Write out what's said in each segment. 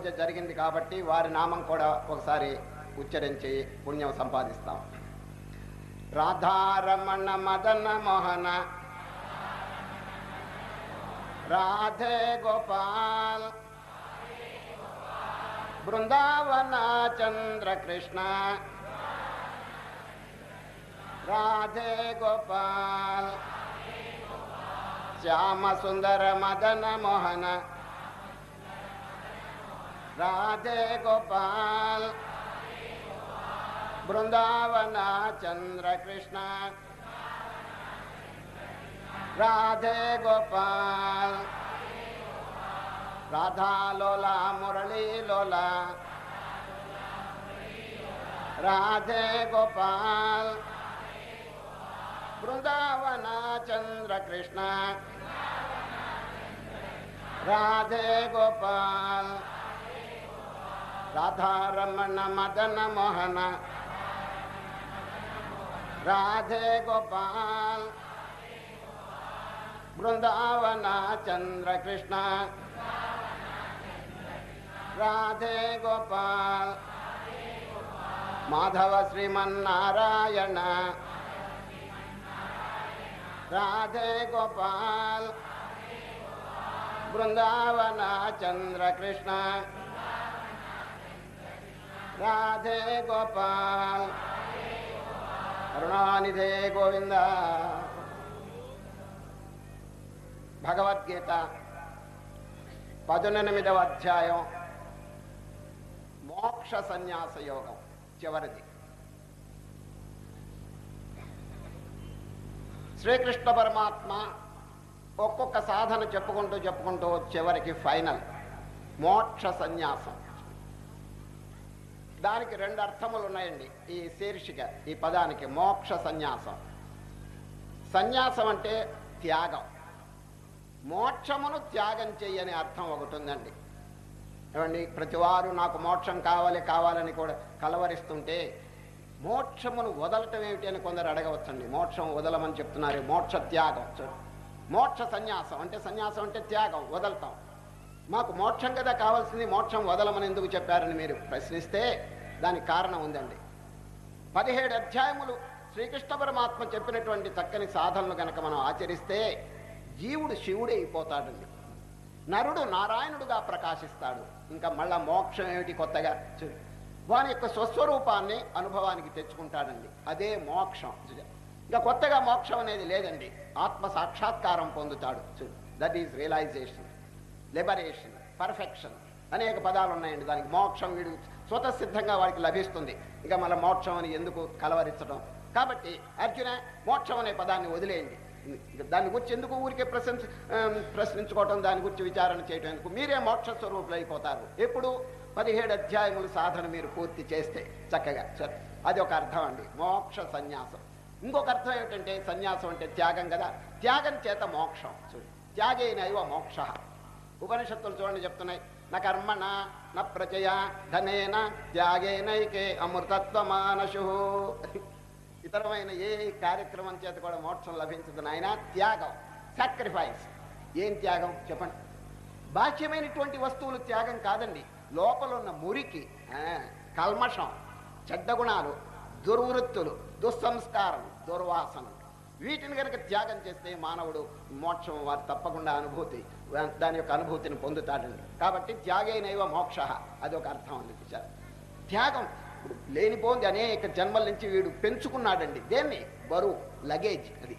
పూజ జరిగింది కాబట్టి వారి నామం కూడా ఒకసారి ఉచ్చరించి పుణ్యం సంపాదిస్తాం. రాధారమణ మదన మోహన. రాధే గోపాల్. బృందావన చంద్ర కృష్ణ రాధే గోపాల్. శ్యామ సుందర మదన మోహన. Radhe Gopal, Vrindavana Chandra Krishna, Radhe Gopal, Radha Lola Murali Lola, Radhe Gopal, Vrindavana Chandra Krishna, Radhe Gopal, Radharaman Madan Mohan Radhe Gopal. वृन्दावना चन्द्रकृष्ण Radhe Gopal. Madhav Sriman Narayana. Radhe Gopal. Vrindavan चन्द्रकृष्ण Radhe Gopal కరుణానిధే Govinda Bhagavad Gita పదునెనిమిదవ అధ్యాయం మోక్ష సన్యాస యోగం చివరిది। శ్రీకృష్ణ పరమాత్మ ఒక్కొక్క సాధన చెప్పుకుంటూ చెప్పుకుంటూ చివరికి ఫైనల్. మోక్ష సన్యాసం దానికి రెండు అర్థములు ఉన్నాయండి. ఈ శీర్షిక ఈ పదానికి మోక్ష సన్యాసం. సన్యాసం అంటే త్యాగం. మోక్షమును త్యాగం చెయ్యని అర్థం ఒకటి ఉందండి. ఏమండి? ప్రతివారు నాకు మోక్షం కావాలి కావాలని కూడా కలవరిస్తుంటే మోక్షమును వదలటం ఏమిటి అని కొందరు అడగవచ్చండి. మోక్షం వదలమని చెప్తున్నారు. మోక్ష త్యాగం. మోక్ష సన్యాసం అంటే సన్యాసం అంటే త్యాగం వదలటం. మాకు మోక్షం కదా కావాల్సింది మోక్షం వదలమని ఎందుకు చెప్పారని మీరు ప్రశ్నిస్తే దానికి కారణం ఉందండి. పదిహేడు అధ్యాయములు శ్రీకృష్ణ పరమాత్మ చెప్పినటువంటి చక్కని సాధనలు గనక మనం ఆచరిస్తే జీవుడు శివుడే అయిపోతాడండి. నరుడు నారాయణుడుగా ప్రకాశిస్తాడు. ఇంకా మళ్ళా మోక్షం ఏమిటి కొత్తగా? చూ- వాని యొక్క స్వస్వరూపాన్ని అనుభవానికి తెచ్చుకుంటాడండి. అదే మోక్షం. ఇంకా కొత్తగా మోక్షం అనేది లేదండి. ఆత్మ సాక్షాత్కారం పొందుతాడు. That is realization liberation perfection అనేక పదాలు ఉన్నాయండి. దానికి మోక్షం వీడు స్వతసిద్ధంగా వాడికి లభిస్తుంది. ఇక మళ్ళీ మోక్షం అని ఎందుకు కలవరించడం? కాబట్టి అర్జున మోక్షం అనే పదాన్ని వదిలేయండి. దాని గురించి ఎందుకు ఊరికే ప్రశంస ప్రశ్నించుకోవటం దాని గురించి విచారణ చేయటం ఎందుకు? మీరే మోక్ష స్వరూపులు అయిపోతారు ఎప్పుడు? పదిహేడు అధ్యాయములు సాధన మీరు పూర్తి చేస్తే చక్కగా. సరే అది ఒక అర్థం అండి. మోక్ష సన్యాసం. ఇంకొక అర్థం ఏమిటంటే సన్యాసం అంటే త్యాగం కదా? త్యాగం చేత మోక్షం. చూడు త్యాగేనైవ మోక్ష. ఉపనిషత్తులు చూడండి చెప్తున్నాయి. నా కర్మణ నా ప్రజయ ధనేన త్యాగేనైకే అమృతత్వమానశు. ఇతరమైన ఏ కార్యక్రమం చేత కూడా మోక్షం లభించదు నాయన. త్యాగం సాక్రిఫైస్ ఏం త్యాగం? చెప్పండి. బాహ్యమైనటువంటి వస్తువులు త్యాగం కాదండి. లోపల ఉన్న మురికి కల్మషం చెడ్డ గుణాలు దుర్వృత్తులు దుస్సంస్కారం దుర్వాసనలు. వీటిని కనుక త్యాగం చేస్తే మానవుడు మోక్షం వారు తప్పకుండా అనుభూతి దాని యొక్క అనుభూతిని పొందుతాడండి. కాబట్టి త్యాగేనైవ మోక్ష అది ఒక అర్థం అండి విచారం. త్యాగం ఇప్పుడు లేనిపోంది అనేక జన్మల నుంచి వీడు పెంచుకున్నాడండి. దేన్ని? బరువు లగేజ్ అది.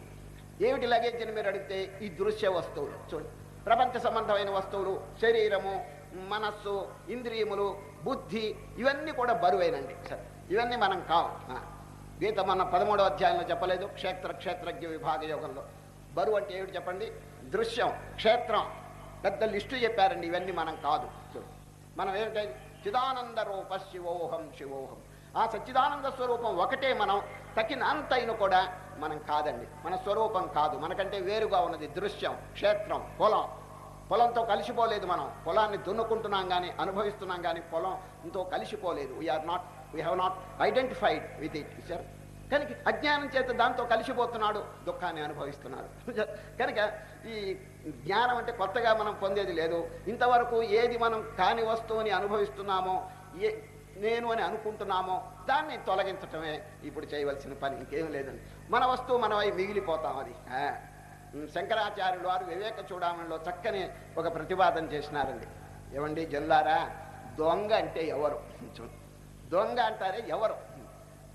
ఏమిటి లగేజ్ అని మీరు అడిగితే? ఈ దృశ్య వస్తువులు. చూడండి ప్రపంచ సంబంధమైన వస్తువులు శరీరము మనస్సు ఇంద్రియములు బుద్ధి ఇవన్నీ కూడా బరువేనండి. సరే. ఇవన్నీ మనం కావు. గీత మన పదమూడవ అధ్యాయంలో చెప్పలేదు. క్షేత్ర క్షేత్రజ్ఞ విభాగ యోగంలో. బరువు అంటే ఏమిటి చెప్పండి? దృశ్యం క్షేత్రం. పెద్ద లిస్టు చెప్పారండి. ఇవన్నీ మనం కాదు. మనం ఏమిటై? చిదానంద రూప శివోహం శివోహం. ఆ సచ్చిదానంద స్వరూపం ఒకటే మనం. తక్కినంతైన కూడా మనం కాదండి. మన స్వరూపం కాదు. మనకంటే వేరుగా ఉన్నది దృశ్యం క్షేత్రం పొలం. పొలంతో కలిసిపోలేదు మనం. పొలాన్ని దున్నుకుంటున్నాం కానీ అనుభవిస్తున్నాం కానీ పొలంతో కలిసిపోలేదు. We are not we have not identified with it sir కనుక అజ్ఞానం చేత దాంతో కలిసిపోతున్నాడు దుఃఖాన్ని అనుభవిస్తున్నాడు. కనుక ఈ జ్ఞానం అంటే కొత్తగా మనం పొందేది లేదు. ఇంతవరకు ఏది మనం కాని వస్తువుని అనుభవిస్తున్నామో ఏ నేను అని అనుకుంటున్నామో దాన్ని తొలగించటమే ఇప్పుడు చేయవలసిన పని. ఇంకేం లేదండి. మన వస్తువు మనమై మిగిలిపోతాం అది. శంకరాచార్యులు వారు వివేక చూడామణిలో చక్కని ఒక ప్రతిపాదన చేసినారండి. ఏమండి జల్లారా? దొంగ అంటే ఎవరు? దొంగ అంటారే ఎవరు?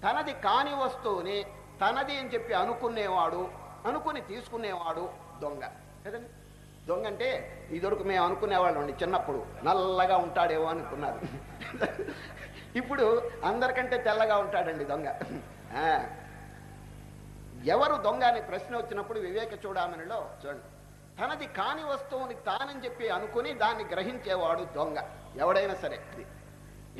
తనది కాని వస్తువుని తనది అని చెప్పి అనుకునేవాడు అనుకుని తీసుకునేవాడు దొంగ. కదండి? దొంగ అంటే ఇదివరకు మేము అనుకునేవాళ్ళం అండి చిన్నప్పుడు. నల్లగా ఉంటాడేమో అనుకున్నారు. ఇప్పుడు అందరికంటే తెల్లగా ఉంటాడండి దొంగ. ఆ. ఎవరు దొంగ అనే ప్రశ్న వచ్చినప్పుడు వివేక చూడామనిలో చూడండి. తనది కాని వస్తువుని తానని చెప్పి అనుకుని దాన్ని గ్రహించేవాడు దొంగ. ఎవడైనా సరే. అది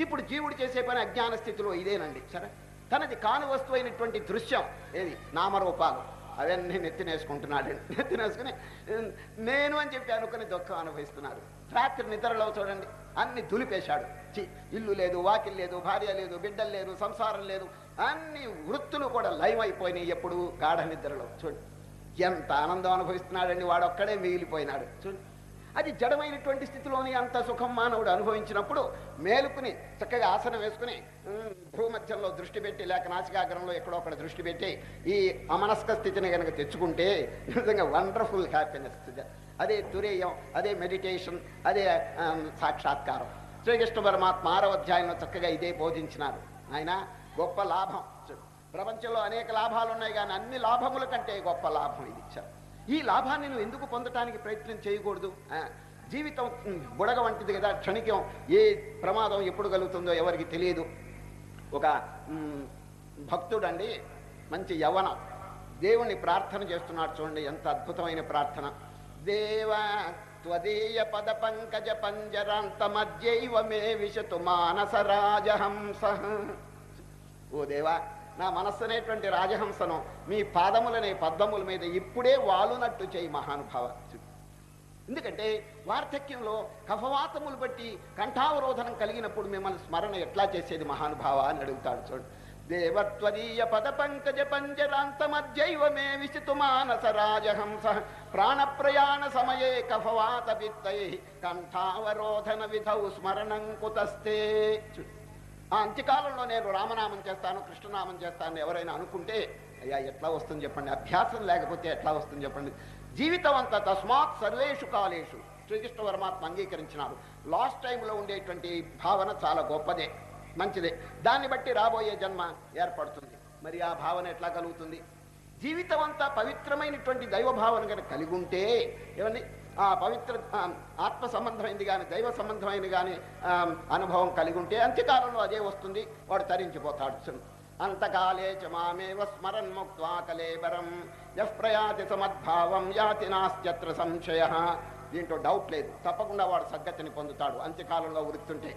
ఇప్పుడు జీవుడు చేసే పని అజ్ఞాన స్థితిలో ఇదేనండి సరే? తనది కాని వస్తువు అయినటువంటి దృశ్యం ఏది? నామరూపాలు. అవన్నీ నెత్తినేసుకుంటున్నాడు. నెత్తినేసుకుని నేను అని చెప్పి అనుకుని దుఃఖం అనుభవిస్తున్నాడు రాత్రి నిద్రలో చూడండి అన్ని దులిపేశాడు. ఇల్లు లేదు వాకిల్ లేదు భార్య లేదు బిడ్డలు లేదు సంసారం లేదు. అన్ని వృత్తులు కూడా లైవ్ అయిపోయినాయి ఎప్పుడు గాఢ నిద్రలో. చూడు ఎంత ఆనందం అనుభవిస్తున్నాడండి వాడు ఒక్కడే మిగిలిపోయినాడు. చూడు అది జడమైనటువంటి స్థితిలోని అంత సుఖం మానవుడు అనుభవించినప్పుడు మేలుకుని చక్కగా ఆసనం వేసుకుని భూమధ్యంలో దృష్టి పెట్టి లేక నాసికాగ్రంలో ఎక్కడో అక్కడ దృష్టి పెట్టి ఈ అమనస్క స్థితిని కనుక తెచ్చుకుంటే నిజంగా వండర్ఫుల్ హ్యాపీనెస్ అదే తురేయం అదే మెడిటేషన్ అదే సాక్షాత్కారం. శ్రీకృష్ణ పరమాత్మ ఆరవ అధ్యాయంలో చక్కగా ఇదే బోధించినారు. ఆయన గొప్ప లాభం. ప్రపంచంలో అనేక లాభాలు ఉన్నాయి కానీ అన్ని లాభముల కంటే గొప్ప లాభం ఇది ఇచ్చారు. ఈ లాభాన్ని నువ్వు ఎందుకు పొందటానికి ప్రయత్నం చేయకూడదు? జీవితం బుడగ వంటిది కదా క్షణికం. ఏ ప్రమాదం ఎప్పుడు కలుగుతుందో ఎవరికి తెలియదు. ఒక భక్తుడండి మంచి యవనం. దేవుణ్ణి ప్రార్థన చేస్తున్నాడు చూడండి ఎంత అద్భుతమైన ప్రార్థన. దేవ త్వదీయ పద పంకజ పంజరాంత మధ్యైవ మే విశతు మానస రాజహంస. ఓ దేవా నా మనస్సు అనేటువంటి రాజహంసను మీ పాదములనే పద్మముల మీద ఇప్పుడే వాలునట్టు చేయి మహానుభావ. ఎందుకంటే వార్ధక్యంలో కఫవాతములు బట్టి కంఠావరోధనం కలిగినప్పుడు మిమ్మల్ని స్మరణ ఎట్లా చేసేది మహానుభావ అని అడుగుతాడు చూడు. దేవత్వదీయ పద పంకజ పంజరాంత మధ్యైవ మే రాజహంస. ప్రాణ ప్రయాణ సమయే కఫవాత విత్తై కంఠావరోధన విధౌ స్మరణం కుతస్తే. చూడు. ఆ అంత్యకాలంలో నేను రామనామం చేస్తాను కృష్ణనామం చేస్తాను ఎవరైనా అనుకుంటే అయ్యా ఎట్లా వస్తుంది చెప్పండి అభ్యాసం లేకపోతే ఎట్లా వస్తుంది చెప్పండి. జీవితం అంతా తస్మాత్ సర్వేషు కాలేషు. శ్రీకృష్ణ పరమాత్మ అంగీకరించినారు. లాస్ట్ టైంలో ఉండేటువంటి భావన చాలా గొప్పదే మంచిదే. దాన్ని బట్టి రాబోయే జన్మ ఏర్పడుతుంది. మరి ఆ భావన ఎట్లా కలుగుతుంది? జీవితం అంతా పవిత్రమైనటువంటి దైవ భావన కనుక కలిగి ఉంటే ఏమండి? ఆ పవిత్ర ఆత్మ సంబంధమైంది కానీ దైవ సంబంధమైనది కానీ అనుభవం కలిగి ఉంటే అంత్యకాలంలో అదే వస్తుంది. వాడు తరించిపోతాడు. అంతకాలే చ మామేవ స్మరన్ ముక్త్వా కలేబరం. ప్రయాతి సమద్భావం యాతి నాస్త్యత్ర సంశయ. దీంట్లో డౌట్ లేదు. తప్పకుండా వాడు సద్గతిని పొందుతాడు అంత్యకాలంలో ఉరుకుతుంటే.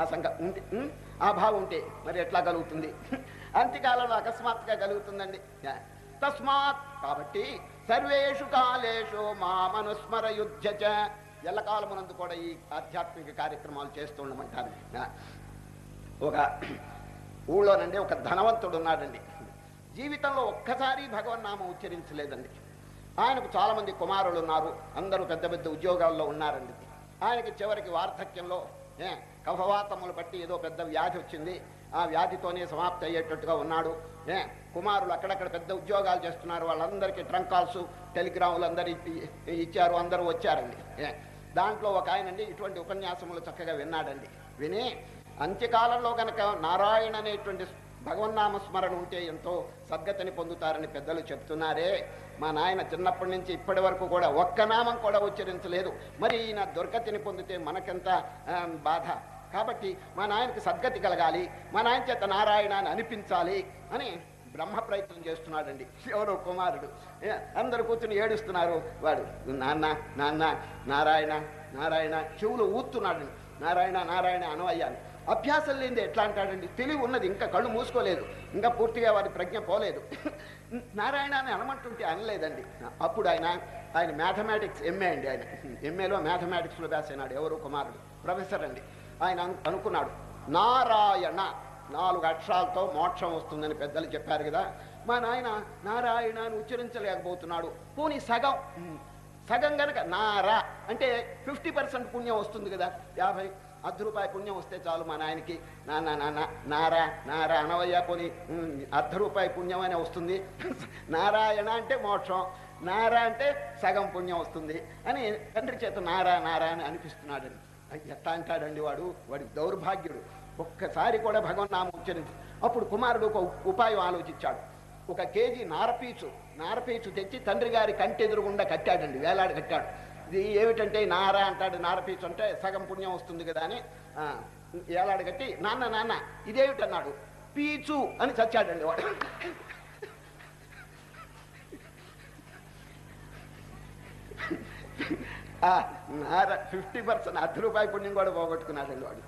ఆ సంగ ఉంటే ఆ భావం ఉంటే మరి ఎట్లా కలుగుతుంది? అంత్యకాలంలో అకస్మాత్తుగా కలుగుతుందండి. తస్మాత్ కాబట్టి సర్వేషు కాలేషు మామనుస్మర యుద్ధ ఎల్లకాలమునందు కూడా ఈ ఆధ్యాత్మిక కార్యక్రమాలు చేస్తూ ఉండమంటారు. ఒక ఊళ్ళోనండి ఒక ధనవంతుడు ఉన్నాడండి. జీవితంలో ఒక్కసారి భగవన్నామం ఉచ్చరించలేదండి. ఆయనకు చాలా మంది కుమారులు ఉన్నారు. అందరూ పెద్ద పెద్ద ఉద్యోగాల్లో ఉన్నారండి. ఆయనకి చివరికి వార్ధక్యంలో ఏ కఫవాతములు బట్టి ఏదో పెద్ద వ్యాధి వచ్చింది. ఆ వ్యాధితోనే సమాప్తి అయ్యేటట్టుగా ఉన్నాడు. ఏ కుమారులు అక్కడక్కడ పెద్ద ఉద్యోగాలు చేస్తున్నారు. వాళ్ళందరికీ ట్రంక్ కాల్స్ టెలిగ్రాములు అందరు ఇ- ఇచ్చారు. అందరూ వచ్చారండి. ఏ దాంట్లో ఒక ఆయనండి ఇటువంటి ఉపన్యాసములు చక్కగా విన్నాడండి. విని అంత్యకాలంలో కనుక నారాయణ అనేటువంటి భగవన్నామస్మరణ ఉంటే ఎంతో సద్గతిని పొందుతారని పెద్దలు చెప్తున్నారే. మా నాయన చిన్నప్పటి నుంచి ఇప్పటి వరకు కూడా ఒక్క నామం కూడా ఉచ్చరించలేదు. మరి ఈయన దుర్గతిని పొందితే మనకెంత బాధ? కాబట్టి మా నాయనకి సద్గతి కలగాలి మా నాయన చేత నారాయణ అని అనిపించాలి అని బ్రహ్మ ప్రయత్నం చేస్తున్నాడండి. ఎవరో కుమారుడు. అందరు కూర్చుని ఏడుస్తున్నారు. వాడు నాన్న నాన్న నారాయణ నారాయణ చెవులు ఊతున్నాడండి నారాయణ నారాయణ అనవయ్యాను అభ్యాసం లేనిది ఎట్లా అంటాడండి? తెలివి ఉన్నది ఇంకా కళ్ళు మూసుకోలేదు. ఇంకా పూర్తిగా వారి ప్రజ్ఞ పోలేదు. నారాయణ అని అనమంటుంటే అనలేదండి. అప్పుడు ఆయన ఆయన మ్యాథమెటిక్స్ ఎంఏ అండి ఆయన. ఎంఏలో మ్యాథమెటిక్స్లో పాస్ ఎవరు కుమారుడు. ప్రొఫెసర్ అండి. ఆయన అనుకున్నాడు. నారాయణ నాలుగు అక్షరాలతో మోక్షం వస్తుందని పెద్దలు చెప్పారు కదా. మా నాయన నారాయణ అని ఉచ్చరించలేకపోతున్నాడు. పోనీ సగం సగం గనక నారా అంటే ఫిఫ్టీ పర్సెంట్ పుణ్యం వస్తుంది కదా. యాభై అర్ధ రూపాయి పుణ్యం వస్తే చాలు మా నాయనకి. నాన్న నాన్న నారా నారా అనవయ్య కొని అర్ధ రూపాయి పుణ్యం అనే వస్తుంది. నారాయణ అంటే మోక్షం నారా అంటే సగం పుణ్యం వస్తుంది అని తండ్రి చేత నారా నారా అని అనిపిస్తున్నాడు ఎట్లా అంటాడండి వాడు. వాడి దౌర్భాగ్యుడు. ఒక్కసారి కూడా భగవన్నామం ఉచ్చరించి అప్పుడు కుమారుడు ఒక ఉపాయం ఆలోచించాడు. ఒక కేజీ నారపీచు నారపీచు తెచ్చి తండ్రి గారి కంటెదురుగుండా కట్టాడండి వేలాడు కట్టాడు. ఇది ఏమిటంటే నార అంటాడు నారపీచు అంటే సగం పుణ్యం వస్తుంది కదా అని ఆ, ఏలాడు కట్టి నాన్న నాన్న ఇదేమిటన్నాడు? పీచు అని చచ్చాడండి వాడు. ఫిఫ్టీ పర్సెంట్ అర్ధ రూపాయి పుణ్యం కూడా పోగొట్టుకున్నాడండి వాడు.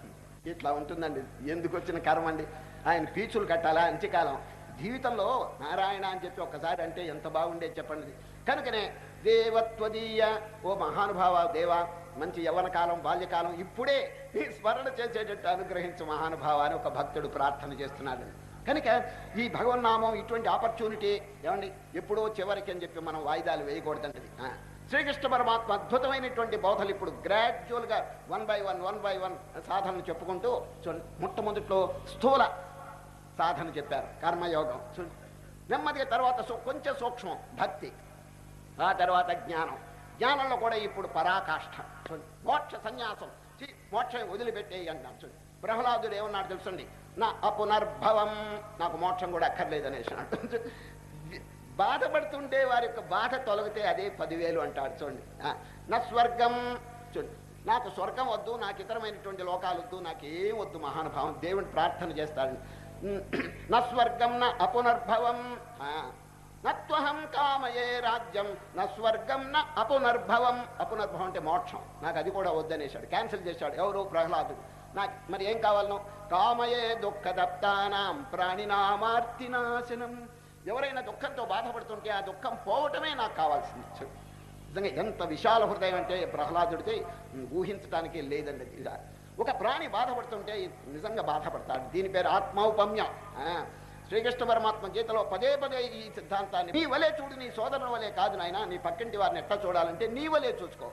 ఇట్లా ఉంటుందండి. ఎందుకు వచ్చిన కర్మ అండి? ఆయన పీచులు కట్టాలా? అంత్యకాలం. జీవితంలో నారాయణ అని చెప్పి ఒక్కసారి అంటే ఎంత బాగుండేది చెప్పండి. కనుకనే దేవత్వదీయ ఓ మహానుభావ దేవా మంచి యవన కాలం బాల్యకాలం ఇప్పుడే ఈ స్మరణ చేసేటట్టు అనుగ్రహించు మహానుభావ అని ఒక భక్తుడు ప్రార్థన చేస్తున్నాడు. కనుక ఈ భగవన్నామం ఇటువంటి ఆపర్చునిటీ ఏమండి? ఎప్పుడో చివరికి అని చెప్పి మనం వాయిదాలు వేయకూడదండి శ్రీకృష్ణ పరమాత్మ అద్భుతమైనటువంటి బోధలు ఇప్పుడు గ్రాడ్యువల్గా one by one one by one సాధనలు చెప్పుకుంటూ మొట్టమొదట్లో స్థూల సాధన చెప్పారు కర్మయోగం. నెమ్మదిగా తర్వాత కొంచెం సూక్ష్మం భక్తి. ఆ తర్వాత జ్ఞానం. జ్ఞానంలో కూడా ఇప్పుడు పరాకాష్ఠ. మోక్ష సన్యాసం. మోక్షం వదిలిపెట్టే అంటాం. చూడండి ప్రహ్లాదుడు ఏమన్నాడు తెలుసండి? నా అపునర్భవం. నాకు మోక్షం కూడా అక్కర్లేదనేసి అంటాడు బాధపడుతుంటే వారి యొక్క బాధ తొలగితే అదే పదివేలు అంటాడు చూడండి. నా స్వర్గం చూడండి. నాకు స్వర్గం వద్దు నాకు ఇతరమైనటువంటి లోకాలు వద్దు నాకు ఏం వద్దు మహానుభావం దేవుని ప్రార్థన చేస్తాడు నా స్వర్గం నా అపునర్భవం నత్వహం కామయే రాజ్యం నా స్వర్గం నా అపునర్భవం. అపునర్భవం అంటే మోక్షం. నాకు అది కూడా వద్దనేశాడు క్యాన్సిల్ చేశాడు. ఎవరు? ప్రహ్లాదుడు. నాకు మరి ఏం కావాలను? కామయే దుఃఖదప్తానాం ప్రాణినామార్తినాశనం. ఎవరైనా దుఃఖంతో బాధపడుతుంటే ఆ దుఃఖం పోవటమే నాకు కావాల్సింది. నిజంగా ఎంత విశాల హృదయం అంటే ప్రహ్లాదుడికి ఊహించడానికి లేదండి ఒక ప్రాణి బాధపడుతుంటే నిజంగా బాధపడతాడు. దీని పేరు ఆత్మౌపమ్య. శ్రీకృష్ణ పరమాత్మ గీతలో పదే పదే ఈ సిద్ధాంతాన్ని నీ వలే చూడు నీ సోదరుల వలే కాదు నాయన నీ పక్కింటి వారిని ఎట్లా చూడాలంటే నీ వలే చూసుకో.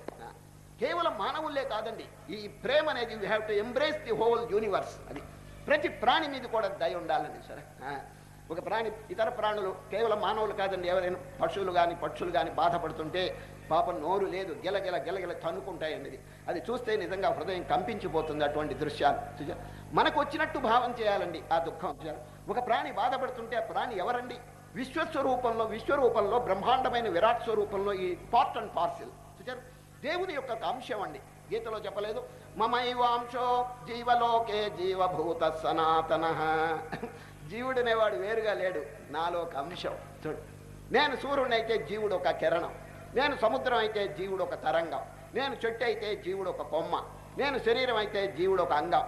కేవలం మానవులే కాదండి ఈ ప్రేమ అనేది you have to embrace the whole universe అది. ప్రతి ప్రాణి మీద కూడా దయ ఉండాలండి సరే. ఒక ప్రాణి ఇతర ప్రాణులు కేవలం మానవులు కాదండి ఎవరైనా పశువులు కానీ పక్షులు కానీ బాధపడుతుంటే పాపం నోరు లేదు గెలగెల గెలగెల తన్నుకుంటాయండి అది చూస్తే నిజంగా హృదయం కంపించిపోతుంది అటువంటి దృశ్యాలు. మనకు వచ్చినట్టు భావం చేయాలండి ఆ దుఃఖం. ఒక ప్రాణి బాధపడుతుంటే ఆ ప్రాణి ఎవరండి? విశ్వస్వరూపంలో విశ్వరూపంలో బ్రహ్మాండమైన విరాట్ స్వరూపంలో ఈ పార్ట్ అండ్ పార్సిల్. చూచారు దేవుని యొక్క అంశం అండి. గీతలో చెప్పలేదు మమైవాంశో జీవలోకే జీవభూత సనాతన. జీవుడనేవాడు వేరుగా లేడు. నాలో ఒక అంశం. చూడు. నేను సూర్యుడైతే జీవుడు ఒక కిరణం. నేను సముద్రం అయితే జీవుడు ఒక తరంగం. నేను చెట్టు అయితే జీవుడు ఒక కొమ్మ. నేను శరీరం అయితే జీవుడు ఒక అంగం.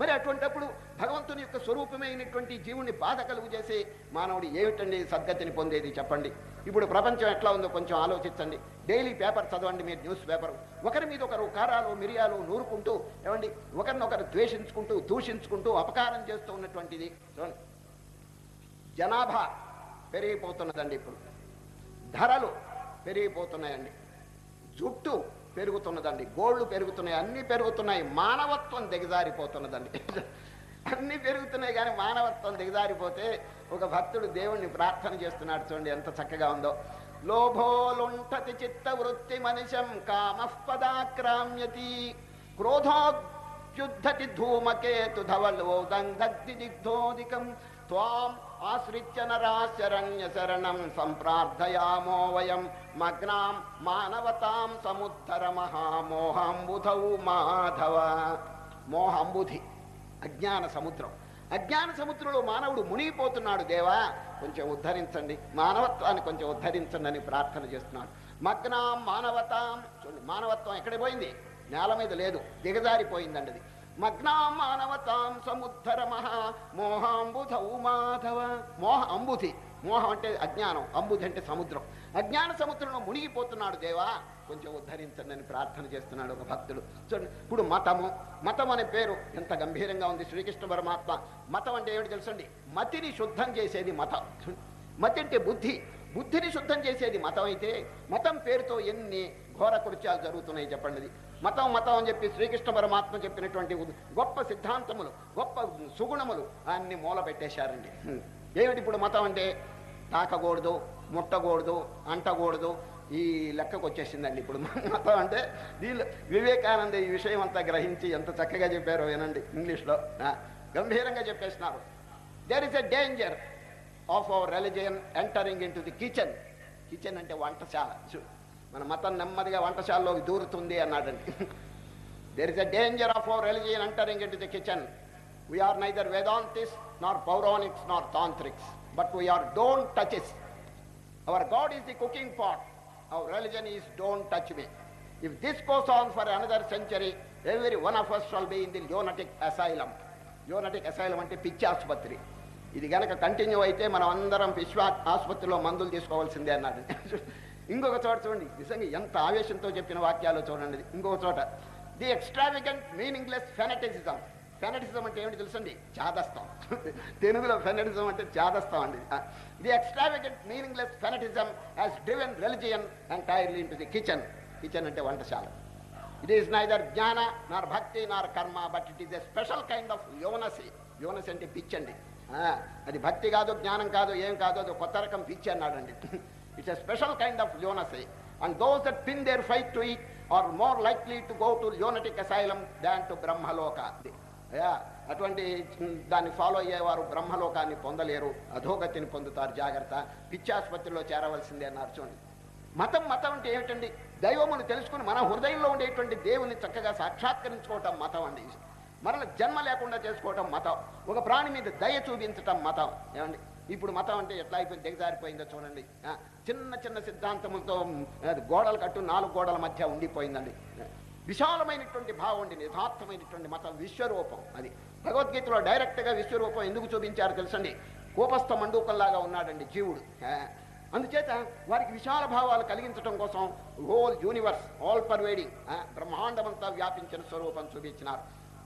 మరి అటువంటప్పుడు భగవంతుని యొక్క స్వరూపమైనటువంటి జీవుని బాధ కలుగు చేసే మానవుడు ఏమిటండి సద్గతిని పొందేది చెప్పండి. ఇప్పుడు ప్రపంచం ఎట్లా ఉందో కొంచెం ఆలోచించండి. డైలీ పేపర్ చదవండి మీరు న్యూస్ పేపర్. ఒకరి మీద ఒకరు కారాలు మిరియాలు నూరుకుంటూ ఏమండి ఒకరినొకరు ద్వేషించుకుంటూ దూషించుకుంటూ అపకారం చేస్తూ ఉన్నటువంటిది. చూడండి. జనాభా పెరిగిపోతున్నదండి ఇప్పుడు. ధరలు పెరిగిపోతున్నాయండి. జుట్టు పెరుగుతున్నదండి. గోళ్ళు పెరుగుతున్నాయి అన్నీ పెరుగుతున్నాయి. మానవత్వం దిగజారిపోతున్నదండి. అన్నీ పెరుగుతున్నాయి కానీ మానవత్వం దిగజారిపోతే ఒక భక్తుడు దేవుణ్ణి ప్రార్థన చేస్తున్నాడు చూడండి ఎంత చక్కగా ఉందో. లోభోలుంఠతి చిత్త వృత్తి మనిషం కామపదాక్రామ్యతి క్రోధోద్యుద్ధతి ధూమకేతు ధవలోదంగ్ధి దిగ్ధోదికం త్వాం ఆశ్రిత్య నరాశరణ్య శరణం సంప్రార్థయామో వయం. మగ్నాం మానవతాం సముద్ధర మహామోహాంబుధౌ మాధవ. మోహంబుధి అజ్ఞాన సముద్రం. అజ్ఞాన సముద్రంలో మానవుడు మునిగిపోతున్నాడు దేవా. కొంచెం ఉద్ధరించండి. మానవత్వాన్ని కొంచెం ఉద్ధరించండి అని ప్రార్థన చేస్తున్నాడు. మగ్నాం మానవతాం చూడండి మానవత్వం ఎక్కడ పోయింది? నేల మీద లేదు. దిగజారిపోయిందండి అది. మగ్నా మానవతాం సముద్ధర మహా మోహాంబుధౌ మాధవ. మోహ అంబుధి. మోహం అంటే అజ్ఞానం. అంబుధి అంటే సముద్రం. అజ్ఞాన సముద్రంలో మునిగిపోతున్నాడు దేవా. కొంచెం ఉద్ధరించండి అని ప్రార్థన చేస్తున్నాడు ఒక భక్తుడు. చూడండి ఇప్పుడు మతము. మతం అనే పేరు ఎంత గంభీరంగా ఉంది. శ్రీకృష్ణ పరమాత్మ. మతం అంటే ఏమిటి తెలుసండి? మతిని శుద్ధం చేసేది మతం. మతి అంటే బుద్ధి. బుద్ధిని శుద్ధం చేసేది మతం అయితే మతం పేరుతో ఎన్ని ఘోర కృత్యాలు జరుగుతున్నాయి చెప్పండి. మతం మతం అని చెప్పి శ్రీకృష్ణ పరమాత్మ చెప్పినటువంటి గొప్ప సిద్ధాంతములు గొప్ప సుగుణములు అన్ని మూల పెట్టేశారండి. ఏమిటి ఇప్పుడు మతం అంటే? తాకకూడదు ముట్టకూడదు అంటకూడదు ఈ లెక్కకు వచ్చేసిందండి ఇప్పుడు. మతం అంటే దీనిలో వివేకానంద ఈ విషయం అంతా గ్రహించి ఎంత చక్కగా చెప్పారో వినండి ఇంగ్లీష్లో. ఆ, గంభీరంగా చెప్పేసినారు there is a danger of our religion entering into the kitchen kitchen అంటే వంటశాల. మన మతం నెమ్మదిగా వంటశాలలోకి దూరుతుంది అన్నాడండి. There is a danger of our religion entering in the kitchen we are neither Vedantis nor Pauraniks nor Tantriks but we are don't is our god is the cooking pot our religion is don't touch me if this goes on for another century every one of us shall be in the lunatic asylum lunatic asylum అంటే పిచ్చి ఆసుపత్రి. ఇది కనుక continue అయితే మనం అందరం విశ్వ ఆసుపత్రిలో మందులు తీసుకోవాల్సిందే అన్నాడు. ఇంకొక చోట చూడండి. నిజంగా ఎంత ఆవేశంతో చెప్పిన వాక్యాలు చూడండి. ఇంకొక చోట. The extravagant meaningless fanaticism fanatism అంటే ఏమిటి తెలుసండి? చాదస్తం తెలుగులో ఫెనటిజం అంటే చాదస్తాం అండి. The extravagant meaningless fanaticism has driven religion entirely into the kitchen kitchen అంటే వంటశాల. ఇట్ ఈస్ నైదర్ జ్ఞాన nor bhakti nor karma but it is a special kind of lunacy lunacy అంటే పిచ్చండి. అది భక్తి కాదు జ్ఞానం కాదు ఏం కాదు అది కొత్త రకం పిచ్చి అన్నాడండి. It's a special kind of lunacy and those that pin their faith to it are more likely to go to lunatic asylum than to Brahmaloka yeah, అటువంటి దాన్ని ఫాలో అయ్యేవారు బ్రహ్మలోకాన్ని పొందలేరు. అధోగతిని పొందుతారు జాగ్రత్త. పిచ్చాసుపత్రిలో చేరవలసిందే అన్నారు చూడండి. మతం మతం అంటే ఏమిటండి? దైవమును తెలుసుకుని మన హృదయంలో ఉండేటువంటి దేవుని చక్కగా సాక్షాత్కరించుకోవటం మతం అండి. మరల జన్మ లేకుండా చేసుకోవటం మతం. ఒక ప్రాణి మీద దయ చూపించటం మతం. ఏమండి? ఇప్పుడు మతం అంటే ఎట్లా అయిపోయింది? దిగజారిపోయిందో చూడండి. చిన్న చిన్న సిద్ధాంతములతో గోడలు కట్టు నాలుగు గోడల మధ్య ఉండిపోయిందండి. విశాలమైనటువంటి భావం ఉండి యథార్థమైనటువంటి మతం విశ్వరూపం అది. భగవద్గీతలో డైరెక్ట్గా విశ్వరూపం ఎందుకు చూపించారు తెలుసండి? కోపస్థ మండూకంలాగా ఉన్నాడండి జీవుడు. అందుచేత వారికి విశాల భావాలు కలిగించడం కోసం హోల్ యూనివర్స్ ఆల్ పర్వేడింగ్ బ్రహ్మాండమంతా వ్యాపించిన స్వరూపం చూపించినారు.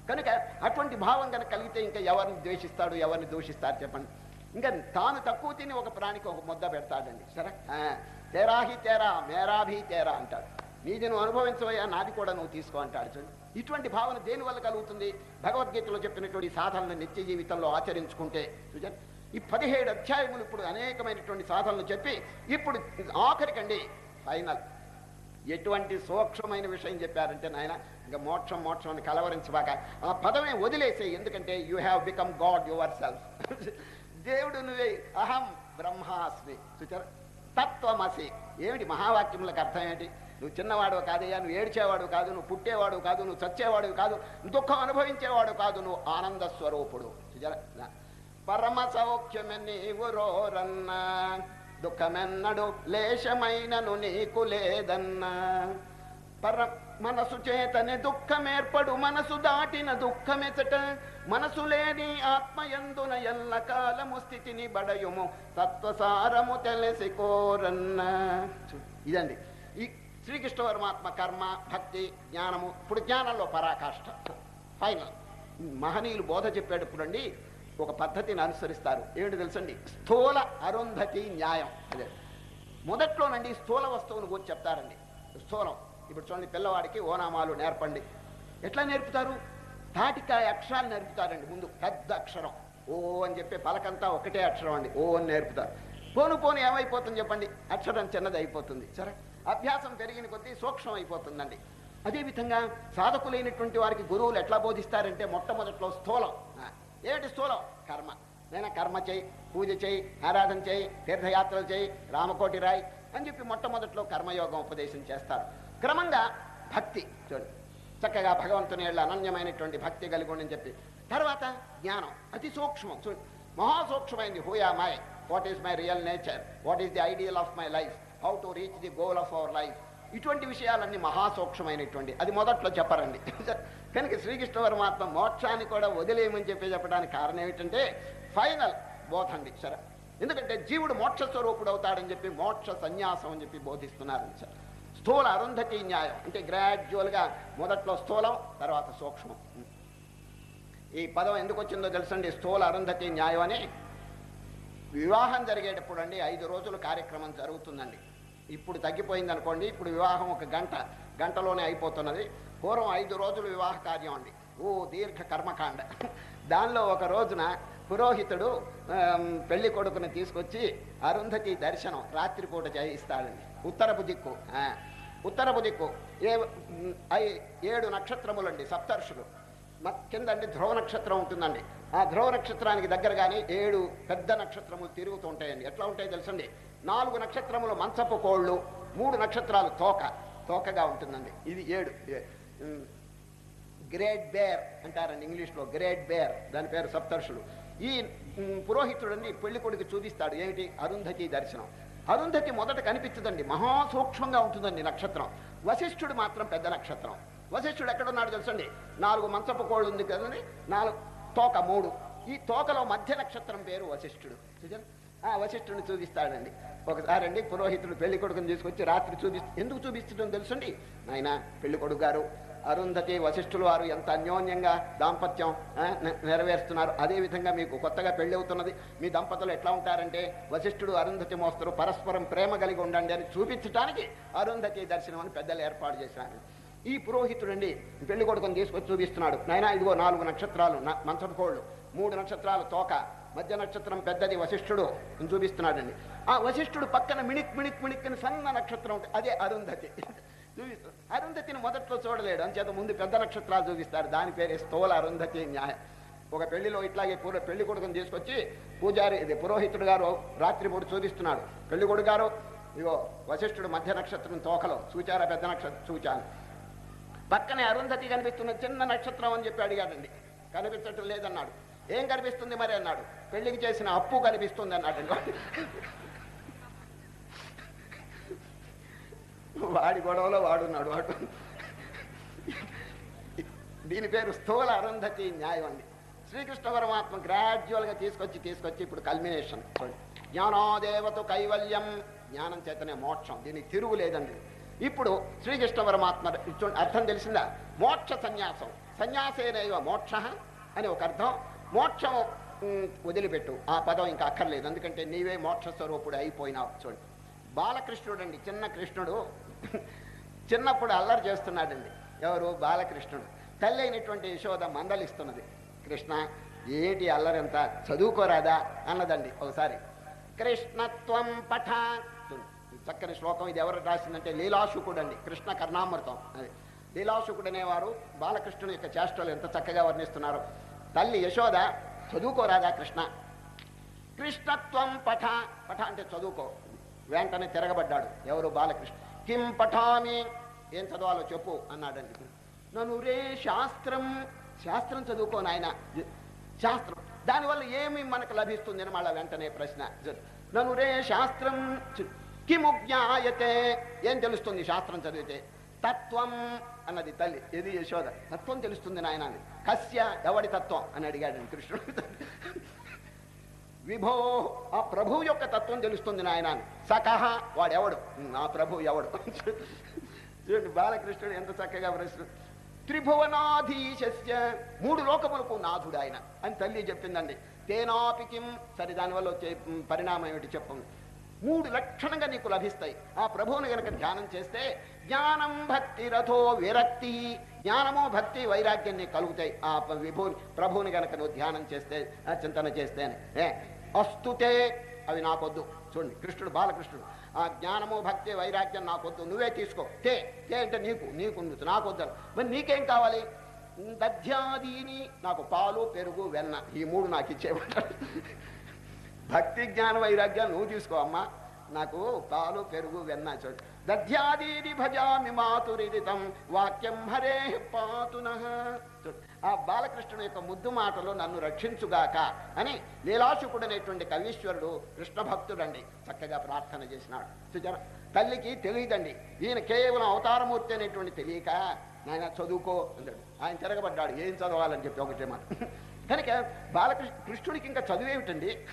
కనుక అటువంటి భావం కనుక కలిగితే ఇంకా ఎవరిని ద్వేషిస్తాడు ఎవరిని దూషిస్తారు చెప్పండి? ఇంకా తాను తక్కువ తిని ఒక ప్రాణికి ఒక ముద్ద పెడతాడండి. సరే? తేరాహి తేరా మేరాభి తేరా అంటాడు. నీది నువ్వు అనుభవించవయ్యా నాది కూడా నువ్వు తీసుకో అంటాడు చూడండి ఇటువంటి భావన దేని వల్ల కలుగుతుంది? భగవద్గీతలో చెప్పినటువంటి సాధనలు నిత్య జీవితంలో ఆచరించుకుంటే చూచారు ఈ పదిహేడు అధ్యాయములు ఇప్పుడు అనేకమైనటువంటి సాధనలు చెప్పి ఇప్పుడు ఆఖరికండి ఫైనల్. ఎటువంటి సూక్ష్మమైన విషయం చెప్పారంటే నాయన ఇంకా మోక్షం మోక్షం అని కలవరించబాక ఆ పదమే వదిలేసే ఎందుకంటే you have become God yourself. దేవుడు నువ్వే. అహం బ్రహ్మాస్మి. సుచర తత్వమసి. ఏమిటి మహావాక్యములకు అర్థం ఏంటి? నువ్వు చిన్నవాడు కాదయ్యా నువ్వు ఏడ్చేవాడు కాదు నువ్వు పుట్టేవాడు కాదు నువ్వు చచ్చేవాడు కాదు దుఃఖం అనుభవించేవాడు కాదు నువ్వు ఆనంద స్వరూపుడు చూచారా పరమ సౌఖ్యమెన్నీవురోరన్నా దుఃఖమెన్నడు లేశమైనను నీకు లేదన్నా. పర మనసు చేతనే దుఃఖమేర్పడు మనసు దాటిన దుఃఖమెచట మనసు లేని ఆత్మయందున ఎల్ల కాలము స్థితిని బడయుము. తత్వసారము తెలిసి కోరన్న. ఇదండి. ఈ శ్రీకృష్ణ పరమాత్మ కర్మ భక్తి జ్ఞానము ఇప్పుడు జ్ఞానంలో పరాకాష్ఠ ఫైనల్. మహనీయులు బోధ చెప్పేటప్పుడు అండి ఒక పద్ధతిని అనుసరిస్తారు. ఏమిటి తెలుసండి? స్థూల అరుంధతి న్యాయం. అదే. మొదట్లోనండి స్థూల వస్తువును గురించి చెప్తారండి. స్థూలం. ఇప్పుడు చూడండి పిల్లవాడికి ఓనామాలు నేర్పండి. ఎట్లా నేర్పుతారు? తాటికాయ అక్షరాలు నేర్పుతారండి ముందు పెద్ద అక్షరం. ఓ అని చెప్పి పలకంతా ఒకటే అక్షరం అండి ఓ అని నేర్పుతారు. పోను పోను ఏమైపోతుంది చెప్పండి? అక్షరం చిన్నది అయిపోతుంది. సరే అభ్యాసం పెరిగిన కొద్దీ సూక్ష్మం అయిపోతుందండి. అదేవిధంగా సాధకులైనటువంటి వారికి గురువులు ఎట్లా బోధిస్తారంటే మొట్టమొదట్లో స్థూలం. ఆ, ఏమిటి స్థూలం? కర్మ. నేను కర్మ చేయి పూజ చేయి ఆరాధన చేయి తీర్థయాత్రలు చేయి రామకోటి రాయి అని చెప్పి మొట్టమొదట్లో కర్మయోగం ఉపదేశం చేస్తారు. క్రమంగా భక్తి చూడండి. చక్కగా భగవంతుని వెళ్ళ అనన్యమైనటువంటి భక్తి కలిగి ఉండని చెప్పి. తర్వాత జ్ఞానం అతి సూక్ష్మం. చూడండి మహాసూక్ష్మమైంది who am I what is my real nature what is the ideal of my life how to reach the goal of our life ఇటువంటి విషయాలన్నీ మహాసూక్ష్మమైనటువంటి. అది మొదట్లో చెప్పరండి. కనుక శ్రీకృష్ణ పరమాత్మ మోక్షాన్ని కూడా వదిలేయమని చెప్పి చెప్పడానికి కారణం ఏమిటంటే ఫైనల్ బోధండి సరే. ఎందుకంటే జీవుడు మోక్ష స్వరూపుడు అవుతాడని చెప్పి మోక్ష సన్యాసం అని చెప్పి బోధిస్తున్నారండి సార్. స్థూల అరుంధతి న్యాయం. అంటే గ్రాడ్యువల్గా మొదట్లో స్థూలం తర్వాత సూక్ష్మం. ఈ పదం ఎందుకు వచ్చిందో తెలుసండి? స్థూల అరుంధతి న్యాయం అని వివాహం జరిగేటప్పుడు అండి ఐదు రోజులు కార్యక్రమం జరుగుతుందండి. ఇప్పుడు తగ్గిపోయింది అనుకోండి ఇప్పుడు వివాహం ఒక గంట గంటలోనే అయిపోతున్నది. పూర్వం ఐదు రోజులు వివాహ కార్యం అండి. ఓ దీర్ఘ కర్మకాండ. దానిలో ఒక రోజున పురోహితుడు పెళ్ళి కొడుకుని తీసుకొచ్చి అరుంధతి దర్శనం రాత్రిపూట చేయిస్తాడండి. ఉత్తరపు దిక్కు ఉత్తరపు దిక్కు. ఏ ఐ- ఏడు నక్షత్రములండి సప్తర్షులు. కిందండి ధ్రువ నక్షత్రం ఉంటుందండి. ఆ ధ్రువ నక్షత్రానికి దగ్గరగానే ఏడు పెద్ద నక్షత్రములు తిరుగుతూ ఉంటాయండి. ఎట్లా ఉంటాయి తెలుసండి? నాలుగు నక్షత్రములు మంచపు కోళ్ళు మూడు నక్షత్రాలు తోక. తోకగా ఉంటుందండి. ఇది ఏడు గ్రేట్ బేర్ అంటారండి ఇంగ్లీష్లో గ్రేట్ బేర్. దాని పేరు సప్తర్షులు. ఈ పురోహితుడిని పెళ్ళి కొడుకు చూపిస్తాడు. ఏమిటి? అరుంధతి దర్శనం. అరుంధతి మొదట కనిపించదండి. మహాసూక్ష్మంగా ఉంటుందండి నక్షత్రం. వశిష్ఠుడు మాత్రం పెద్ద నక్షత్రం. వశిష్ఠుడు ఎక్కడున్నాడు తెలుసండి? నాలుగు మంచపు కోళ్ళు ఉంది కదండి? నాలుగు తోక మూడు. ఈ తోకలో మధ్య నక్షత్రం పేరు వశిష్ఠుడు. ఆ వశిష్ఠుడిని చూపిస్తాడండి. ఒకసారి అండి పురోహితుడు పెళ్ళి కొడుకుని తీసుకొచ్చి రాత్రి చూపి ఎందుకు చూపిస్తుందో తెలుసండి? నాయన పెళ్ళి కొడుకు గారు అరుంధతి వశిష్ఠులు వారు ఎంత అన్యోన్యంగా దాంపత్యం నెరవేరుస్తున్నారు. అదేవిధంగా మీకు కొత్తగా పెళ్ళి అవుతున్నది. మీ దంపతులు ఎట్లా ఉంటారంటే వశిష్ఠుడు అరుంధతి మోస్తరు పరస్పరం ప్రేమ కలిగి ఉండండి అని చూపించడానికి అరుంధతి దర్శనం అని పెద్దలు ఏర్పాటు చేశారు. ఈ పురోహితుడండి పెళ్ళి కొడుకుని తీసుకొచ్చి చూపిస్తున్నాడు. నైనా ఇదిగో నాలుగు నక్షత్రాలు న- కోళ్ళు మూడు నక్షత్రాలు తోక మధ్య నక్షత్రం పెద్దది వశిష్ఠుడు చూపిస్తున్నాడండి. ఆ వశిష్ఠుడు పక్కన మిణిక్ మిణిక్ మిణిక్ అని సన్న నక్షత్రం ఉంటుంది అదే అరుంధతి. చూపిస్తాడు అరుంధతిని మొదట్లో చూడలేడు. అంచేత ముందు పెద్ద నక్షత్రాలు చూపిస్తారు. దాని పేరే స్థూల అరుంధతి న్యాయం. ఒక పెళ్ళిలో ఇట్లాగే పూర్వ పెళ్ళి కొడుకుని తీసుకొచ్చి పూజారి ఇది పురోహితుడు గారు రాత్రిపూట చూపిస్తున్నాడు. పెళ్ళి కొడుకు గారు ఇగో వశిష్ఠుడు మధ్య నక్షత్రం తోకలో. చూచారా పెద్ద నక్షత్రం చూచాను. పక్కనే అరుంధతి కనిపిస్తున్న చిన్న నక్షత్రం అని చెప్పి అడిగాడండి. కనిపించటం లేదన్నాడు. ఏం కనిపిస్తుంది మరి అన్నాడు. పెళ్ళికి చేసిన అప్పు కనిపిస్తుంది అన్నాడు వాడి గొడవలో వాడున్నాడు వాడు. దీని పేరు స్థూల అరుంధతి న్యాయం అండి. శ్రీకృష్ణ పరమాత్మ గ్రాడ్యువల్గా తీసుకొచ్చి తీసుకొచ్చి ఇప్పుడు కల్మినేషన్ జ్ఞానోదేవత కైవల్యం. జ్ఞానం చేతనే మోక్షం. దీనికి తిరుగు లేదండి. ఇప్పుడు శ్రీకృష్ణ పరమాత్మ అర్థం తెలిసిందా? మోక్ష సన్యాసం. సన్యాసేనైవ మోక్ష అని ఒక అర్థం. మోక్షం వదిలిపెట్టు. ఆ పదం ఇంకా అక్కర్లేదు. ఎందుకంటే నీవే మోక్ష స్వరూపుడు అయిపోయినావు. చూడండి. బాలకృష్ణుడు అండి చిన్న కృష్ణుడు. చిన్నప్పుడు అల్లరి చేస్తున్నాడండి. ఎవరు? బాలకృష్ణుడు. తల్లి అయినటువంటి యశోద మందలిస్తున్నది. కృష్ణ ఏటి అల్లరంతా? చదువుకోరాదా? అన్నదండి ఒకసారి. కృష్ణత్వం పఠ చక్కని శ్లోకం ఇది ఎవరు రాసిందంటే లీలాశుకుడు అండి కృష్ణ కర్ణామృతం. అది. లీలాశుకుడు అనేవారు బాలకృష్ణుని యొక్క చేష్టలు ఎంత చక్కగా వర్ణిస్తున్నారు. తల్లి యశోద చదువుకోరాదా కృష్ణ? కృష్ణత్వం పఠ పఠ అంటే చదువుకో. వెంటనే తిరగబడ్డాడు. ఎవరు? బాలకృష్ణ. కిం పఠామి ఏం చదవాలో చెప్పు అన్నాడండి. నన్ను రే శాస్త్రం శాస్త్రం చదువుకో నాయన. శాస్త్రం. దానివల్ల ఏమి మనకు లభిస్తుంది? అని మళ్ళా వెంటనే ప్రశ్న. నన్ను రే శాస్త్రం చ- కిము జ్ఞాయతే. ఏం తెలుస్తుంది శాస్త్రం చదివితే? తత్వం అన్నది తల్లి. ఇది యశోద? తత్వం తెలుస్తుంది నాయన. కస్య ఎవడి తత్వం? అని అడిగాడు కృష్ణుడు. విభో ఆ ప్రభువు యొక్క తత్వం తెలుస్తుంది నాయన. సకహ వాడెవడు? నా ప్రభు ఎవడు? చూడండి బాలకృష్ణుడు ఎంత చక్కగా ప్రశ్న. త్రిభువనాధీశస్య మూడు లోకములకు నాథుడు ఆయన. అని తల్లి చెప్పిందండి. తేనాపికిం సరే దానివల్ల వచ్చే పరిణామం ఏమిటి చెప్పండి. మూడు లక్షణంగా నీకు లభిస్తాయి. ఆ ప్రభువుని గనక ధ్యానం చేస్తే జ్ఞానం భక్తి రథో విరక్తి జ్ఞానము భక్తి వైరాగ్యం నీకు కలుగుతాయి. ఆ విభుని ప్రభువుని గనక నువ్వు ధ్యానం చేస్తే చింతన చేస్తే అని. ఏ? అస్తుతే అవి నాకొద్దు. చూడండి కృష్ణుడు బాలకృష్ణుడు ఆ జ్ఞానము భక్తి వైరాగ్యం నాకొద్దు. నువ్వే తీసుకో. తే తే అంటే నీకు నీకు నాకొద్దు మరి నీకేం కావాలి? దధ్యాదీని నాకు పాలు పెరుగు వెన్న. ఈ మూడు నాకు ఇచ్చేవాడు భక్తి జ్ఞాన వైరాగ్యాలు నువ్వు తీసుకో అమ్మా. నాకు పాలు పెరుగు వెన్న చోటు దధ్యాదీది భజామి మాతురిదితం వాక్యం హరే పాతున. ఆ బాలకృష్ణుని యొక్క ముద్దు మాటలు నన్ను రక్షించుగాక అని లీలాశుకుడనేటువంటి కవీశ్వరుడు కృష్ణ భక్తుడండి. చక్కగా ప్రార్థన చేసినాడు. చూచారా తల్లికి తెలియదండి. ఈయన కేవలం అవతారమూర్తి అనేటువంటి తెలియక నాయన చదువుకో అన్నాడు ఆయన తిరగబడ్డాడు. ఏం చదవాలని చెప్పి ఒకటే మాట. కనుక బాలకృష్ణ కృష్ణుడికి ఇంకా చదువేమిటండి?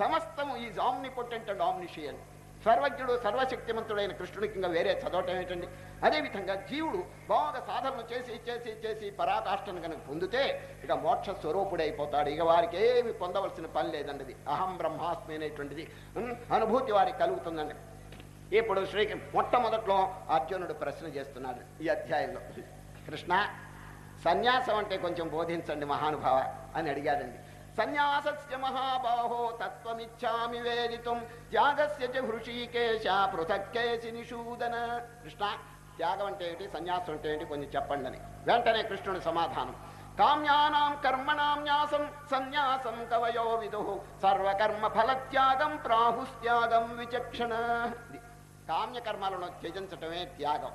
సమస్తము ఈ ఆమ్ని పొట్టెంట్ అండ్ ఆమ్నిషియన్ సర్వజ్ఞుడు సర్వశక్తిమంతుడైన కృష్ణుడికి ఇంకా వేరే చదవటం ఏమిటండి? అదేవిధంగా జీవుడు బాగా సాధనలు చేసి చేసి చేసి పరాకాష్ఠను కనుక పొందితే ఇక మోక్ష స్వరూపుడైపోతాడు ఇక వారికి ఏమి పొందవలసిన పని లేదండి అహం బ్రహ్మాస్మి అనేటువంటిది అనుభూతి వారికి కలుగుతుందండి. ఇప్పుడు శ్రీ మొట్టమొదట్లో అర్జునుడు ప్రశ్న చేస్తున్నాడు ఈ అధ్యాయంలో. కృష్ణ సన్యాసం అంటే కొంచెం బోధించండి మహానుభావ అని అడిగాడండి. సన్యాసస్య మహాబాహో తత్వమిచ్చామి వేదితుం త్యాగస్య చ హృషీకేశ పృథక్కేసి నిషూదన కృష్ణ త్యాగం అంటే ఏంటి సన్యాసం అంటే ఏంటి కొంచెం చెప్పండి అని వెంటనే కృష్ణుడి సమాధానం। కామ్యానాం కర్మణాం న్యాసం సన్యాసం కవయో విదు। సర్వకర్మ ఫలత్యాగం ప్రాహుస్త్యాగం విచక్షణ। కామ్యకర్మలను త్యజించటమే త్యాగం।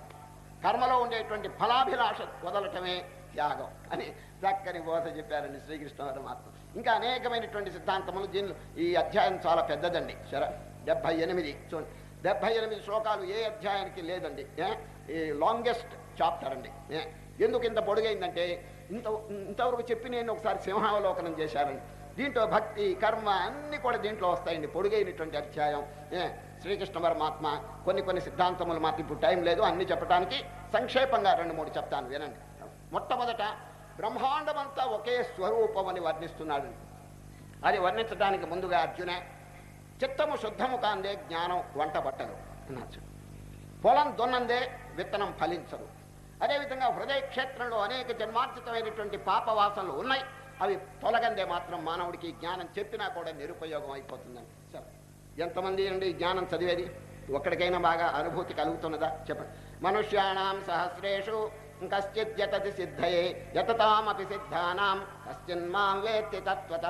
కర్మలో ఉండేటువంటి ఫలాభిలాష వదలటమే త్యాగం అని చక్కని బోధ చెప్పారండి శ్రీకృష్ణ పరమాత్మ ఇంకా అనేకమైనటువంటి సిద్ధాంతములు దీనిలో ఈ అధ్యాయం చాలా పెద్దదండి. సరే డెబ్బై ఎనిమిది చూడండి డెబ్బై ఎనిమిది శ్లోకాలు ఏ అధ్యాయానికి లేదండి. ఈ లాంగెస్ట్ చాప్టర్ అండి. ఎందుకు ఇంత పొడుగైందంటే ఇంత ఇంతవరకు చెప్పి నేను ఒకసారి సింహావలోకనం చేశారండి దీంట్లో భక్తి కర్మ అన్ని కూడా దీంట్లో వస్తాయండి. పొడుగైనటువంటి అధ్యాయం. శ్రీకృష్ణ పరమాత్మ కొన్ని కొన్ని సిద్ధాంతములు మాత్రం ఇప్పుడు టైం లేదు. అన్ని చెప్పడానికి సంక్షేపంగా రెండు మూడు చెప్తాను వినండి. మొట్టమొదట బ్రహ్మాండమంతా ఒకే స్వరూపం అని వర్ణిస్తున్నాడు. అది వర్ణించడానికి ముందుగా అర్జునే చిత్తము శుద్ధము కాందే జ్ఞానం వంట పట్టదు పొలం దున్నందే విత్తనం ఫలించదు. అదేవిధంగా హృదయ క్షేత్రంలో అనేక జన్మార్జితమైనటువంటి పాపవాసనలు ఉన్నాయి. అవి తొలగందే మాత్రం మానవుడికి జ్ఞానం చెప్పినా కూడా నిరుపయోగం అయిపోతుందని. సరే ఎంతమంది అండి జ్ఞానం చదివేది? ఒక్కడికైనా బాగా అనుభూతి కలుగుతున్నదా? చెప్పండి. మనుష్యాణం సహస్రేషు కశ్చిత్ యతతి సిద్ధయే యతతామపి సిద్ధానాం కశ్చిన్మాం వేత్తి తత్వత.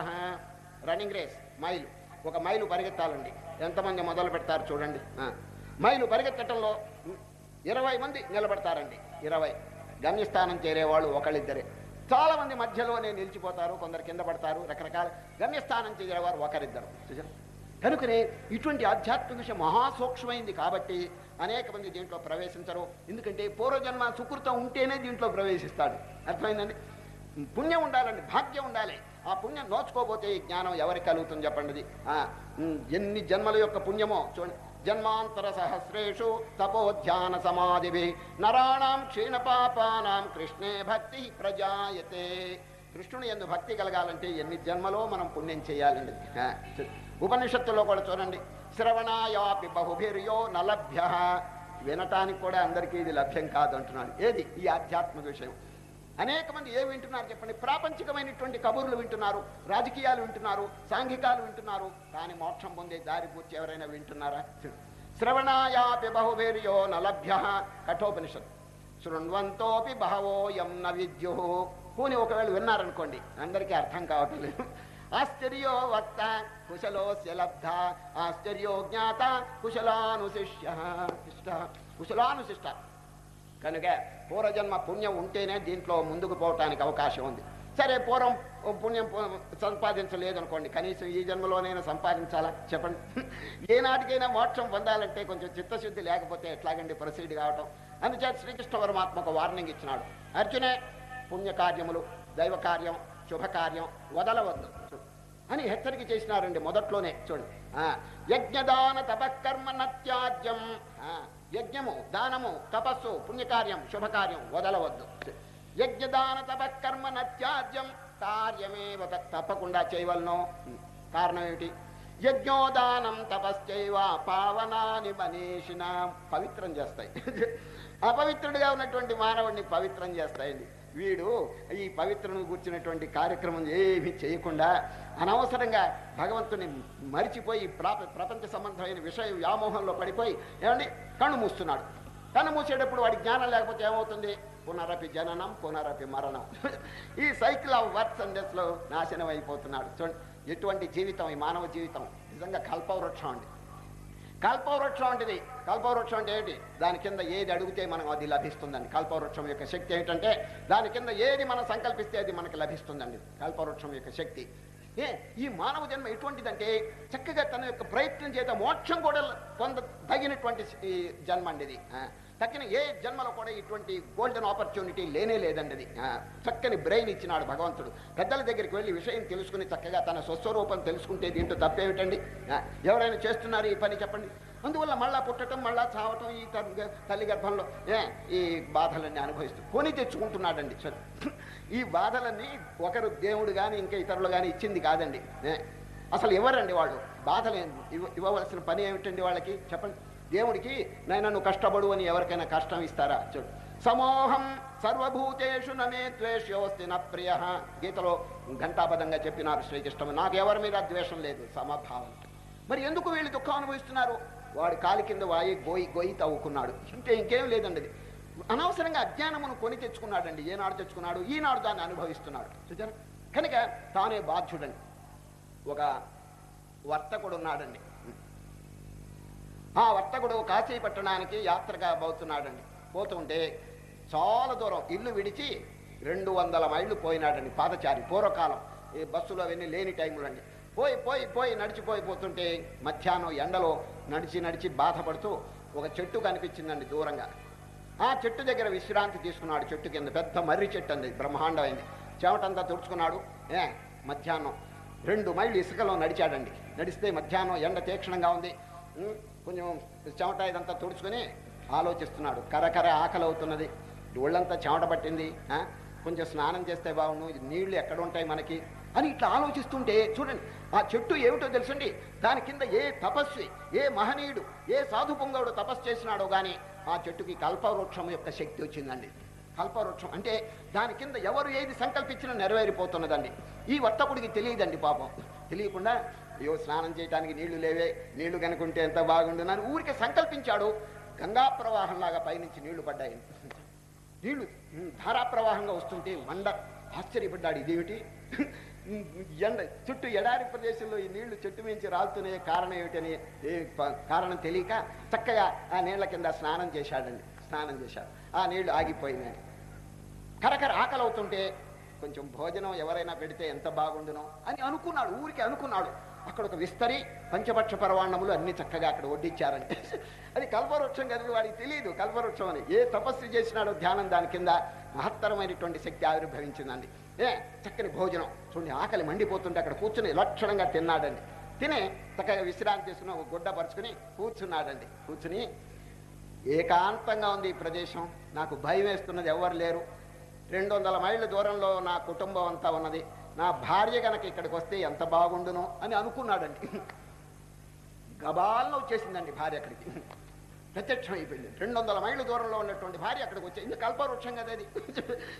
Running race mile. ఒక మైలు పరిగెత్తాలండి. ఎంతమంది మొదలు పెడతారు చూడండి. మైలు పరిగెత్తటంలో ఇరవై మంది నిలబడతారండి. ఇరవై. గమ్యస్థానం చేరేవాళ్ళు ఒకళ్ళిద్దరే. చాలా మంది మధ్యలోనే నిలిచిపోతారు కొందరు కింద పడతారు రకరకాల గమ్యస్థానం చేసేవారు ఒకరిద్దరు. కనుకనే ఇటువంటి ఆధ్యాత్మిక విషయం మహాసూక్ష్మైంది కాబట్టి అనేక మంది దీంట్లో ప్రవేశించరు. ఎందుకంటే పూర్వజన్మ సుకృతం ఉంటేనే దీంట్లో ప్రవేశిస్తాడు. అర్థమైందండి? పుణ్యం ఉండాలండి భాగ్యం ఉండాలి. ఆ పుణ్యం నోచుకోపోతే ఈ జ్ఞానం ఎవరికి కలుగుతుంది చెప్పండి? ఎన్ని జన్మల యొక్క పుణ్యమో చూడండి. జన్మాంతర సహస్రేషు తపోధ్యాన సమాధివి నరాణం క్షీణ పాపానాం కృష్ణే భక్తి ప్రజాయతే. కృష్ణుని ఎందు భక్తి కలగాలంటే ఎన్ని జన్మలో మనం పుణ్యం చేయాలండి? ఉపనిషత్తులో కూడా చూడండి. శ్రవణాయాపి బహుభిర్యో నలభ్య. వినటానికి కూడా అందరికీ ఇది లభ్యం కాదు అంటున్నాడు. ఏది? ఈ ఆధ్యాత్మిక విషయం. అనేక మంది ఏం వింటున్నారు చెప్పండి? ప్రాపంచికమైనటువంటి కబుర్లు వింటున్నారు రాజకీయాలు వింటున్నారు సాంఘికాలు వింటున్నారు కానీ మోక్షం పొందే దారి పూర్తి ఎవరైనా వింటున్నారా? శ్రవణాయాపి బహుభేర్యో నలభ్య. కఠోపనిషత్ శృణ్వంతోపి బహవోయం న విద్యు. కూని ఒకవేళ విన్నారనుకోండి అందరికీ అర్థం కావట్లేదు. ఆశ్చర్యో వక్త కుశలోస్య లబ్ధ ఆశ్చర్యో జ్ఞాత కుశలానుశిష్య శిష్ట కుశలానుశిష్ట. కనుక పూర్వజన్మ పుణ్యం ఉంటేనే దీంట్లో ముందుకు పోవటానికి అవకాశం ఉంది. సరే పూర్వం పుణ్యం సంపాదించలేదనుకోండి. సంపాదించలేదు అనుకోండి కనీసం ఈ జన్మలోనైనా సంపాదించాలా? చెప్పండి. ఏనాటికైనా మోక్షం పొందాలంటే కొంచెం చిత్తశుద్ధి లేకపోతే ఎట్లాగండి ప్రొసీడ్ కావటం? అందుచేత శ్రీకృష్ణ పరమాత్మ ఒక వార్నింగ్ ఇచ్చినాడు. అర్జునే పుణ్యకార్యములు దైవ కార్యం శుభకార్యం వదలవద్దు. అని హెచ్చరిక చేసినారండి మొదట్లోనే చూడండి ఆ, యజ్ఞదాన తపకర్మ నత్యాజ్యం. ఆ, యజ్ఞము దానము తపస్సు పుణ్యకార్యం శుభకార్యం వదలవద్దు. యజ్ఞదాన తపకర్మ నత్యాజ్యం కార్యమేవ తప్పకుండా చేయవలను. కారణం ఏమిటి? యజ్ఞోదానం తపశ్చైవ పావనాని మనీషిన పవిత్రం చేస్తాయి. అపవిత్రుడిగా ఉన్నటువంటి మానవుడిని పవిత్రం చేస్తాయండి. వీడు ఈ పవిత్రను కూర్చున్నటువంటి కార్యక్రమం ఏమీ చేయకుండా అనవసరంగా భగవంతుని మరిచిపోయి ప్రాప ప్రపంచ సంబంధమైన విషయ వ్యామోహంలో పడిపోయి ఏమండి కన్ను మూస్తున్నాడు. కన్ను మూసేటప్పుడు వాడి జ్ఞానం లేకపోతే ఏమవుతుంది? పునరపి జననం పునరపి మరణం. ఈ సైకిల్ ఆఫ్ వర్క్స్ అండ్ డెస్లో నాశనం అయిపోతున్నాడు. చూడండి ఎటువంటి జీవితం ఈ మానవ జీవితం నిజంగా కల్పవృక్షం అండి. కల్పవృక్షం అంటేది. కల్పవృక్షం అంటే ఏంటి? దాని కింద ఏది అడిగితే మనం అది లభిస్తుందండి. కల్పవృక్షం యొక్క శక్తి ఏంటంటే దాని కింద ఏది మనం సంకల్పిస్తే అది మనకి లభిస్తుందండి. కల్పవృక్షం యొక్క శక్తి. ఏ ఈ మానవ జన్మ ఎటువంటిదంటే చక్కగా తన యొక్క ప్రయత్నం చేత మోక్షం కూడా పొంద తగినటువంటి ఈ జన్మ అండి ఇది చక్కని తక్కిన ఏ జన్మలో కూడా ఇటువంటి గోల్డెన్ ఆపర్చునిటీ లేనే లేదండి అది చక్కని బ్రెయిన్ ఇచ్చినాడు భగవంతుడు. పెద్దల దగ్గరికి వెళ్ళి విషయం తెలుసుకుని చక్కగా తన స్వస్వరూపం తెలుసుకుంటే దీంట్లో తప్పేమిటండి? ఎవరైనా చేస్తున్నారు ఈ పని చెప్పండి. అందువల్ల మళ్ళా పుట్టడం మళ్ళా చావటం ఈ తల్లి గర్భంలో ఏ ఈ బాధలన్నీ అనుభవిస్తూ కొని తెచ్చుకుంటున్నాడండి. ఈ బాధలన్నీ ఒకరు దేవుడు కానీ ఇంకా ఇతరులు కానీ ఇచ్చింది కాదండి. అసలు ఎవరండి వాళ్ళు? బాధలు ఇవ్వవలసిన పని ఏమిటండి వాళ్ళకి? చెప్పండి. దేవుడికి నైనా నువ్వు కష్టపడు అని ఎవరికైనా కష్టం ఇస్తారా? చూడు. సమోహం సర్వభూతేషు నమే ద్వేషోస్తి న ప్రియ. గీతలో ఘంటాపదంగా చెప్పినారు శ్రీకృష్ణ నాకు ఎవరి మీద ద్వేషం లేదు సమభావం. మరి ఎందుకు వీళ్ళు దుఃఖం అనుభవిస్తున్నారు? వాడి కాలి కింద వాయి గోయి గోయి తవ్వుకున్నాడు. ఇంకే ఇంకేం లేదండి. అనవసరంగా అజ్ఞానమును కొని తెచ్చుకున్నాడండి. ఏనాడు తెచ్చుకున్నాడు? ఈనాడు దాన్ని అనుభవిస్తున్నాడు. చూచారా కనుక తానే బాధ్యుడండి ఒక వర్తకుడు ఉన్నాడండి. ఆ వర్తకుడు కాశీ పట్టణానికి యాత్రగా పోతున్నాడండి. పోతుంటే చాలా దూరం ఇల్లు విడిచి రెండు వందల మైళ్ళు పోయినాడండి పాదచారి పూర్వకాలం. ఈ బస్సులో అవన్నీ లేని టైంలో అండి. పోయి పోయి పోయి నడిచిపోయి పోతుంటే మధ్యాహ్నం ఎండలో నడిచి నడిచి బాధపడుతూ ఒక చెట్టు కనిపించిందండి దూరంగా. ఆ చెట్టు దగ్గర విశ్రాంతి తీసుకున్నాడు చెట్టు కింద. పెద్ద మర్రి చెట్టు అంది బ్రహ్మాండమైంది. చెమటంతా తుడుచుకున్నాడు. ఏ మధ్యాహ్నం రెండు మైళ్ళు ఇసుకలో నడిచాడండి. నడిస్తే మధ్యాహ్నం ఎండ తీక్షణంగా ఉంది. కొంచెం చెమట ఇదంతా తుడుచుకొని ఆలోచిస్తున్నాడు. కరకర ఆకలి అవుతున్నది ఒళ్ళంతా చెమట పట్టింది. ఆ, కొంచెం స్నానం చేస్తే బాగుండు. నీళ్ళు ఎక్కడ ఉంటాయి మనకి? అని ఇట్లా ఆలోచిస్తుంటే చూడండి ఆ చెట్టు ఏమిటో తెలుసండి? దాని కింద ఏ తపస్వి ఏ మహనీయుడు ఏ సాధు పొంగవుడు తపస్సు చేసినాడో కానీ ఆ చెట్టుకి కల్పవృక్షం యొక్క శక్తి వచ్చిందండి. కల్పవృక్షం అంటే దాని కింద ఎవరు ఏది సంకల్పించినా నెరవేరిపోతున్నదండి. ఈ వర్తకుడికి తెలియదండి పాపం. తెలియకుండా అయ్యో స్నానం చేయడానికి నీళ్ళు లేవే నీళ్ళు కనుకుంటే ఎంత బాగుండునని ఊరికే సంకల్పించాడు. గంగా ప్రవాహంలాగా పైనుంచి నీళ్ళు పడ్డాయి. నీళ్ళు ధారాప్రవాహంగా వస్తుంటే మండ ఆశ్చర్యపడ్డాడు. ఇదేమిటి? ఎండ చుట్టూ ఎడారి ప్రదేశంలో ఈ నీళ్ళు చెట్టు మించి రాలుతున్నాయి కారణం ఏమిటని కారణం తెలియక చక్కగా ఆ నీళ్ళ కింద స్నానం చేశాడండి. స్నానం చేశాడు. ఆ నీళ్ళు ఆగిపోయినాయి. కరకర ఆకలి అవుతుంటే కొంచెం భోజనం ఎవరైనా పెడితే ఎంత బాగుండునో అని అనుకున్నాడు ఊరికి అనుకున్నాడు. అక్కడ ఒక విస్తరి పంచపక్ష పరవాణములు అన్ని చక్కగా అక్కడ వడ్డించారంటే. అది కల్పవృక్షం కదండి వాడికి తెలియదు కల్పవృక్షం అని. ఏ తపస్సు చేసినాడో ధ్యానం దాని కింద మహత్తరమైనటువంటి శక్తి ఆవిర్భవించిందండి. ఏ చక్కని భోజనం. చూడండి ఆకలి మండిపోతుంటే అక్కడ కూర్చుని లక్షణంగా తిన్నాడండి. తిని చక్కగా విశ్రాంతి తీసుకుని ఒక గుడ్డ పరుచుకుని కూర్చున్నాడండి. కూర్చుని ఏకాంతంగా ఉంది ఈ ప్రదేశం. నాకు భయం వేస్తున్నది ఎవరు లేరు. రెండు వందల మైళ్ళ దూరంలో నా కుటుంబం అంతా ఉన్నది. నా భార్య గనక ఇక్కడికి వస్తే ఎంత బాగుండును అని అనుకున్నాడండి. గబాలను వచ్చేసిందండి భార్య అక్కడికి. ప్రత్యక్షం అయిపోయింది. రెండు వందల మైళ్ళ దూరంలో ఉన్నటువంటి భార్య అక్కడికి వచ్చేది ఇంకా కల్పవృక్షం కదా అది?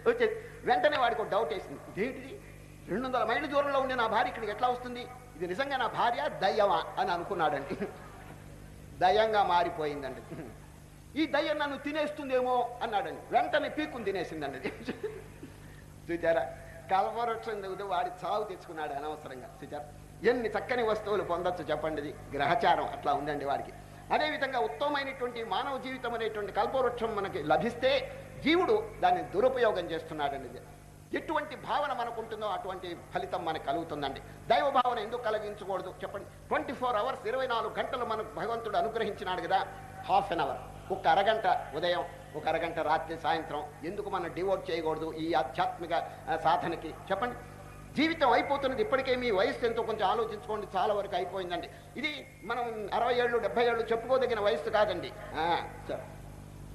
వచ్చేది వెంటనే వాడికి ఒక డౌట్ వేసింది. ఏంటిది? రెండు వందల మైళ్ళ దూరంలో ఉండే నా భార్య ఇక్కడికి ఎట్లా వస్తుంది? ఇది నిజంగా నా భార్య? దయ్యమా? అని అనుకున్నాడండి. దయ్యంగా మారిపోయిందండి. ఈ దయ్యం నన్ను తినేస్తుందేమో? అన్నాడండి. వెంటనే పీక్కుని తినేసిందండి. చూచారా కల్పవృక్షం దిగుతూ వాడి చావు తెచ్చుకున్నాడు అనవసరంగా. చూచారా ఎన్ని చక్కని వస్తువులు పొందొచ్చు చెప్పండి. ఇది గ్రహచారం అట్లా ఉందండి వాడికి. అదేవిధంగా ఉత్తమమైనటువంటి మానవ జీవితం అనేటువంటి కల్పవృక్షం మనకి లభిస్తే జీవుడు దాన్ని దురుపయోగం చేస్తున్నాడండి ఎటువంటి భావన మనకు ఉంటుందో అటువంటి ఫలితం మనకు కలుగుతుందండి. దైవ భావన ఎందుకు కలిగించకూడదు చెప్పండి. ట్వంటీ ఫోర్ అవర్స్ ఇరవై నాలుగు గంటలు మనకు భగవంతుడు అనుగ్రహించినాడు కదా హాఫ్ అన్ అవర్ ఒక అరగంట ఉదయం ఒక అరగంట రాత్రి సాయంత్రం ఎందుకు మనం డివోట్ చేయకూడదు ఈ ఆధ్యాత్మిక సాధనకి? చెప్పండి. జీవితం అయిపోతున్నది ఇప్పటికే మీ వయసు ఎంతో కొంచెం ఆలోచించుకోండి చాలా వరకు అయిపోయిందండి. ఇది మనం అరవై ఏళ్ళు డెబ్బై ఏళ్ళు చెప్పుకోదగిన వయసు కాదండి. ఆ,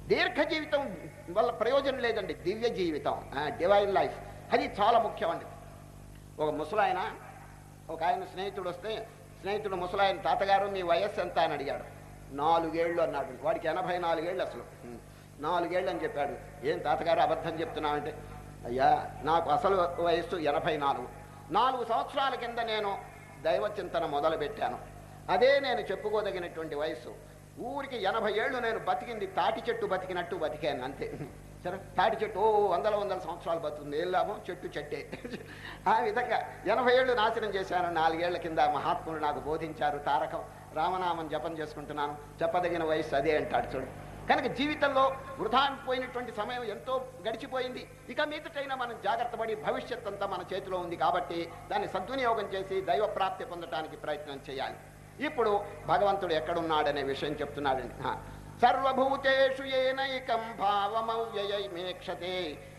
దీర్ఘ జీవితం వల్ల ప్రయోజనం లేదండి. దివ్య జీవితం డివైన్ లైఫ్ అది చాలా ముఖ్యం అండి. ఒక ముసలాయన ఒక ఆయన స్నేహితుడు వస్తే స్నేహితుడు ముసలాయన తాతగారు మీ వయస్సు ఎంత? అని అడిగాడు. నాలుగేళ్ళు అన్నాడు. వాడికి ఎనభై నాలుగేళ్ళు అసలు. నాలుగేళ్ళు అని చెప్పాడు. ఏం తాతగారు అబద్ధం చెప్తున్నామంటే అయ్యా నాకు అసలు వయస్సు ఎనభై నాలుగు నాలుగు సంవత్సరాల కింద నేను దైవ చింతన మొదలుపెట్టాను. అదే నేను చెప్పుకోదగినటువంటి వయస్సు. ఊరికి ఎనభై ఏళ్ళు నేను బతికింది తాటి చెట్టు బతికినట్టు బతికాను అంతే. సరే తాటి చెట్టు ఓ వందల వందల సంవత్సరాలు బతుంది ఏం లాభం? చెట్టు చెట్టే. ఆ విధంగా ఎనభై ఏళ్ళు నాశనం చేశాను. నాలుగేళ్ళ కింద మహాత్ములు నాకు బోధించారు తారకం రామనామం జపం చేసుకుంటున్నాను. చెప్పదగిన వయస్సు అదే అంటాడు చూడు. కనుక జీవితంలో వృధా పోయినటువంటి సమయం ఎంతో గడిచిపోయింది. ఇక మీదటైనా మనం జాగ్రత్త పడి భవిష్యత్ అంతా మన చేతిలో ఉంది కాబట్టి దాన్ని సద్వినియోగం చేసి దైవ ప్రాప్తి పొందడానికి ప్రయత్నం చేయాలి. ఇప్పుడు భగవంతుడు ఎక్కడున్నాడనే విషయం చెప్తున్నాడండి. సర్వభూతేషు ఏనైకం భావమవ్యయమేక్షతే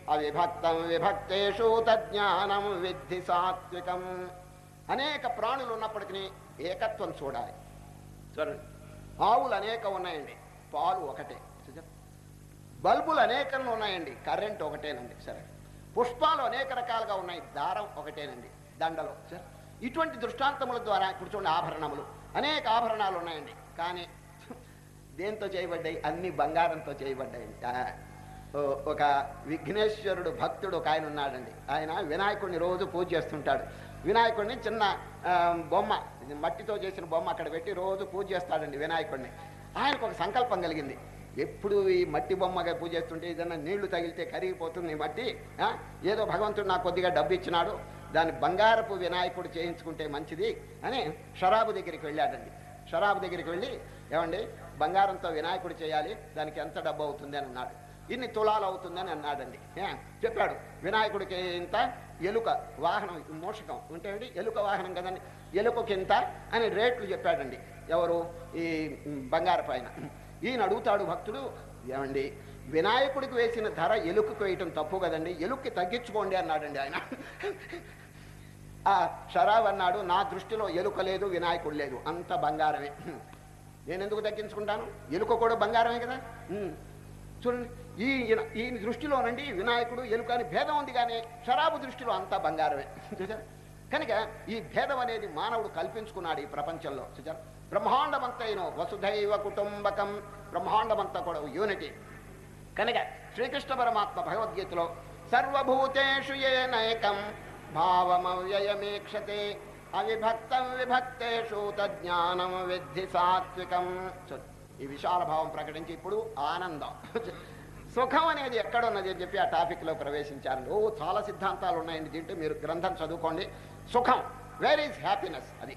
అవిభక్తం విభక్తేషు తజ్ఞానం విద్ధి సాత్వికం. అనేక ప్రాణులు ఉన్నప్పటికీ ఏకత్వం చూడాలి. చూడండి ఆవులు అనేకం ఉన్నాయండి. పాలు ఒకటే బల్బులు అనేకంలో ఉన్నాయండి కరెంట్ ఒకటేనండి సరే. పుష్పాలు అనేక రకాలుగా ఉన్నాయి దారం ఒకటేనండి దండలు సరే. ఇటువంటి దృష్టాంతముల ద్వారా ఇప్పుడు చూడండి ఆభరణములు అనేక ఆభరణాలు ఉన్నాయండి కానీ దేంతో చేయబడ్డాయి? అన్ని బంగారంతో చేయబడ్డాయి ఓ- ఒక విఘ్నేశ్వరుడు భక్తుడు ఒక ఆయన ఉన్నాడండి. ఆయన వినాయకుడిని రోజు పూజ చేస్తుంటాడు. వినాయకుడిని చిన్న బొమ్మ మట్టితో చేసిన బొమ్మ అక్కడ పెట్టి రోజు పూజ చేస్తాడండి వినాయకుడిని. ఆయనకు ఒక సంకల్పం కలిగింది. ఎప్పుడు ఈ మట్టి బొమ్మగా పూజ చేస్తుంటే ఏదైనా నీళ్ళు తగిలితే కరిగిపోతుంది మట్టి ఏదో భగవంతుడు నాకు కొద్దిగా డబ్బు ఇచ్చినాడు దాన్ని బంగారపు వినాయకుడు చేయించుకుంటే మంచిది అని షరాబు దగ్గరికి వెళ్ళాడండి. షరాబు దగ్గరికి వెళ్ళి ఏమండి బంగారంతో వినాయకుడు చేయాలి దానికి ఎంత డబ్బు అవుతుంది అని అన్నాడు. ఇన్ని తులాలు అవుతుందని అన్నాడండి. చెప్పాడు వినాయకుడికి ఇంత ఎలుక వాహనం మోషకం ఉంటేండి ఎలుక వాహనం కదండి. ఎలుకకింత అని రేట్లు చెప్పాడండి. ఎవరు? ఈ బంగారపు పైన. ఈయన అడుగుతాడు భక్తుడు ఏమండి వినాయకుడికి వేసిన ధర ఎలుకకు వేయటం తప్పు కదండి ఎలుక్కి తగ్గించుకోండి అన్నాడండి ఆయన. ఆ షరాబ్ అన్నాడు నా దృష్టిలో ఎలుక లేదు వినాయకుడు లేదు అంత బంగారమే. నేను ఎందుకు తగ్గించుకుంటాను? ఎలుక కూడా బంగారమే కదా? చూడండి ఈ ఈయన- ఈయన దృష్టిలోనండి వినాయకుడు ఎలుక అని భేదం ఉంది కానీ షరాబు దృష్టిలో అంతా బంగారమే. చూసారు కనుక ఈ భేదం అనేది మానవుడు కల్పించుకున్నాడు ఈ ప్రపంచంలో. చూసారు బ్రహ్మాండమంతైన వసుధైవ కుటుంబకం బ్రహ్మాండమంతా కూడా యూనిటీ కనుక శ్రీకృష్ణ పరమాత్మ భగవద్గీతలో సర్వభూతేషు ఏనైకం భావమవ్యయమీక్షతే అవిభక్తం విభక్తేషు తజ్ఞానం విద్ధి సాత్వికం. ఈ విశాల భావం ప్రకటించి ఇప్పుడు ఆనందం. సుఖం అనేది ఎక్కడున్నది అని చెప్పి ఆ టాపిక్లో ప్రవేశించారు. ఓ చాలా సిద్ధాంతాలు ఉన్నాయండి దీంట్లో మీరు గ్రంథం చదువుకోండి. సుఖం వేర్ ఈజ్ హ్యాపీనెస్ అది.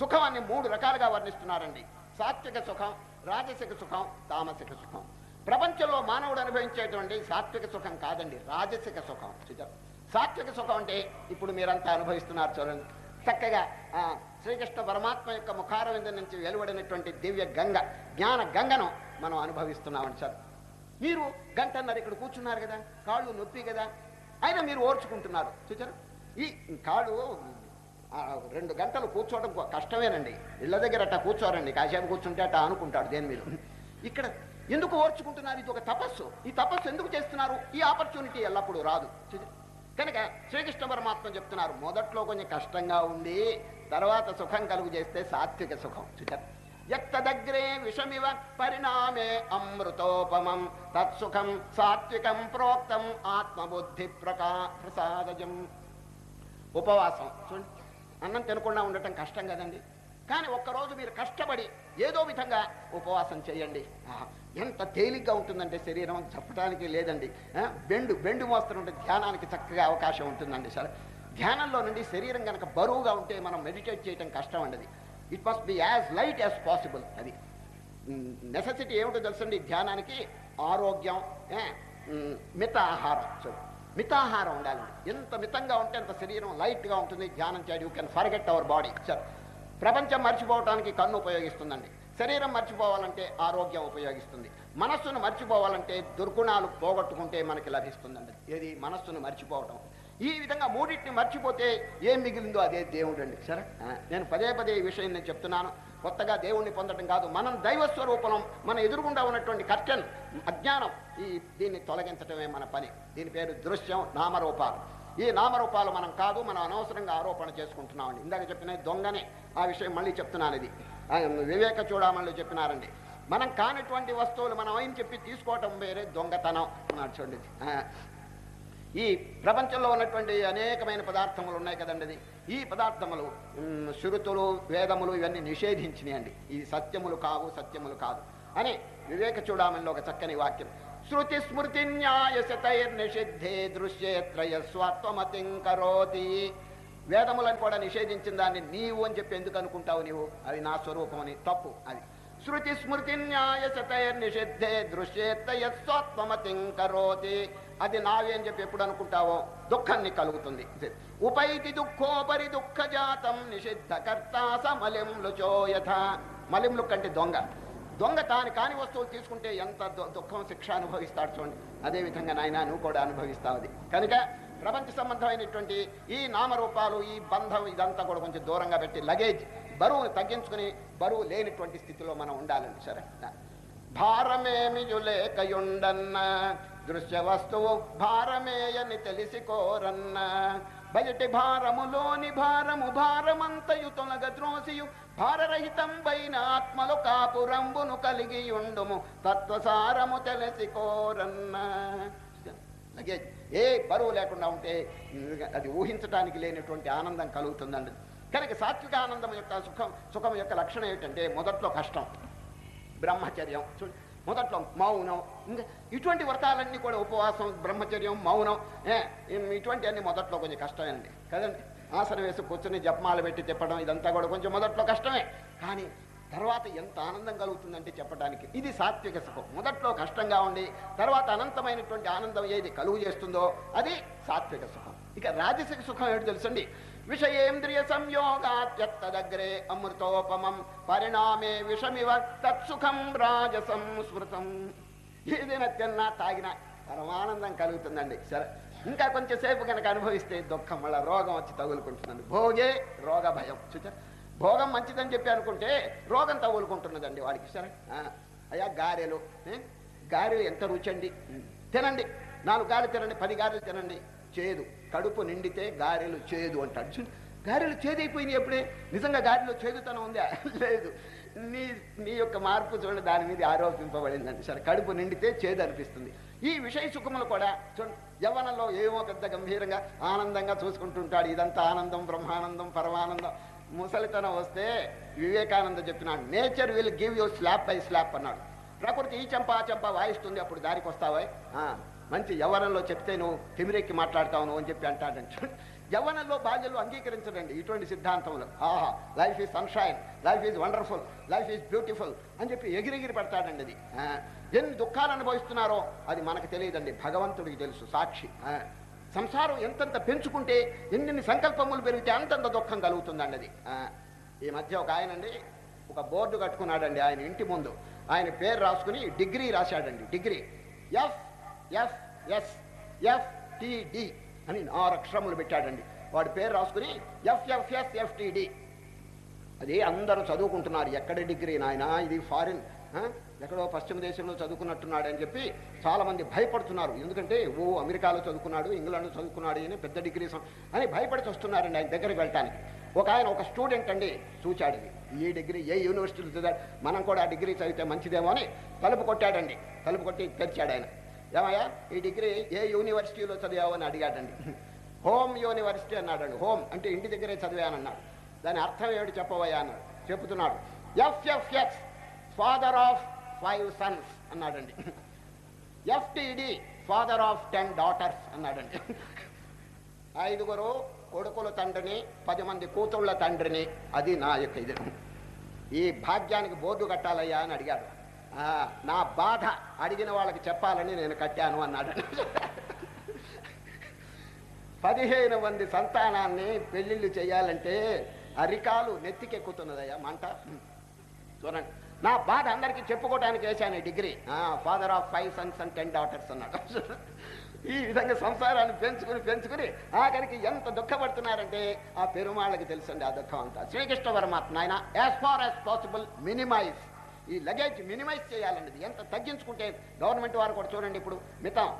సుఖం అని మూడు రకాలుగా వర్ణిస్తున్నారండి. సాత్విక సుఖం రాజసిక సుఖం తామసిక సుఖం. ప్రపంచంలో మానవుడు అనుభవించేటువంటి సాత్విక సుఖం కాదండి రాజసిక సుఖం. చూచారు సాత్విక సుఖం అంటే ఇప్పుడు మీరంతా అనుభవిస్తున్నారు చూడండి. చక్కగా ఆ, శ్రీకృష్ణ పరమాత్మ యొక్క ముఖారవింద నుంచి వెలువడినటువంటి దివ్య గంగ జ్ఞాన గంగను మనం అనుభవిస్తున్నామండి సార్. మీరు గంటన్నర ఇక్కడ కూర్చున్నారు కదా కాళ్ళు నొప్పి కదా అయినా మీరు ఓర్చుకుంటున్నారు. చూచారు ఈ కాళ్ళు రెండు గంటలు కూర్చోవడం కష్టమేనండి. ఇళ్ళ దగ్గర అట్టా కూర్చోరండి. కాసేపు కూర్చుంటే అట్టా అనుకుంటాడు దేని మీద ఇక్కడ ఎందుకు ఓర్చుకుంటున్నారు? ఇది ఒక తపస్సు. ఈ తపస్సు ఎందుకు చేస్తున్నారు? ఈ ఆపర్చునిటీ ఎల్లప్పుడూ రాదు. కనుక శ్రీకృష్ణ పరమాత్మ చెప్తున్నారు మొదట్లో కొంచెం కష్టంగా ఉండి తర్వాత సుఖం కలుగు చేస్తే సాత్విక సుఖం. చూచారు ఎత్తదగ్రే విషమివ పరిణామే అమృతోపమం తత్సుఖం సాత్వికం ప్రోక్తం ఆత్మబుద్ధి ప్రకా ప్రసాదజం. ఉపవాసం. చూడండి అన్నం తినకుండా ఉండటం కష్టం కదండి. కానీ ఒక్కరోజు మీరు కష్టపడి ఏదో విధంగా ఉపవాసం చేయండి. ఎంత తేలిగ్గా ఉంటుందంటే శరీరం చెప్పడానికి లేదండి. బెండు బెండు మోస్తుంటే ధ్యానానికి చక్కగా అవకాశం ఉంటుందండి సరే. ధ్యానంలో నుండి శరీరం కనుక బరువుగా ఉంటే మనం మెడిటేట్ చేయడం కష్టం అండి అది. It must be as light as possible అది. నెసెసిటీ ఏమిటో తెలుసండి? ధ్యానానికి ఆరోగ్యం మిత ఆహారం. చూడు మితాహారం ఉండాలండి ఎంత మితంగా ఉంటే అంత శరీరం లైట్గా ఉంటుంది ధ్యానం చేయడం you can forget our body sir ప్రపంచం మర్చిపోవడానికి కన్ను ఉపయోగిస్తుందండి. శరీరం మర్చిపోవాలంటే ఆరోగ్యం ఉపయోగిస్తుంది. మనస్సును మర్చిపోవాలంటే దుర్గుణాలు పోగొట్టుకుంటే మనకి లభిస్తుందండి. ఏది? మనస్సును మర్చిపోవటం. ఈ విధంగా మూడింటిని మర్చిపోతే ఏం మిగిలిందో అదే దేవుడు అండి సరే నేను పదే పదే ఈ విషయం నేను చెప్తున్నాను. కొత్తగా దేవుణ్ణి పొందడం కాదు మనం దైవ స్వరూపం మన ఎదురుగుండా ఉన్నటువంటి కర్టన్ అజ్ఞానం. ఈ దీన్ని తొలగించడమే మన పని. దీని పేరు దృశ్యం నామరూపాలు. ఈ నామరూపాలు మనం కాదు మనం అనవసరంగా ఆరోపణ చేసుకుంటున్నామండి. ఇందాక చెప్పిన దొంగనే ఆ విషయం మళ్ళీ చెప్తున్నాను ఇది. వివేక చూడమని చెప్పినారండి. మనం కానిటువంటి వస్తువులు మనం ఏం చెప్పి తీసుకోవటం వేరే దొంగతనం. అన్నాడు చూడండి. ఈ ప్రపంచంలో ఉన్నటువంటి అనేకమైన పదార్థములు ఉన్నాయి కదండి ఈ పదార్థములు శృతులు వేదములు ఇవన్నీ నిషేధించినాయండి. ఈ సత్యములు కావు సత్యములు కాదు అని వివేక చూడమనిలో ఒక చక్కని వాక్యం. శృతి స్మృతి న్యాయశతైర్నిషిద్ధే దృశ్యే త్రయస్వాత్వమతిం కరోతి. వేదములను కూడా నిషేధించిన దాన్ని నీవు అని చెప్పి ఎందుకు అనుకుంటావు నీవు? అది నా స్వరూపం అని తప్పు అది. శృతి స్మృతి న్యాయశతైర్నిషిద్ధే దృశ్యే త్రయస్వాత్వమతిం కరోతి. అది నావే అని చెప్పి ఎప్పుడు అనుకుంటావో? దుఃఖాన్ని కలుగుతుంది. ఉపైతి దుఃఖోపరి దుఃఖ జాతం నిషిద్ధ కర్తాస సమలిం యథ. మలింలు కంటే దొంగ. దొంగ తాను కాని వస్తువులు తీసుకుంటే ఎంత దు- దుఃఖం శిక్ష అనుభవిస్తాడు చూడండి. అదేవిధంగా నాయన నువ్వు కూడా అనుభవిస్తావు అది కనుక ప్రపంచ సంబంధమైనటువంటి ఈ నామరూపాలు ఈ బంధం ఇదంతా కూడా కొంచెం దూరంగా పెట్టి లగేజ్ బరువును తగ్గించుకుని బరువు లేనిటువంటి స్థితిలో మనం ఉండాలండి. సరే? భారమేమియులేకయుండన్న దృశ్య వస్తువు భారమేయని తెలిసి కోరన్న బయటి భారములోని భారము భారమంతయు తొలగ ద్రోసియు భారరహితంబైన ఆత్మలు కాపురంబును కలిగి ఉండుము తత్వసారము తెలిసి కోరన్న లగేజ్ ఏ బరువు లేకుండా ఉంటే అది ఊహించడానికి లేనటువంటి ఆనందం కలుగుతుందండి. కనుక సాత్విక ఆనందం యొక్క సుఖం సుఖం యొక్క లక్షణం ఏమిటంటే మొదట్లో కష్టం బ్రహ్మచర్యం. మొదట్లో మౌనం. ఇంకా ఇటువంటి వ్రతాలన్నీ కూడా ఉపవాసం బ్రహ్మచర్యం మౌనం ఇటువంటి అన్ని మొదట్లో కొంచెం కష్టమేనండి. కదండి? ఆసనం వేసి కూర్చొని జపమాల పెట్టి చెప్పడం ఇదంతా కూడా కొంచెం మొదట్లో కష్టమే. కానీ తర్వాత ఎంత ఆనందం కలుగుతుందంటే చెప్పడానికి. ఇది సాత్విక సుఖం. మొదట్లో కష్టంగా ఉండి తర్వాత అనంతమైనటువంటి ఆనందం ఏది కలుగు చేస్తుందో అది సాత్విక సుఖం. ఇక రాజసిక సుఖం ఏంటి తెలుసండి? విషయేంద్రియ సంయోగాత్యత్తదగ్రే అమృతోపమం పరిణామే విషమివ తత్సుఖం రాజసం స్మృతం ఏదైనా తిన్నా తాగినా పరమానందం కలుగుతుందండి. సరే ఇంకా కొంచెం సేపు కనుక అనుభవిస్తే దుఃఖం వల్ల రోగం వచ్చి తగులుకుంటుందండి. భోగే రోగ భయం చూచా భోగం మంచిదని చెప్పి అనుకుంటే రోగం తగులుకుంటున్నదండి వాడికి. సరే అయ్యా గారెలు గారెలు ఎంత రుచండి. తినండి. నాలుగు గారెలు తినండి పది గారెలు తినండి. చేదు. కడుపు నిండితే గారెలు చేదు అంటాడు. అర్జున్ గారెలు చేదైపోయింది ఎప్పుడే? నిజంగా గారెలో చేదుతనం ఉందా? లేదు. నీ నీ యొక్క మార్పు చూడండి దాని మీద ఆరోపింపబడిందండి. సరే కడుపు నిండితే చేదు అనిపిస్తుంది. ఈ విషయ సుఖములు కూడా చూడండి యవనంలో ఏమో పెద్ద గంభీరంగా ఆనందంగా చూసుకుంటుంటాడు. ఇదంతా ఆనందం బ్రహ్మానందం పరమానందం. ముసలితనం వస్తే వివేకానంద చెప్పినాడు nature will give you slap by slap అన్నాడు. ప్రకృతి ఈ చెంప ఆ చెంప వాయిస్తుంది అప్పుడు దారికి వస్తావా? ఆ, మంచి యవ్వనంలో చెప్తే నువ్వు తిమిరెక్కి మాట్లాడతావు అని చెప్పి అంటాడంట యవ్వనంలో బాల్యంలో అంగీకరించడండి ఇటువంటి సిద్ధాంతంలో ఆహా life is sunshine life is wonderful life is beautiful అని చెప్పి ఎగిరెగిరి పెడతాడండి అది. ఎన్ని దుఃఖాలు అనుభవిస్తున్నారో అది మనకు తెలియదండి. భగవంతుడికి తెలుసు సాక్షి. ఆ, సంసారం ఎంతంత పెంచుకుంటే ఎన్నెన్ని సంకల్పములు పెరిగితే అంతంత దుఃఖం కలుగుతుందండి అది. ఆ, ఈ మధ్య ఒక ఆయనండి ఒక బోర్డు కట్టుకున్నాడండి ఆయన ఇంటి ముందు. ఆయన పేరు రాసుకుని degree రాశాడండి degree. F F S F TD అని ఆరు అక్షరములు పెట్టాడండి. వాడి పేరు రాసుకుని ఎఫ్ఎఫ్ఎస్ ఎఫ్టిడి అది అందరూ చదువుకుంటున్నారు. ఎక్కడ డిగ్రీ నాయన? ఇది ఫారిన్. ఎక్కడో పశ్చిమ దేశంలో చదువుకున్నట్టున్నాడు అని చెప్పి చాలా మంది భయపడుతున్నారు. ఎందుకంటే ఓ అమెరికాలో చదువుకున్నాడు ఇంగ్లాండ్లో చదువుకున్నాడు అని పెద్ద డిగ్రీ అని భయపడి వస్తున్నారండి ఆయన దగ్గరికి వెళ్ళటానికి. ఒక ఆయన ఒక స్టూడెంట్ అండి చూచాడు ఈ డిగ్రీ ఏ యూనివర్సిటీలో చదివాడు? మనం కూడా ఆ డిగ్రీ చదివితే మంచిదేమో అని తలుపు కొట్టాడండి. తలుపు కొట్టి తెరిచాడు ఆయన. ఏమయ్యా? ఈ డిగ్రీ ఏ యూనివర్సిటీలో చదివావు అని అడిగాడండి. హోమ్ యూనివర్సిటీ అన్నాడండి. హోమ్ అంటే ఇంటి దగ్గరే చదివానన్నాడు. దాని అర్థం ఏమిటి చెప్పవయ్యా అన్నాడు చెప్తున్నాడు FFX father of five sons అన్నాడండి. FTD father of ten daughters అన్నాడండి. ఐదుగురు కొడుకుల తండ్రిని పది మంది కూతుళ్ళ తండ్రిని. అది నా యొక్క ఇది. ఈ భాగ్యానికి బోర్డు కట్టాలయ్యా అని అడిగాడు. "ఆ, నా బాధ అడిగిన వాళ్ళకి చెప్పాలని నేను కట్టాను అన్నాడు. పదిహేను మంది సంతానాన్ని పెళ్ళిళ్ళు చేయాలంటే అరికాలు నెత్తికెక్కుతున్నదయ్యా మంట. చూడండి. నా బాధ అందరికీ చెప్పుకోవడానికి వేశాను ఈ degree. Father of five sons and ten daughters అన్నాడు. ఈ విధంగా సంసారాన్ని పెంచుకుని పెంచుకుని ఆఖరికి ఎంత దుఃఖపడుతున్నారంటే ఆ పెరుమాళ్ళకి తెలుసండి ఆ దుఃఖం అంతా. శ్రీకృష్ణ పరమాత్మ ఆయన as far as possible minimize ఈ లగేజ్ మినిమైజ్ చేయాలండి ఎంత తగ్గించుకుంటే గవర్నమెంట్ వారు కూడా చూడండి ఇప్పుడు మితం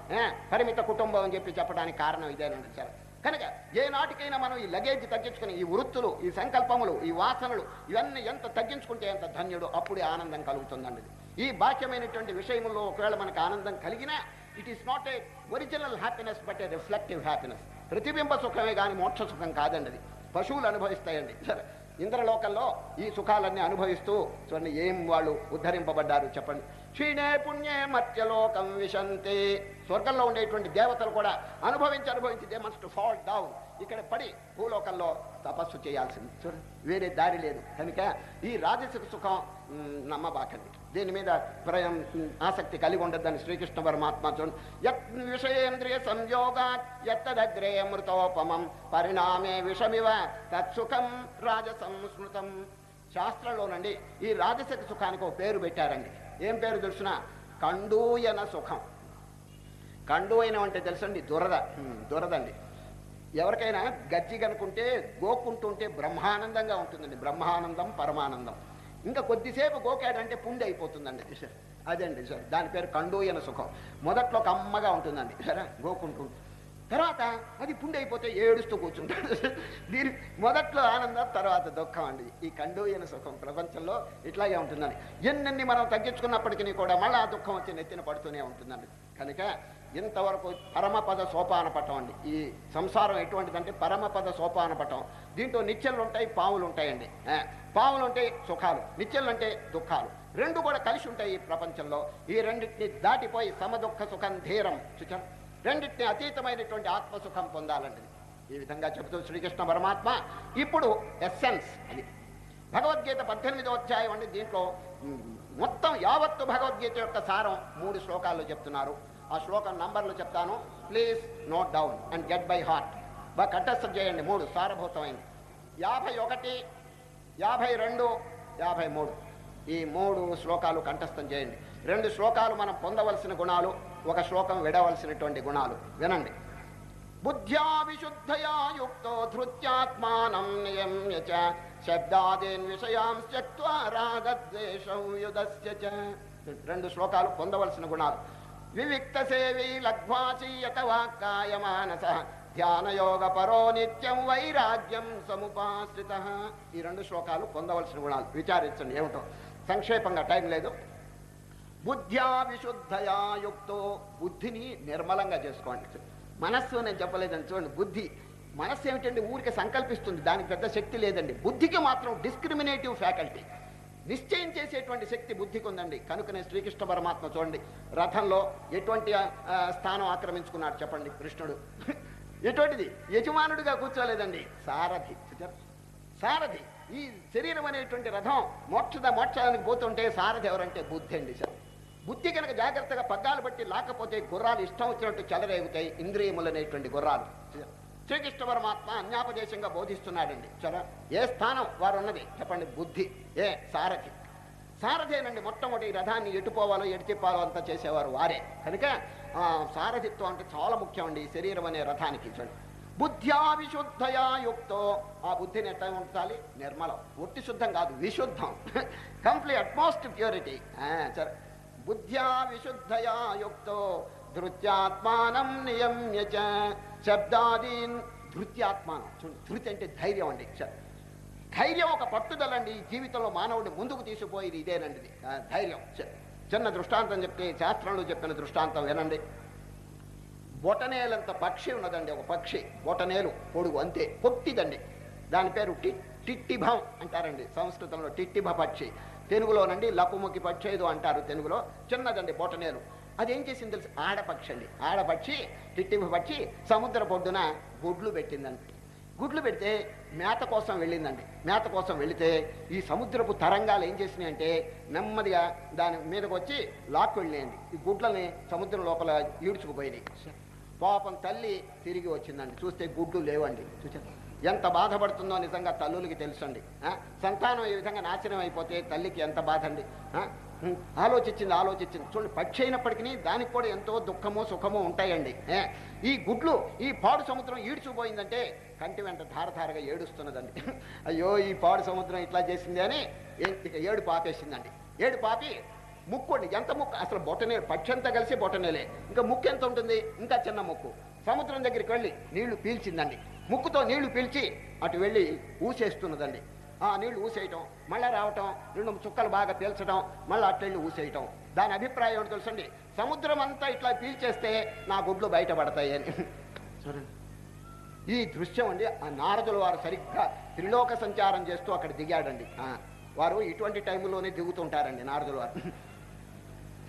పరిమిత కుటుంబం అని చెప్పి చెప్పడానికి కారణం ఇదేనండి సార్. కనుక ఏ నాటికైనా మనం ఈ లగేజ్ తగ్గించుకుని ఈ వృత్తులు ఈ సంకల్పములు ఈ వాసనలు ఇవన్నీ ఎంత తగ్గించుకుంటే ఎంత ధన్యుడు అప్పుడే ఆనందం కలుగుతుందండి. ఈ బాహ్యమైనటువంటి విషయములో ఒకవేళ మనకు ఆనందం కలిగినా it is not a original happiness but a reflective happiness ప్రతిబింబ సుఖమే కానీ మోక్ష సుఖం కాదండి అది. పశువులు అనుభవిస్తాయండి. సరే ఇంద్రలోకంలో ఈ సుఖాలన్నీ అనుభవిస్తూ చూడండి ఏం వాళ్ళు ఉద్ధరింపబడ్డారు చెప్పండి. క్షీణే పుణ్యే మత్యలోకం విశంతే. స్వర్గంలో ఉండేటువంటి దేవతలు కూడా అనుభవించి అనుభవించి దే మస్ట్ ఫాల్ డౌన్ ఇక్కడ పడి భూలోకంలో తపస్సు చేయాల్సింది. చూడండి వేరే దారి లేదు. కనుక ఈ రాజసిక సుఖం నమ్మబాకండి. దీని మీద ప్రయం ఆసక్తి కలిగి ఉండద్దని శ్రీకృష్ణ పరమాత్మ చూడండి యత్ విషయేంద్రియ సంయోగా ఎత్తదగ్రే అమృతోపమం. పరిణామే విషమివ తత్సుఖం రాజసంస్మృతం శాస్త్రంలోనండి ఈ రాజసిక సుఖానికి ఒక పేరు పెట్టారండి. ఏం పేరు తెలుసిన? కండూయన సుఖం. కండూయనం అంటే తెలుసండి? దురద. దురదండి. ఎవరికైనా గజ్జి కనుకుంటే గోకుంటుంటే బ్రహ్మానందంగా ఉంటుందండి. బ్రహ్మానందం పరమానందం. ఇంకా కొద్దిసేపు గోకాడంటే పుండి అయిపోతుందండి. సార్ అదండి సార్ దాని పేరు కండూయన సుఖం. మొదట్లో ఒక అమ్మగా ఉంటుందండి. సరే గోకుంటూ. తర్వాత అది పుండి అయిపోతే ఏడుస్తూ కూర్చుంటాడు. దీని మొదట్లో ఆనందం తర్వాత దుఃఖం అండి. ఈ కండూయన సుఖం ప్రపంచంలో ఇట్లాగే ఉంటుందండి. ఎన్నెన్ని మనం తగ్గించుకున్నప్పటికీ కూడా మళ్ళీ ఆ దుఃఖం వచ్చి నెత్తిన పడుతూనే ఉంటుందండి. కనుక ఇంతవరకు పరమపద సోపాన పటం అండి. ఈ సంసారం ఎటువంటిదంటే పరమపద సోపాన పటం. దీంట్లో నిత్యలు ఉంటాయి పావులు ఉంటాయండి పావులు ఉంటే సుఖాలు. నిత్యలు అంటే దుఃఖాలు. రెండు కూడా కలిసి ఉంటాయి ఈ ప్రపంచంలో. ఈ రెండింటిని దాటిపోయి సమదుఃఖ సుఖం ధీరం. చూచారు రెండింటిని అతీతమైనటువంటి ఆత్మసుఖం పొందాలండి. ఈ విధంగా చెబుతూ శ్రీకృష్ణ పరమాత్మ ఇప్పుడు ఎస్సెన్స్ అది. భగవద్గీత పద్దెనిమిదో అధ్యాయం అండి. దీంట్లో మొత్తం యావత్తు భగవద్గీత యొక్క సారం మూడు శ్లోకాల్లో చెప్తున్నారు. ఆ శ్లోకం నంబర్లు చెప్తాను. Please note down and get by heart బాగా కంఠస్థం చేయండి. మూడు సారభూతమైంది. యాభై ఒకటి యాభై రెండు యాభై మూడు. ఈ మూడు శ్లోకాలు కంఠస్థం చేయండి. రెండు శ్లోకాలు మనం పొందవలసిన గుణాలు ఒక శ్లోకం విడవలసినటువంటి గుణాలు. వినండి. బుద్ధ్యా విశుద్ధయా యుక్తో ధృత్యాత్మానం నియమ్య చ శబ్దాదేన్ విషయాం త్యక్త్వా రాగద్వేషం యుధస్య చ. రెండు శ్లోకాలు పొందవలసిన గుణాలు. వివిక్త సేవీ లగ్వాచీయత వాక్కాయ మానస ధ్యానయోగ పరో నిత్యం వైరాగ్యం సముపాశ్రిత ఈ రెండు శ్లోకాలు పొందవలసిన గుణాలు విచారించండి ఏమిటో? సంక్షేపంగా టైం లేదు. బుద్ధ్యా విశుద్ధయా యుక్తో. బుద్ధిని నిర్మలంగా చేసుకోండి. మనస్సు నేను చెప్పలేదని చూడండి బుద్ధి. మనస్సు ఏమిటండి? ఊరికే సంకల్పిస్తుంది దానికి పెద్ద శక్తి లేదండి. బుద్ధికి మాత్రం డిస్క్రిమినేటివ్ ఫ్యాకల్టీ. నిశ్చయం చేసేటువంటి శక్తి బుద్ధికి ఉందండి కనుకనే శ్రీకృష్ణ పరమాత్మ చూడండి. రథంలో ఎటువంటి స్థానం ఆక్రమించుకున్నాడు చెప్పండి కృష్ణుడు. ఎటువంటిది? యజమానుడిగా కూర్చోలేదండి. సారథి. సారథి. ఈ శరీరం అనేటువంటి రథం మోక్షద మోక్షానికి పోతుంటే సారథి ఎవరంటే బుద్ధి అండి సార్. బుద్ధి కనుక జాగ్రత్తగా పగ్గాలు బట్టి లాకపోతే గుర్రాలు ఇష్టం వచ్చినట్టు చెలరేగుతాయి. ఇంద్రియములు అనేటువంటి గుర్రాలు. శ్రీకృష్ణ పరమాత్మ అన్యాపదేశంగా బోధిస్తున్నాడండి. చలో ఏ స్థానం వారు ఉన్నది చెప్పండి బుద్ధి. ఏ సారథి. సారథేనండి మొట్టమొదటి రథాన్ని ఎటుపోవాలో ఎటు తిప్పాలో అంతా చేసేవారు వారే. కనుక సారథిత్వం అంటే చాలా ముఖ్యం అండి ఈ శరీరం అనే రథానికి. చూడండి. బుద్ధ్యా విశుద్ధయా యుక్తో ఆ బుద్ధిని ఎట్లా ఉంచాలి? నిర్మలం. పూర్తి శుద్ధం కాదు విశుద్ధం. Complete utmost purity. సరే బుద్ధ్యా విశుద్ధయా యుక్తో ధృత్యాత్మానం నియమ్య శబ్దాదీన్ ధృతి ఆత్మానం చూడండి ధృతి అంటే ధైర్యం అండి. చ- ధైర్యం ఒక పట్టుదలండి. జీవితంలో మానవుడిని ముందుకు తీసుకుపోయేది ఇదేనండి ధైర్యం. చిన్న దృష్టాంతం చెప్తే శాస్త్రంలో చెప్పిన దృష్టాంతం వినండి. బొటనేలంత పక్షి ఉన్నదండి ఒక పక్షి. బొటనేలు పొడుగు అంతే. పొక్తిదండి దాని పేరు టి టిట్టిభం అంటారండి. సంస్కృతంలో టిట్టిభ పక్షి. తెలుగులోనండి లపుముఖి పక్షి ఏదో అంటారు తెలుగులో. చిన్నదండి బొటనేలు. అదేం చేసింది తెలుసు? ఆడపక్షి అండి. ఆడపక్షి తిట్టింపు పక్షి సముద్ర పొడ్డున గుడ్లు పెట్టిందండి గుడ్లు పెడితే మేత కోసం వెళ్ళిందండి. మేత కోసం వెళితే ఈ సముద్రపు తరంగాలు ఏం చేసినాయి అంటే నెమ్మదిగా దాని మీదకి వచ్చి లాక్కు వెళ్ళినాయండి. ఈ గుడ్లని సముద్రం లోపల ఈడ్చుకుపోయినాయి. పాపం తల్లి తిరిగి వచ్చిందండి. చూస్తే గుడ్లు లేవండి. చూసారు ఎంత బాధపడుతుందో నిజంగా తల్లులకి తెలుసండి. సంతానం ఈ విధంగా నాశనం అయిపోతే తల్లికి ఎంత బాధ అండి ఆలోచించింది ఆలోచించింది. చూడండి పక్షి అయినప్పటికీ దానికి కూడా ఎంతో దుఃఖమో సుఖమో ఉంటాయండి. ఈ గుడ్లు ఈ పాడు సముద్రం ఈడ్చుకుపోయిందంటే కంటి వెంట ధారధారగా ఏడుస్తున్నదండి. అయ్యో ఈ పాడు సముద్రం ఇట్లా చేసింది అని ఏడు పాపేసిందండి. ఏడు పాపి ముక్కు అండి ఎంత ముక్కు? అసలు బొట్టనే పక్షి అంతా కలిసి బొట్టనేలే ఇంకా ముక్కు ఎంత ఉంటుంది? ఇంకా చిన్న ముక్కు. సముద్రం దగ్గరికి వెళ్ళి నీళ్ళు పీల్చిందండి. ముక్కుతో నీళ్ళు పీల్చి అటు వెళ్ళి ఊసేస్తున్నదండి. ఆ నీళ్ళు ఊసేయటం మళ్ళీ రావటం రెండు చుక్కలు బాగా పీల్చడం మళ్ళీ అటు వెళ్ళి ఊసేయటం. దాని అభిప్రాయం ఏంటో తెలుసండి? సముద్రం అంతా ఇట్లా పీల్చేస్తే నా గుడ్లు బయటపడతాయి అని చూడండి ఈ దృశ్యం అండి ఆ నారదుల వారు సరిగ్గా త్రిలోక సంచారం చేస్తూ అక్కడ దిగాడండి. వారు ఇటువంటి టైంలోనే దిగుతుంటారండి నారదుల వారు.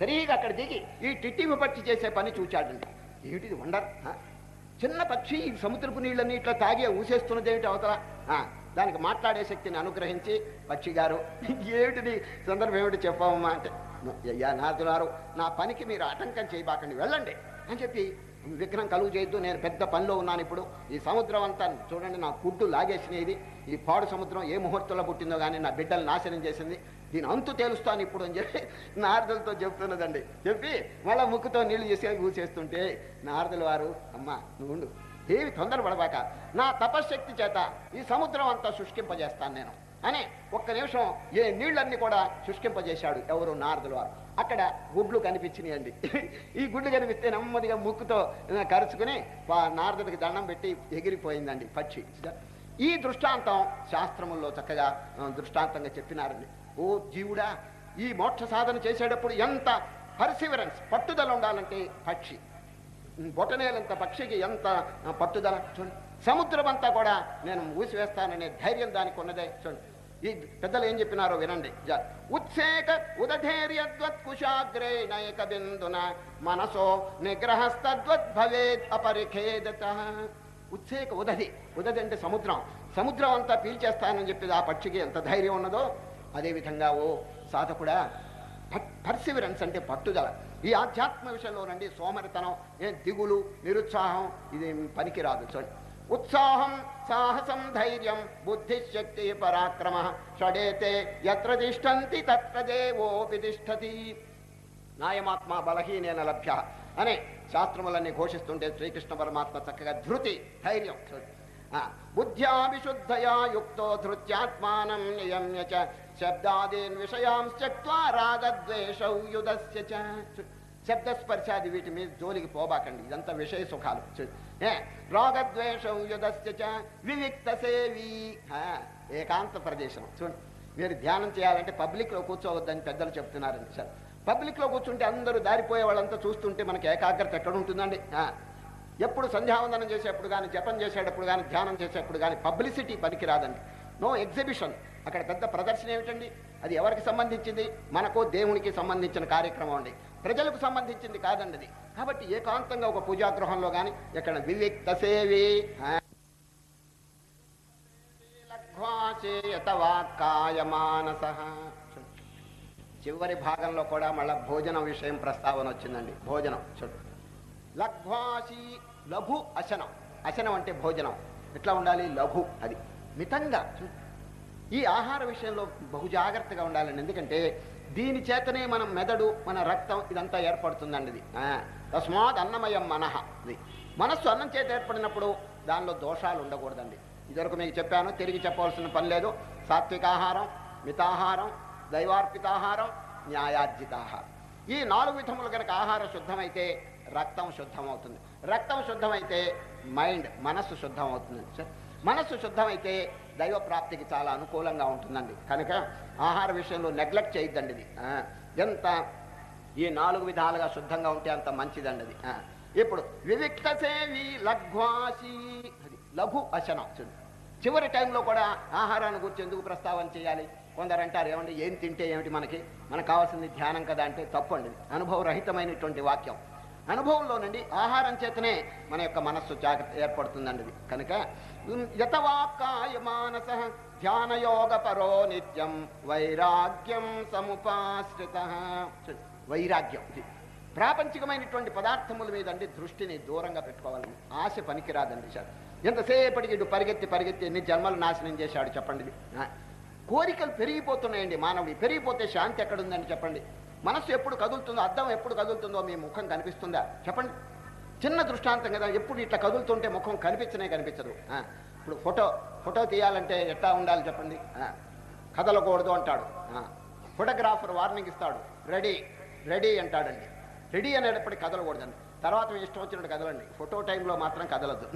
సరిగా అక్కడ దిగి ఈ టిట్టిమి పక్షి చేసే పని చూచాడండి. ఏమిటిది వండర్? చిన్న పక్షి సముద్రపు నీళ్ళని ఇట్లా తాగి ఊసేస్తున్నది ఏమిటి అవతల దానికి మాట్లాడే శక్తిని అనుగ్రహించి పక్షి గారు ఏమిటిది సందర్భం ఏమిటి చెప్పామమ్మా అంటే అయ్యా నారదులారు నా పనికి మీరు ఆటంకం చేయబాకండి వెళ్ళండి అని చెప్పి విఘ్నం కలుగు చేయొద్దు నేను పెద్ద పనిలో ఉన్నాను ఇప్పుడు. ఈ సముద్రం అంతా చూడండి నా గుడ్డు లాగేసినది ఈ పాడు సముద్రం ఏ ముహూర్తంలో పుట్టిందో కానీ నా బిడ్డలు నాశనం చేసింది. దీని అంతు తేలుస్తాను ఇప్పుడు అని చెప్పి నారదులతో చెప్తున్నదండి. చెప్పి మళ్ళీ ముక్కుతో నీళ్ళు చేసేది ఊసేస్తుంటే నారదుల వారు అమ్మా నువ్వు ఏమి తొందరపడబాక. నా తపశ్శక్తి చేత ఈ సముద్రం అంతా శుష్కింపజేస్తాను నేను. అని ఒక్క నిమిషం ఏ నీళ్ళన్నీ కూడా శుష్కింపజేశాడు ఎవరు నారదుల వారు. అక్కడ గుడ్లు కనిపించినాయండి. ఈ గుడ్లు కనిపిస్తే నెమ్మదిగా ముక్కుతో కరుచుకుని నారదుడికి దండం పెట్టి ఎగిరిపోయిందండి పక్షి. ఈ దృష్టాంతం శాస్త్రముల్లో చక్కగా దృష్టాంతంగా చెప్పినారండి. ఓ జీవుడా ఈ మోక్ష సాధన చేసేటప్పుడు ఎంత పర్సివరెన్స్ పట్టుదల ఉండాలంటే పక్షి. బొటనేలంత పక్షికి ఎంత పట్టుదల? చూడండి సముద్రం అంతా కూడా నేను మూసివేస్తాననే ధైర్యం దానికి ఉన్నదే చూడండి ఈ పెద్దలు ఏం చెప్పినారో వినండి. ఉత్సేక ఉదధైర్యద్వత్కుశాగ్రే నైక బిందున మనసో నిగ్రహస్తద్వత్ భవేద్ అపరిఖేదత. ఉత్సేక ఉదధి ఉదధి అంటే సముద్రం. సముద్రం అంతా పీల్చేస్తానని చెప్పి ఆ పక్షికి ఎంత ధైర్యం ఉన్నదో అదేవిధంగా ఓ సాధకుడా పర్సివరెన్స్ అంటే పట్టుదల. ఈ ఆధ్యాత్మ విషయంలో రండి సోమరితనం ఏ దిగులు నిరుత్సాహం ఇది పనికిరాదు. చూడండి. ఉత్సాహం సాహసం ధైర్యం బుద్ధిశక్తి పరాక్రమ షడేతే ఎత్ర తిష్టంతి తత్ర దేవోపి తిష్టతి నాయమాత్మ బలహీనేన లభ్య అనే శాస్త్రములన్నీ ఘోషిస్తుంటే శ్రీకృష్ణ పరమాత్మ చక్కగా ధృతి ధైర్యం బుద్ధ్యా విశుద్ధయా యుక్తో ధృత్యాత్మానం నియమ్య చ శబ్దాదీన్ విషయాంశ్చక్వా రాగద్వేషౌ యుధస్య చ. శబ్దస్పర్శాది వీటి మీద జోలికి పోబాకండి. ఇదంతా విషయ సుఖాలు. చు- ఏ? రాగద్వేషౌ యుధస్య వివిక్త సేవి. ఆ, ఏకాంత ప్రదేశం. చూడండి మీరు ధ్యానం చేయాలంటే పబ్లిక్లో కూర్చోవద్దని పెద్దలు చెప్తున్నారండి సార్. పబ్లిక్లో కూర్చుంటే అందరూ దారిపోయే వాళ్ళంతా చూస్తుంటే మనకి ఏకాగ్రత ఎక్కడ ఉంటుందండి? ఎప్పుడు సంధ్యావందనం చేసేప్పుడు కానీ జపం చేసేటప్పుడు కానీ ధ్యానం చేసేప్పుడు కానీ పబ్లిసిటీ పనికిరాదండి. No exhibition. అక్కడ పెద్ద ప్రదర్శన ఏమిటండి? అది ఎవరికి సంబంధించింది? మనకు దేవునికి సంబంధించిన కార్యక్రమం అండి. ప్రజలకు సంబంధించింది కాదండి అది. కాబట్టి ఏకాంతంగా ఒక పూజాగృహంలో కానీ ఎక్కడ వివిక్త సేవి ఆ, చివరి భాగంలో కూడా మళ్ళా భోజనం విషయం ప్రస్తావన వచ్చిందండి. భోజనం చూడు. లఘ్వాసి లఘు అశనం. అశనం అంటే భోజనం. ఎట్లా ఉండాలి? లఘు అది. మితంగా చూడు. ఈ ఆహార విషయంలో బహు జాగ్రత్తగా ఉండాలండి. ఎందుకంటే దీని చేతనే మనం మెదడు మన రక్తం ఇదంతా ఏర్పడుతుందండి ఇది తస్మాత్ అన్నమయం మనహ ఇది మనస్సు అన్నం చేత ఏర్పడినప్పుడు దానిలో దోషాలు ఉండకూడదండి. ఇదివరకు మీకు చెప్పాను తిరిగి చెప్పవలసిన పని లేదు. సాత్వికాహారం మితాహారం దైవార్పితాహారం న్యాయార్జితాహారం. ఈ నాలుగు విధములు కనుక ఆహారం శుద్ధమైతే రక్తం శుద్ధమవుతుంది. రక్తం శుద్ధమైతే మైండ్ మనస్సు శుద్ధం అవుతుంది మనస్సు శుద్ధమైతే దైవ ప్రాప్తికి చాలా అనుకూలంగా ఉంటుందండి. కనుక ఆహార విషయంలో నెగ్లెక్ట్ చేయొద్దండి ఇది. ఆ, ఎంత ఈ నాలుగు విధాలుగా శుద్ధంగా ఉంటే అంత మంచిదండి అది. ఆ, ఇప్పుడు వివిక్త సేవి లఘ్వాసి లఘు అశనం. చూడు చివరి టైంలో కూడా ఆహారాన్ని గురించి ఎందుకు ప్రస్తావన చేయాలి? కొందరు అంటారు ఏమండి ఏం తింటే ఏమిటి మనకి? మనకు కావాల్సింది ధ్యానం కదా అంటే తప్పండి. అనుభవరహితమైనటువంటి వాక్యం. అనుభవంలోనండి ఆహారం చేతనే మన యొక్క మనస్సు జాగ్రత్త ఏర్పడుతుందండి ఇది. కనుక ఉమ్, యతవాక్కాయ మానస ధ్యానయోగ పరో నిత్యం వైరాగ్యం సముపాశ్రిత. వైరాగ్యం ప్రాపంచికమైనటువంటి పదార్థముల మీద అండి దృష్టిని దూరంగా పెట్టుకోవాలని ఆశ పనికిరాదండి సార్. ఎంతసేపటికి ఇటు పరిగెత్తి పరిగెత్తి ఎన్ని జన్మలు నాశనం చేశాడు చెప్పండి. కోరికలు పెరిగిపోతున్నాయండి మానవుడి. పెరిగిపోతే శాంతి ఎక్కడుందని చెప్పండి. మనస్సు ఎప్పుడు కదులుతుందో అర్థం ఎప్పుడు కదులుతుందో మీ ముఖం కనిపిస్తుందా? చెప్పండి. చిన్న దృష్టాంతం కదా ఎప్పుడు ఇట్లా కదులుతుంటే ముఖం కనిపించనే కనిపించదు. ఇప్పుడు ఫోటో ఫోటో తీయాలంటే ఎట్లా ఉండాలి చెప్పండి? ఆ, కదలకూడదు అంటాడు. ఆ, ఫోటోగ్రాఫర్ వార్నింగ్ ఇస్తాడు. రెడీ రెడీ అంటాడండి. రెడీ అనేటప్పటికి కదలకూడదండి. తర్వాత మీ ఇష్టం వచ్చినట్టు కదలండి. ఫోటో టైంలో మాత్రం కదలదు.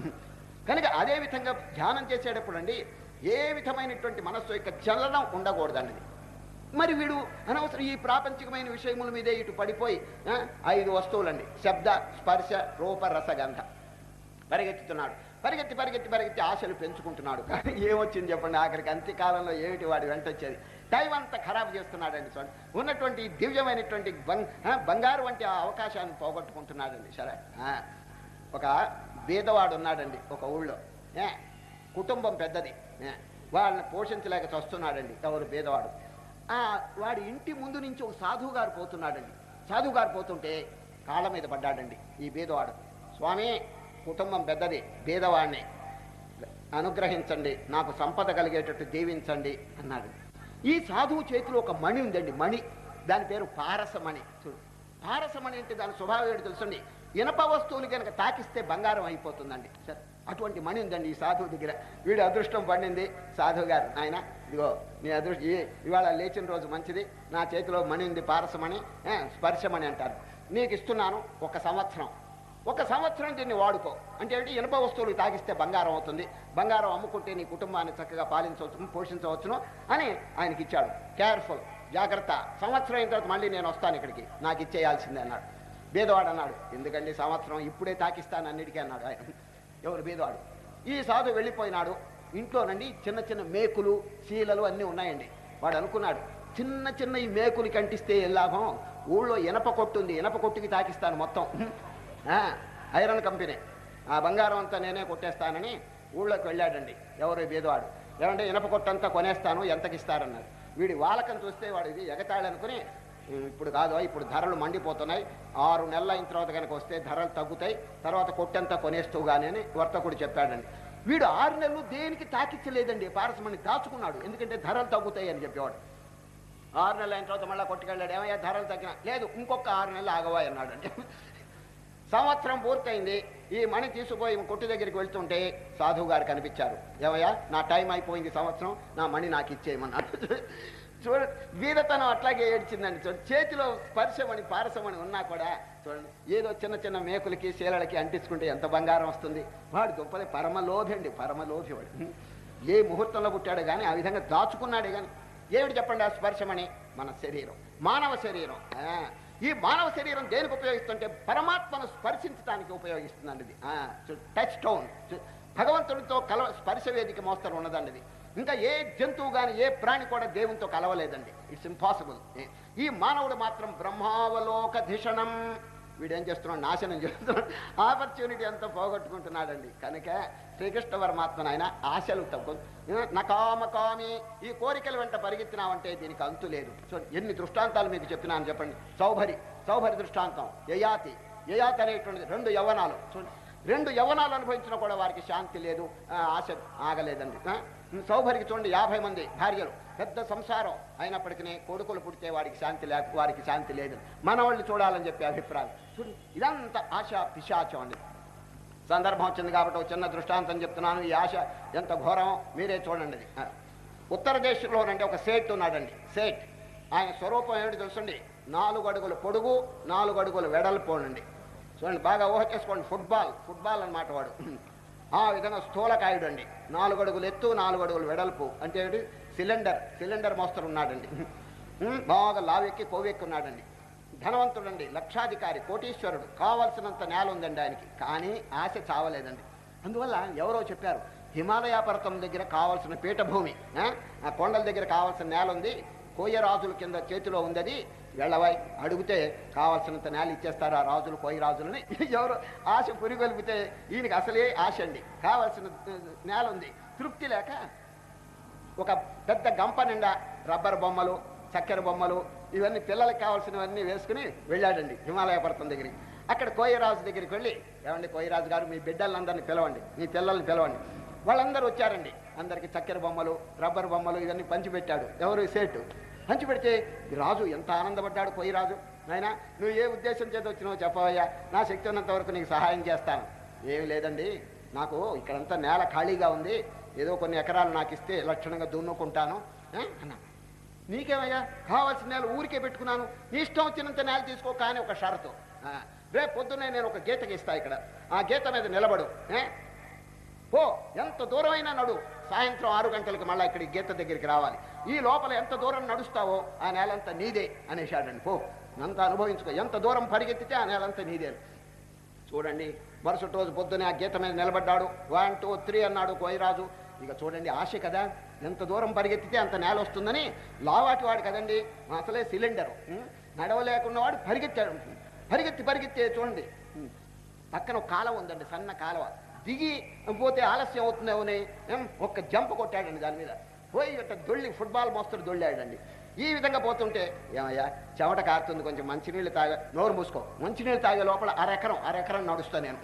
కనుక అదే విధంగా ధ్యానం చేసేటప్పుడు అండి ఏ విధమైనటువంటి మనస్సు యొక్క చలనం ఉండకూడదండి. మరి వీడు అనవసరం ఈ ప్రాపంచికమైన విషయముల మీదే ఇటు పడిపోయి ఆ, ఐదు వస్తువులండి. శబ్ద స్పర్శ రూప రసగంధ. పరిగెత్తుతున్నాడు. పరిగెత్తి పరిగెత్తి పరిగెత్తి ఆశలు పెంచుకుంటున్నాడు. కానీ ఏమొచ్చింది చెప్పండి? ఆఖరికి అంత్యకాలంలో ఏమిటి వాడు వెంట వచ్చేది? టైం అంతా ఖరాబ్ చేస్తున్నాడండి చూడండి ఉన్నటువంటి దివ్యమైనటువంటి బంగ్ బంగారు వంటి ఆ అవకాశాన్ని పోగొట్టుకుంటున్నాడండి. సరే ఆ, ఒక బీదవాడు ఉన్నాడండి ఒక ఊళ్ళో. ఏ కుటుంబం పెద్దది. వాళ్ళని పోషించలేక చస్తున్నాడండి ఎవరు బీదవాడు. వాడి ఇంటి ముందు నుంచి ఒక సాధువు గారు పోతున్నాడండి. సాధువు గారు పోతుంటే కాళ్ళ మీద పడ్డాడండి. ఈ బీదవాడు. స్వామి కుటుంబం పెద్దది. బీదవాడిని అనుగ్రహించండి. నాకు సంపద కలిగేటట్టు దీవించండి అన్నాడు. ఈ సాధువు చేతిలో ఒక మణి ఉందండి. మణి. దాని పేరు పారసమణి. చూడు. పారసమణి అంటే దాని స్వభావం ఏంటి తెలుసండి? ఇనప వస్తువులు కనుక తాకిస్తే బంగారం అయిపోతుందండి. సరే. అటువంటి మణి ఉందండి ఈ సాధువు దగ్గర. వీడి అదృష్టం పండింది సాధువు గారు ఆయన ఇదిగో నీ అదృష్టం ఇవాళ లేచిన రోజు మంచిది. నా చేతిలో మణి ఉంది పారసమణి. స్పర్శమణి అంటారు. నీకు ఇస్తున్నాను ఒక సంవత్సరం. ఒక సంవత్సరం దీన్ని వాడుకో. అంటే ఏంటి? ఇనుప వస్తువులు తాగిస్తే బంగారం అవుతుంది. బంగారం అమ్ముకుంటే నీ కుటుంబాన్ని చక్కగా పాలించవచ్చు పోషించవచ్చును అని ఆయనకి ఇచ్చాడు. కేర్ఫుల్ జాగ్రత్త. సంవత్సరం అయిన తర్వాత మళ్ళీ నేను వస్తాను ఇక్కడికి. నాకు ఇచ్చేయాల్సిందే అన్నాడు. భేదవాడు అన్నాడు. ఎందుకండి? సంవత్సరం ఇప్పుడే తాకిస్తాను అన్నిటికీ అన్నాడు ఆయన. ఎవరు బీదవాడు? ఈ సాధు వెళ్ళిపోయినాడు. ఇంట్లోనండి చిన్న చిన్న మేకులు శీలలు అన్నీ ఉన్నాయండి. వాడు అనుకున్నాడు చిన్న చిన్న ఈ మేకులు కంటిస్తే ఏ లాభం? ఊళ్ళో ఇనప కొట్టు ఉంది ఇనప కొట్టుకి తాకిస్తాను మొత్తం. ఆ, ఐరన్ కంపెనీ. ఆ బంగారం అంతా నేనే కొట్టేస్తానని ఊళ్ళోకి వెళ్ళాడండి. ఎవరు ఈ బీదవాడు? ఏమంటే ఇనప కొట్టంతా కొనేస్తాను ఎంతకిస్తారన్నారు. వీడి వాలకం చూస్తే వాడు ఇది ఎగతాడనుకుని ఇప్పుడు కాదు ఇప్పుడు ధరలు మండిపోతున్నాయి. ఆరు నెలల అయిన తర్వాత కనుక వస్తే ధరలు తగ్గుతాయి. తర్వాత కొట్టంతా కొనేస్తూ కానీ అని వర్తకుడు చెప్పాడండి. వీడు ఆరు నెలలు దేనికి తాకిచ్చలేదండి? పారసమణి దాచుకున్నాడు. ఎందుకంటే ధరలు తగ్గుతాయి అని చెప్పేవాడు. ఆరు నెలలు అయిన తర్వాత మళ్ళీ కొట్టుకెళ్ళాడు. ఏమయ్యా ధరలు తగ్గిన? లేదు ఇంకొక ఆరు నెలలు ఆగవా అన్నాడండి. సంవత్సరం పూర్తయింది. ఈ మణి తీసుకుపోయి కొట్టు దగ్గరికి వెళ్తుంటే సాధువు గారు కనిపించారు. ఏమయ్యా నా టైం అయిపోయింది సంవత్సరం. నా మణి నాకు ఇచ్చేయమన్నాడు. చూడ వీరతనం అట్లాగే ఏడ్చిందండి. చూడండి చేతిలో స్పర్శమని పారసమని ఉన్నా కూడా చూడండి ఏదో చిన్న చిన్న మేకులకి శీలలకి అంటించుకుంటే ఎంత బంగారం వస్తుంది. వాడు దుంపలే పరమలోభి అండి పరమలోభి వాడు. ఏ ముహూర్తంలో పుట్టాడు కానీ ఆ విధంగా దాచుకున్నాడే కానీ ఏమిటి చెప్పండి ఆ స్పర్శమని? మన శరీరం మానవ శరీరం. ఈ మానవ శరీరం దేనికి ఉపయోగిస్తుంటే పరమాత్మను స్పర్శించడానికి ఉపయోగిస్తుందండి ఇది. Touch stone. భగవంతుడితో కలవ స్పర్శ వేదిక మోస్తరు ఉన్నదండి ఇది. ఇంకా ఏ జంతువు కానీ ఏ ప్రాణి కూడా దేవునితో కలవలేదండి. ఇట్స్ ఇంపాసిబుల్ ఈ మానవుడు మాత్రం బ్రహ్మావలోక ధిషణం. వీడు ఏం చేస్తున్నాడు? నాశనం చేస్తున్నాడు. ఆపర్చునిటీ అంతా పోగొట్టుకుంటున్నాడండి. కనుక శ్రీకృష్ణ పరమాత్మ ఆయన ఆశలు తగ్గు. నకామకామి ఈ కోరికల వెంట పరిగెత్తినావంటే దీనికి అంతు లేదు. సో ఎన్ని దృష్టాంతాలు మీకు చెప్పినాను చెప్పండి. సౌభరి సౌభరి దృష్టాంతం. యయాతి. యయాతి అనేటువంటి రెండు యవనాలు. చూడండి రెండు యవనాలు అనుభవించినా కూడా వారికి శాంతి లేదు. ఆశ ఆగలేదండి. సౌభరికి చూడండి యాభై మంది భార్యలు. పెద్ద సంసారం అయినప్పటికీ కొడుకులు పుడితే వాడికి శాంతి లేక వారికి శాంతి లేదు. మనవాళ్ళు చూడాలని చెప్పి అభిప్రాయం. చూడండి ఇదంతా ఆశ పిశాచం అండి. సందర్భం వచ్చింది కాబట్టి ఒక చిన్న దృష్టాంతం చెప్తున్నాను. ఈ ఆశ ఎంత ఘోరమో మీరే చూడండి. అది. ఉత్తర దేశంలోనంటే ఒక సేట్ ఉన్నాడండి. సేట్. ఆయన స్వరూపం ఏమిటి తెలుసండి? నాలుగు అడుగులు పొడుగు నాలుగు అడుగులు వెడల్పోనండి చూడండి బాగా ఊహ చేసుకోండి. ఫుట్బాల్ ఫుట్బాల్ అన్నమాట వాడు. ఆ విధంగా స్థూలకాయుడు అండి నాలుగు అడుగులు ఎత్తు నాలుగు అడుగులు వెడల్పు. అంటే సిలిండర్ సిలిండర్ మోస్తరు ఉన్నాడండి. బాగా లావెక్కి కొవ్వెక్కి ఉన్నాడండి ధనవంతుడండి లక్షాధికారి కోటీశ్వరుడు. కావలసినంత నేల ఉందండి ఆయనకి. కానీ ఆశ చావలేదండి. అందువల్ల ఎవరో చెప్పారు హిమాలయ పర్వతం దగ్గర కావాల్సిన పీఠభూమి ఆ? కొండల దగ్గర కావాల్సిన నేల ఉంది కోయ రాజుల కింద చేతిలో ఉంది వెళ్ళవాయి అడిగితే కావాల్సినంత నేల ఇచ్చేస్తారు ఆ రాజులు కోయి రాజులని? ఎవరు? ఆశ పురిగొలిపితే ఈయనకి అసలే ఆశ అండి. కావాల్సిన నేల ఉంది. తృప్తి లేక ఒక పెద్ద గంప నిండా రబ్బర్ బొమ్మలు చక్కెర బొమ్మలు ఇవన్నీ పిల్లలకి కావాల్సినవన్నీ వేసుకుని వెళ్ళాడండి హిమాలయ పర్వతం దగ్గరికి. అక్కడ కోయరాజు దగ్గరికి వెళ్ళి ఏమండి కోయరాజు గారు మీ బిడ్డలందరినీ పిలవండి. మీ పిల్లల్ని పిలవండి. వాళ్ళందరూ వచ్చారండి. అందరికి చక్కెర బొమ్మలు రబ్బర్ బొమ్మలు ఇవన్నీ పంచిపెట్టాడు. ఎవరు? సేటు. పంచిపెడితే రాజు ఎంత ఆనందపడ్డాడు పోయి రాజు. నాయనా నువ్వు ఏ ఉద్దేశం చేత వచ్చినావో చెప్పవయ్యా. నా శక్తి ఉన్నంత వరకు నీకు సహాయం చేస్తాను. ఏమి లేదండి. నాకు ఇక్కడంతా నేల ఖాళీగా ఉంది. ఏదో కొన్ని ఎకరాలు నాకు ఇస్తే లక్షణంగా దున్నుకుంటాను. అన్నా నీకేమయ్యా? కావాల్సిన నేల ఊరికే పెట్టుకున్నాను. నీ ఇష్టం వచ్చినంత నేల తీసుకో కానీ ఒక షరతు. రేపు పొద్దున్నే నేను ఒక గీత గీస్తా ఇక్కడ. ఆ గీత మీద నిలబడు. ఓ పో ఎంత దూరమైనా నడు. సాయంత్రం ఆరు గంటలకు మళ్ళీ ఇక్కడికి గీత దగ్గరికి రావాలి. ఈ లోపల ఎంత దూరం నడుస్తావో ఆ నేలంతా నీదే అనేశాడండి. పో అంత అనుభవించుకో. ఎంత దూరం పరిగెత్తితే ఆ నేలంతా నీదే. చూడండి మరుసటి రోజు పొద్దునే ఆ గీత మీద నిలబడ్డాడు. వన్ టూ త్రీ అన్నాడు కోయిరాజు. ఇక చూడండి ఆశ కదా? ఎంత దూరం పరిగెత్తితే అంత నేల వస్తుందని లావాటి వాడు కదండి. అసలే సిలిండర్. నడవలేకున్నవాడు పరిగెత్తాడు. పరిగెత్తి పరిగెత్తి చూడండి. పక్కన ఒక కాలువ ఉందండి సన్న కాలువ. దిగి పోతే ఆలస్యం అవుతుందేమోనే ఏం, ఒక్క జంప్ కొట్టాడండి దాని మీద. పోయి ఇట్ట దొళ్ళి ఫుట్బాల్ మోస్తరు దొళ్ళాడండి ఈ విధంగా పోతుంటే ఏమయ్యా చెమట కారుతుంది కొంచెం మంచినీళ్ళు తాగే నోరు మూసుకో. మంచినీళ్ళు తాగే లోపల అరెకరం అరెకరం నడుస్తా నేను.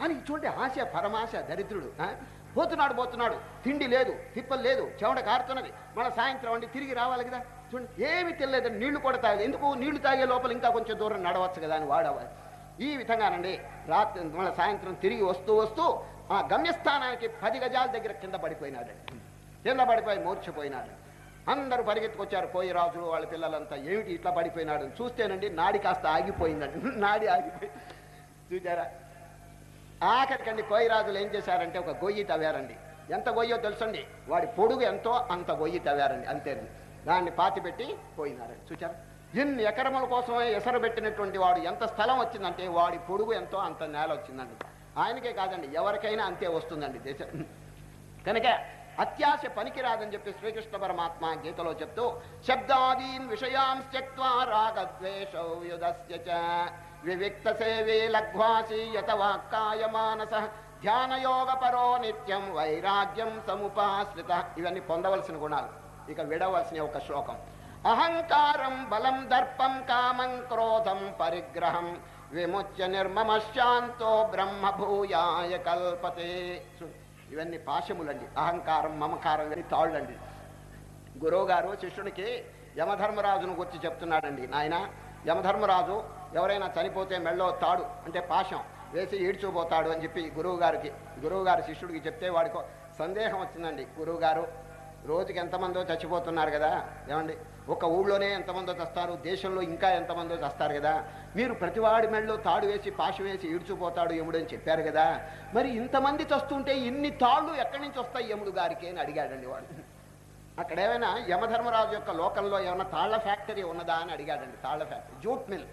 అని చూడండి ఆశ పరమాశ దరిద్రుడు ఆ? పోతున్నాడు పోతున్నాడు. తిండి లేదు తిప్పలు లేదు చెమట కారుతున్నది. మళ్ళీ సాయంత్రం అండి తిరిగి రావాలి కదా. చూడండి ఏమి తెలియదు నీళ్ళు కూడా తాగలేదు. ఎందుకు నీళ్ళు తాగే లోపల ఇంకా కొంచెం దూరం నడవచ్చు కదా అని వాడవాలి ఈ విధంగానండి రాత్రి మళ్ళీ సాయంత్రం తిరిగి వస్తూ వస్తూ ఆ గమ్యస్థానానికి పది గజాల దగ్గర కింద పడిపోయినాడండి. కింద పడిపోయి మూర్చిపోయినాడు. అందరూ పరిగెత్తుకొచ్చారు. పోయి రాజులు వాళ్ళ పిల్లలంతా ఏమిటి ఇట్లా పడిపోయినాడు? చూస్తేనండి నాడి కాస్త ఆగిపోయిందండి. నాడి ఆగిపోయి చూచారా ఆఖరికండి కోయిరాజులు ఏం చేశారంటే ఒక గొయ్యి తవ్వారండి. ఎంత గొయ్యో తెలుసండి? వాడి పొడుగు ఎంతో అంత గొయ్యి తవ్వారండి. అంతేనండి. దాన్ని పాతిపెట్టి పోయినారండి. చూచారా ఎన్ని ఎకరముల కోసమే ఎసరు పెట్టినటువంటి వాడు ఎంత స్థలం వచ్చిందంటే వాడి పొడుగు ఎంతో అంత నేల వచ్చిందండి. ఆయనకే కాదండి ఎవరికైనా అంతే వస్తుందండి దేశం. కనుక అత్యాశ పనికిరాదని చెప్పి శ్రీకృష్ణ పరమాత్మ గీతలో చెప్తూ శబ్దాదీన్ విషయాం త్యక్వా రాగద్వేషౌ వివిక్త సేవే లఘ్వాసి యత మానస. ధ్యానయోగ పరో నిత్యం వైరాగ్యం సముపాశ్రిత. ఇవన్నీ పొందవలసిన గుణాలు. ఇక విడవలసిన ఒక శ్లోకం. అహంకారం బలం దర్పం కామం క్రోధం పరిగ్రహం విముచ్య నిర్మమశాంతో బ్రహ్మభూయాయ కల్పతే. ఇవన్నీ పాశములండి. అహంకారం మమకారం ఇవన్నీ తాళ్ళండి. గురువుగారు శిష్యునికి యమధర్మరాజును గురించి చెప్తున్నాడండి. నాయన యమధర్మరాజు ఎవరైనా చనిపోతే మెళ్ళో తాడు అంటే పాశం వేసి ఈడ్చుపోతాడు అని చెప్పి గురువుగారికి గురువుగారు శిష్యుడికి చెప్తే వాడికి సందేహం వచ్చిందండి. గురువుగారు రోజుకి ఎంతమందో చచ్చిపోతున్నారు కదా. ఏమండి? ఒక ఊళ్ళోనే ఎంతమందో చస్తారు దేశంలో ఇంకా ఎంతమందో చస్తారు కదా. మీరు ప్రతివాడి మెళ్ళలో తాడు వేసి పాశం వేసి ఈడ్చుపోతాడు యముడు అని చెప్పారు కదా. మరి ఇంతమంది చస్తుంటే ఇన్ని తాళ్ళు ఎక్కడి నుంచి వస్తాయి యముడు గారికి అని అడిగాడండి వాడు. అక్కడ ఏమైనా యమధర్మరాజు యొక్క లోకంలో ఏమైనా తాళ్ళ ఫ్యాక్టరీ ఉన్నదా అని అడిగాడండి. తాళ్ళ ఫ్యాక్టరీ జూట్ మిల్.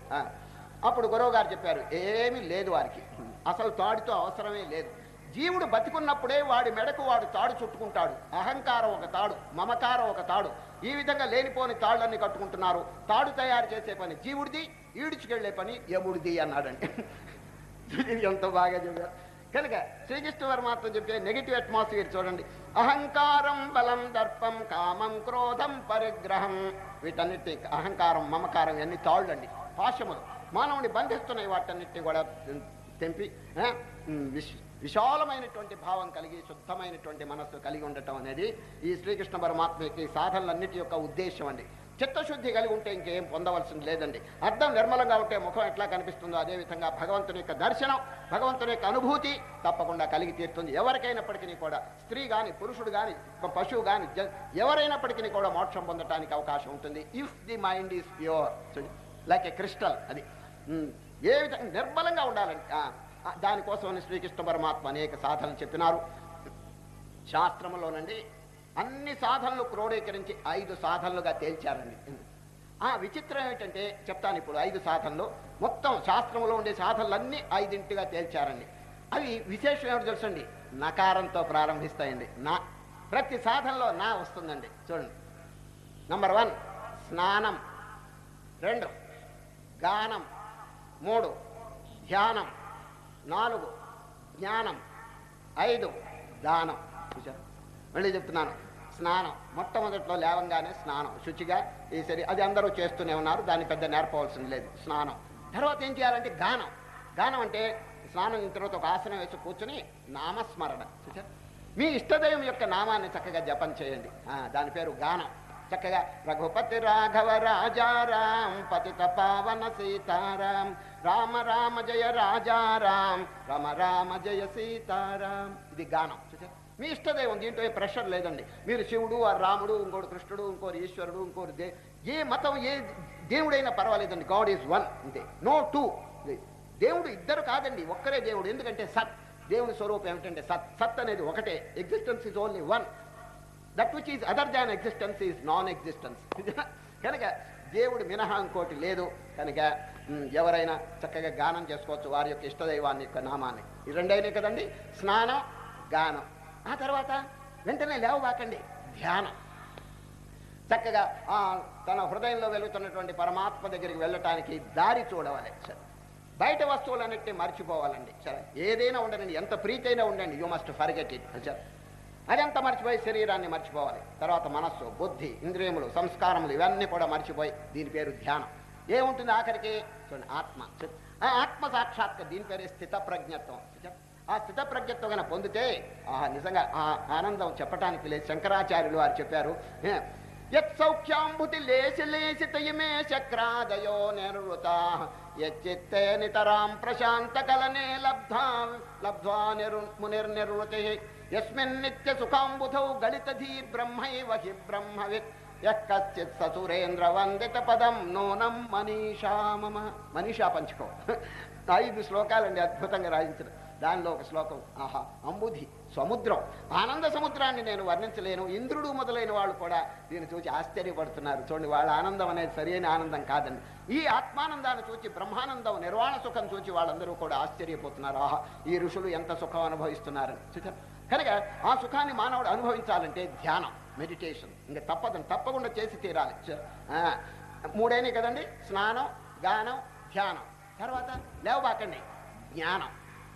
అప్పుడు గురువు గారు చెప్పారు ఏమీ లేదు వారికి. అసలు తాడితో అవసరమే లేదు. జీవుడు బతికున్నప్పుడే వాడి మెడకు వాడు తాడు చుట్టుకుంటాడు. అహంకారం ఒక తాడు మమకారం ఒక తాడు. ఈ విధంగా లేనిపోని తాళ్ళన్ని కట్టుకుంటున్నారు. తాడు తయారు చేసే పని జీవుడిది ఈడ్చుకెళ్ళే పని యముడిది అన్నాడండి. ఎంత బాగా చెప్పారు. కనుక శ్రీకృష్ణ పరమాత్మ చెప్పే నెగిటివ్ అట్మాస్ఫియర్ చూడండి. అహంకారం బలం దర్పం కామం క్రోధం పరిగ్రహం వీటన్నిటి అహంకారం మమకారం ఇవన్నీ తాళ్ళండి. పాశములు. మానవుని బంధిస్తున్నాయి వాటన్నిటిని కూడా. తెంపి విశాలమైనటువంటి భావం కలిగి శుద్ధమైనటువంటి మనస్సు కలిగి ఉండటం అనేది ఈ శ్రీకృష్ణ పరమాత్మ యొక్క ఈ సాధనలన్నిటి యొక్క ఉద్దేశం అండి. చిత్తశుద్ధి కలిగి ఉంటే ఇంకేం పొందవలసింది లేదండి. అర్థం నిర్మలంగా ఉంటే ముఖం ఎట్లా కనిపిస్తుందో అదేవిధంగా భగవంతుని యొక్క దర్శనం భగవంతుని యొక్క అనుభూతి తప్పకుండా కలిగి తీరుతుంది. ఎవరికైనప్పటికీ కూడా స్త్రీ కానీ పురుషుడు కానీ పశువు కానీ ఎవరైనప్పటికీ కూడా మోక్షం పొందటానికి అవకాశం ఉంటుంది. If the mind is pure like a crystal అది. ఏ విధంగా నిర్మలంగా ఉండాలండి ఆ, శ్రీకృష్ణ పరమాత్మ అనేక సాధనలు చెప్పినారు. శాస్త్రములోనండి అన్ని సాధనలు క్రోడీకరించి ఐదు సాధనలుగా తేల్చారండి. ఆ విచిత్రం ఏమిటంటే చెప్తాను ఇప్పుడు ఐదు సాధనలు. మొత్తం శాస్త్రంలో ఉండే సాధనలన్నీ ఐదింటిగా తేల్చారండి. అవి విశేషం ఏమిటి తెలుసండి? నకారంతో ప్రారంభిస్తాయండి. నా ప్రతి సాధనలో నా వస్తుందండి. చూడండి. నంబర్ వన్ స్నానం. రెండు గానం. మూడు ధ్యానం. నాలుగు జ్ఞానం. ఐదు దానం. చూసారు మళ్ళీ చెప్తున్నాను. స్నానం. మొట్టమొదట్లో లేవంగానే స్నానం. శుచిగా ఈ సరి అది అందరూ చేస్తూనే ఉన్నారు. దాన్ని పెద్ద నేర్పవలసింది లేదు. స్నానం. తర్వాత ఏం చేయాలంటే గానం. గానం అంటే స్నానం తర్వాత ఒక ఆసనం వేసి కూర్చుని నామస్మరణ. చూసారు మీ ఇష్టదైవం యొక్క నామాన్ని చక్కగా జపం చేయండి. దాని పేరు గానం. చక్కగా రఘుపతి రాఘవ రాజారాం పతిత పావన సీతారాం రామ రామ జయ రాజారాం రామ రామ జయ సీతారాం ఇది గానం మీ ఇష్టదేవం దీంట్లో ఏ ప్రెషర్ లేదండి మీరు శివుడు ఆ రాముడు ఇంకోటి కృష్ణుడు ఇంకోటి ఈశ్వరుడు ఇంకోటి దే ఏ మతం ఏ దేవుడైనా పర్వాలేదండి గాడ్ ఈజ్ వన్ అంతే నో టూ దేవుడు ఇద్దరు కాదండి ఒక్కరే దేవుడు ఎందుకంటే సత్ దేవుని స్వరూపం ఏమిటంటే సత్ సత్ అనేది ఒకటే existence is only one that which is other than existence is non existence కనుక దేవుడు మినహా ఇంకోటి లేదు. కనుక ఎవరైనా చక్కగా గానం చేసుకోవచ్చు. వారి యొక్క ఇష్టదైవాన్ని యొక్క నామాన్ని. ఈ రెండైనాయి కదండి? స్నానం గానం. ఆ తర్వాత వెంటనే లేవబాకండి. ధ్యానం. చక్కగా ఆ తన హృదయంలో వెలుగుతున్నటువంటి పరమాత్మ దగ్గరికి వెళ్ళటానికి దారి చూడవాలి. సరే. బయట వస్తువులన్నింటినీ మర్చిపోవాలండి. సరే. ఏదైనా ఉండండి. ఎంత ప్రీతైనా అయినా ఉండండి. యూ మస్ట్ ఫర్గెట్ ఇట్ సరే. అదంతా మర్చిపోయి శరీరాన్ని మర్చిపోవాలి. తర్వాత మనస్సు బుద్ధి ఇంద్రియములు సంస్కారములు ఇవన్నీ కూడా మర్చిపోయి దీని పేరు ధ్యానం. ఏముంటుంది ఆఖరికి? చూడండి ఆత్మ. ఆత్మ సాక్షాత్క దీని పేరే స్థిత ప్రజ్ఞత్వం ఆ స్థిత ప్రజ్ఞత్వం కనుక పొందితే ఆహా నిజంగా ఆ ఆనందం చెప్పటానికి లేదు. శంకరాచార్యులు వారు చెప్పారు యత్ సౌఖ్యాంబుతి లేసి లేసి తయమే చక్రాదయో నిర్వృత యచ్చిత్తే నితరాం ప్రశాంత కలనే లబ్ధా లబ్ధ్వా నిరు మునిర్నిర్వృతి యస్మిన్ నిత్య సుఖాంబుధౌ గళితధీ బ్రహ్మైవ హి బ్రహ్మవిత్ యః కశ్చిత్ ససురేంద్ర వందిత పదం నూనం మనీషా మమ మనీషా పంచుకో ఐదు శ్లోకాలండి అద్భుతంగా రాయించిన దానిలో ఒక శ్లోకం ఆహా అంబుధి సముద్రం. ఆనంద సముద్రాన్ని నేను వర్ణించలేను. ఇంద్రుడు మొదలైన వాళ్ళు కూడా దీన్ని చూసి ఆశ్చర్యపడుతున్నారు. చూడండి వాళ్ళ ఆనందం అనేది సరైన ఆనందం కాదండి. ఈ ఆత్మానందాన్ని చూసి బ్రహ్మానందం నిర్వాణ సుఖం చూచి వాళ్ళందరూ కూడా ఆశ్చర్యపోతున్నారు. ఆహా ఈ ఋషులు ఎంత సుఖం అనుభవిస్తున్నారని. చూసారు కనుక ఆ సుఖాన్ని మానవుడు అనుభవించాలంటే ధ్యానం మెడిటేషన్ ఇంకా తప్పదని తప్పకుండా చేసి తీరాలి. మూడైనవి ఆ, కదండి? స్నానం గానం ధ్యానం. తర్వాత లేవబాకండి. జ్ఞానం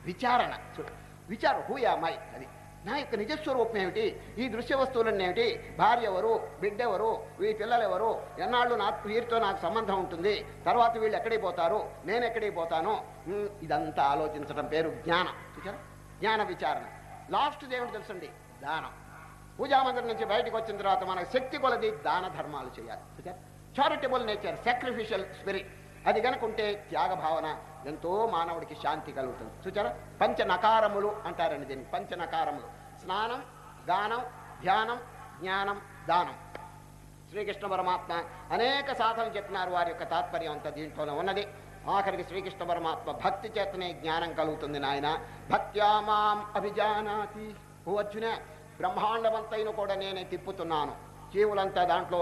విచారణ. చూడు విచారం. హూయా మై అది. నా యొక్క నిజస్వరూపం ఏమిటి? ఈ దృశ్య వస్తువులన్నీ ఏమిటి? భార్య ఎవరు? బిడ్డ ఎవరు? ఈ పిల్లలు ఎవరు? ఎన్నాళ్ళు నా వీరితో నాకు సంబంధం ఉంటుంది? తర్వాత వీళ్ళు ఎక్కడికి పోతారు? నేను ఎక్కడికి పోతాను? ఇదంతా ఆలోచించడం పేరు జ్ఞానం. చూసారా జ్ఞాన విచారణ. లాస్ట్ దేవుడు తెలుసండి? దానం. పూజామందిరం నుంచి బయటకు వచ్చిన తర్వాత మనకు శక్తి కొలది దాన ధర్మాలు చేయాలి. చారిటబుల్ నేచర్ సాక్రిఫిషియల్ స్పిరిట్ అది కనుకుంటే త్యాగ భావన ఎంతో మానవుడికి శాంతి కలుగుతుంది. చూచారా? పంచ నకారములు అంటారండి దీన్ని. పంచ నకారములు స్నానం గానం ధ్యానం జ్ఞానం దానం. శ్రీకృష్ణ పరమాత్మ అనేక సాధనలు చెప్పినారు. వారి యొక్క తాత్పర్యం అంతా దీంట్లోనే ఉన్నది. ఆఖరికి శ్రీకృష్ణ పరమాత్మ భక్తి చేతనే జ్ఞానం కలుగుతుంది నాయన. భక్త్యా మాం అభిజానాతి. ఓ అర్జున బ్రహ్మాండమంతైన కూడా నేనే తిప్పుతున్నాను. జీవులంతా దాంట్లో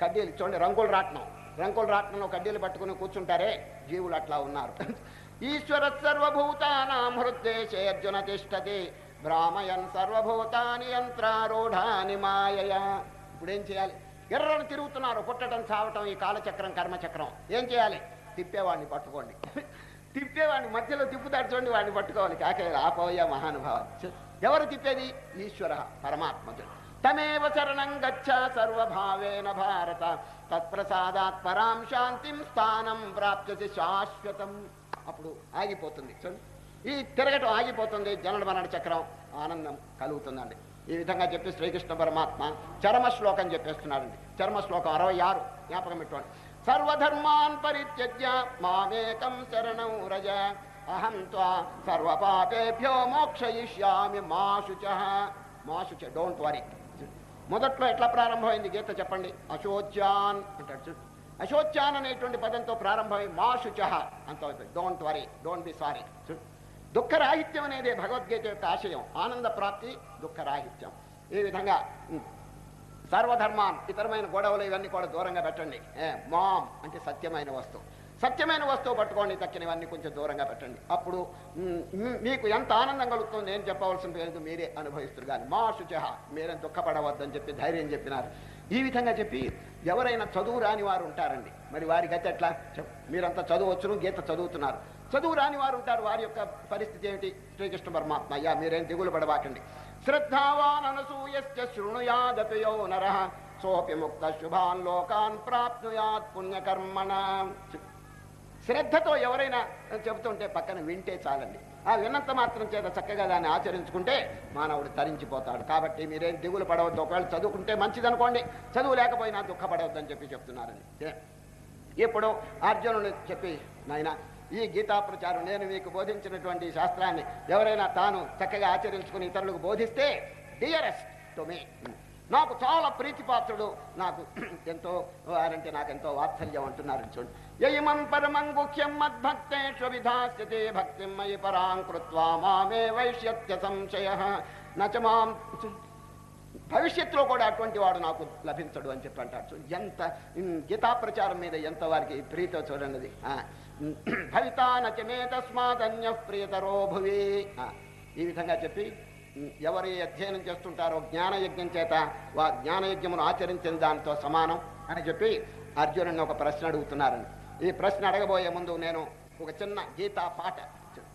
కడ్డీలు చూడండి రంగులు రాట్నం. రంగులు రాట్నంలో కడ్డీలు పట్టుకుని కూర్చుంటారే? జీవులు అట్లా ఉన్నారు. ఈశ్వర సర్వభూతానాం హృద్దేశే అర్జున తిష్టతి. భ్రామయన్ సర్వభూతాని యంత్రారూఢాని మాయయ. ఇప్పుడేం చేయాలి? ఎర్రను తిరుగుతున్నారు పుట్టడం చావటం ఈ కాలచక్రం కర్మచక్రం. ఏం చేయాలి? తిప్పేవాడిని పట్టుకోండి. తిప్పేవాడిని మధ్యలో తిప్పుతాడు చూడండి వాడిని పట్టుకోవాలి. కాకే ఆపోయ మహానుభావ. ఎవరు తిప్పేది? ఈశ్వర పరమాత్మతుడు తమేవ శరణం గచ్చ సర్వభావేన భారత. తత్ప్రసాదాత్ పరాం శాంతిం స్థానం ప్రాప్తి శాశ్వతం. అప్పుడు ఆగిపోతుంది. చూడండి. ఈ తిరగటం ఆగిపోతుంది. జనడ మరణ చక్రం ఆనందం కలుగుతుందండి. ఈ విధంగా చెప్పి శ్రీకృష్ణ పరమాత్మ చరమ శ్లోకం చెప్పేస్తున్నాడండి చర్మ శ్లోకం అరవై ఆరు జ్ఞాపకం పెట్టుకోండి. సర్వధర్మాన్ పరిత్యజ్య మామేకం శరణం రజ అహం త్వా సర్వపాపేభ్యో మోక్షయిష్యామి మాశుచ. మాశుచ డోంట్ వరీ మొదట్లో ఎట్లా ప్రారంభమైంది గీత చెప్పండి? అశోచ్యాన్ అంటాడు అశోచ్యాన్ అనేటువంటి పదంతో ప్రారంభమై మాశుచ అంత don't worry don't be sorry చూడు. దుఃఖరాహిత్యం అనేది భగవద్గీత యొక్క ఆశయం. ఆనంద ప్రాప్తి దుఃఖరాహిత్యం. ఈ విధంగా సర్వధర్మాన్ ఇతరమైన గొడవలు ఇవన్నీ కూడా దూరంగా పెట్టండి. మామ్ అంటే సత్యమైన వస్తువు. సత్యమైన వస్తువు పట్టుకోండి తక్కినవన్నీ కొంచెం దూరంగా పెట్టండి. అప్పుడు మీకు ఎంత ఆనందం కలుగుతుంది ఏం చెప్పవలసిన లేదు మీరే అనుభవిస్తారు కానీ మా శుచ మీరేం దుఃఖపడవద్దని చెప్పి ధైర్యం చెప్పినారు. ఈ విధంగా చెప్పి ఎవరైనా చదువు రాని వారు ఉంటారండి. మరి వారి గతి ఎట్లా? మీరంతా మీరంతా చదువచ్చును గీత చదువుతున్నారు. చదువు రాని వారు ఉంటారు. వారి యొక్క పరిస్థితి ఏమిటి? శ్రీకృష్ణ పరమాత్మ. అయ్యా మీరేం దిగులు పడబాకండి. శ్రద్ధావాన్ అనసూయశ్చ నర. సోపి ముక్త శుభాన్ లోకాన్ ప్రాప్నుయాత్ పుణ్యకర్మణ. శ్రద్ధతో ఎవరైనా చెబుతుంటే పక్కన వింటే చాలండి. ఆ విన్నంత మాత్రం చేత చక్కగా దాన్ని ఆచరించుకుంటే మానవుడు తరించిపోతాడు. కాబట్టి మీరేం దిగులు పడవద్దు. ఒకవేళ చదువుకుంటే మంచిదనుకోండి. చదువు లేకపోయినా దుఃఖపడవద్దని చెప్పి చెప్తున్నారండి. ఇప్పుడు అర్జునుడు చెప్పి నాయన ఈ గీతా ప్రచారం నేను మీకు బోధించినటువంటి శాస్త్రాన్ని ఎవరైనా తాను చక్కగా ఆచరించుకుని ఇతరులకు బోధిస్తే డియరెస్ట్ టు మీ నాకు చాలా ప్రీతిపాత్రుడు నాకు ఎంతో వారంటే నాకు ఎంతో వాత్సల్యం అంటున్నారు చూడండి యయిమం పరమం గుహ్యం మద్భక్తేషు విధాస్యతే భక్తిం మయి పరాం కృత్వా మామే సంశయ. నచమాం భవిష్యత్తులో కూడా అటువంటి వాడు నాకు లభించడు అని చెప్పి అంటారు ఎంత గీతా ప్రచారం మీద ఎంత వారికి ప్రీతో చూడండి భవితా నచమే తస్మాదన్య ప్రియతరో భువి ఈ విధంగా చెప్పి ఎవరు అధ్యయనం చేస్తుంటారో జ్ఞానయజ్ఞం చేత వారు జ్ఞానయజ్ఞమును ఆచరించిన దానితో సమానం అని చెప్పి అర్జునుని ఒక ప్రశ్న అడుగుతున్నారని ఈ ప్రశ్న అడగబోయే ముందు నేను ఒక చిన్న గీతా పాట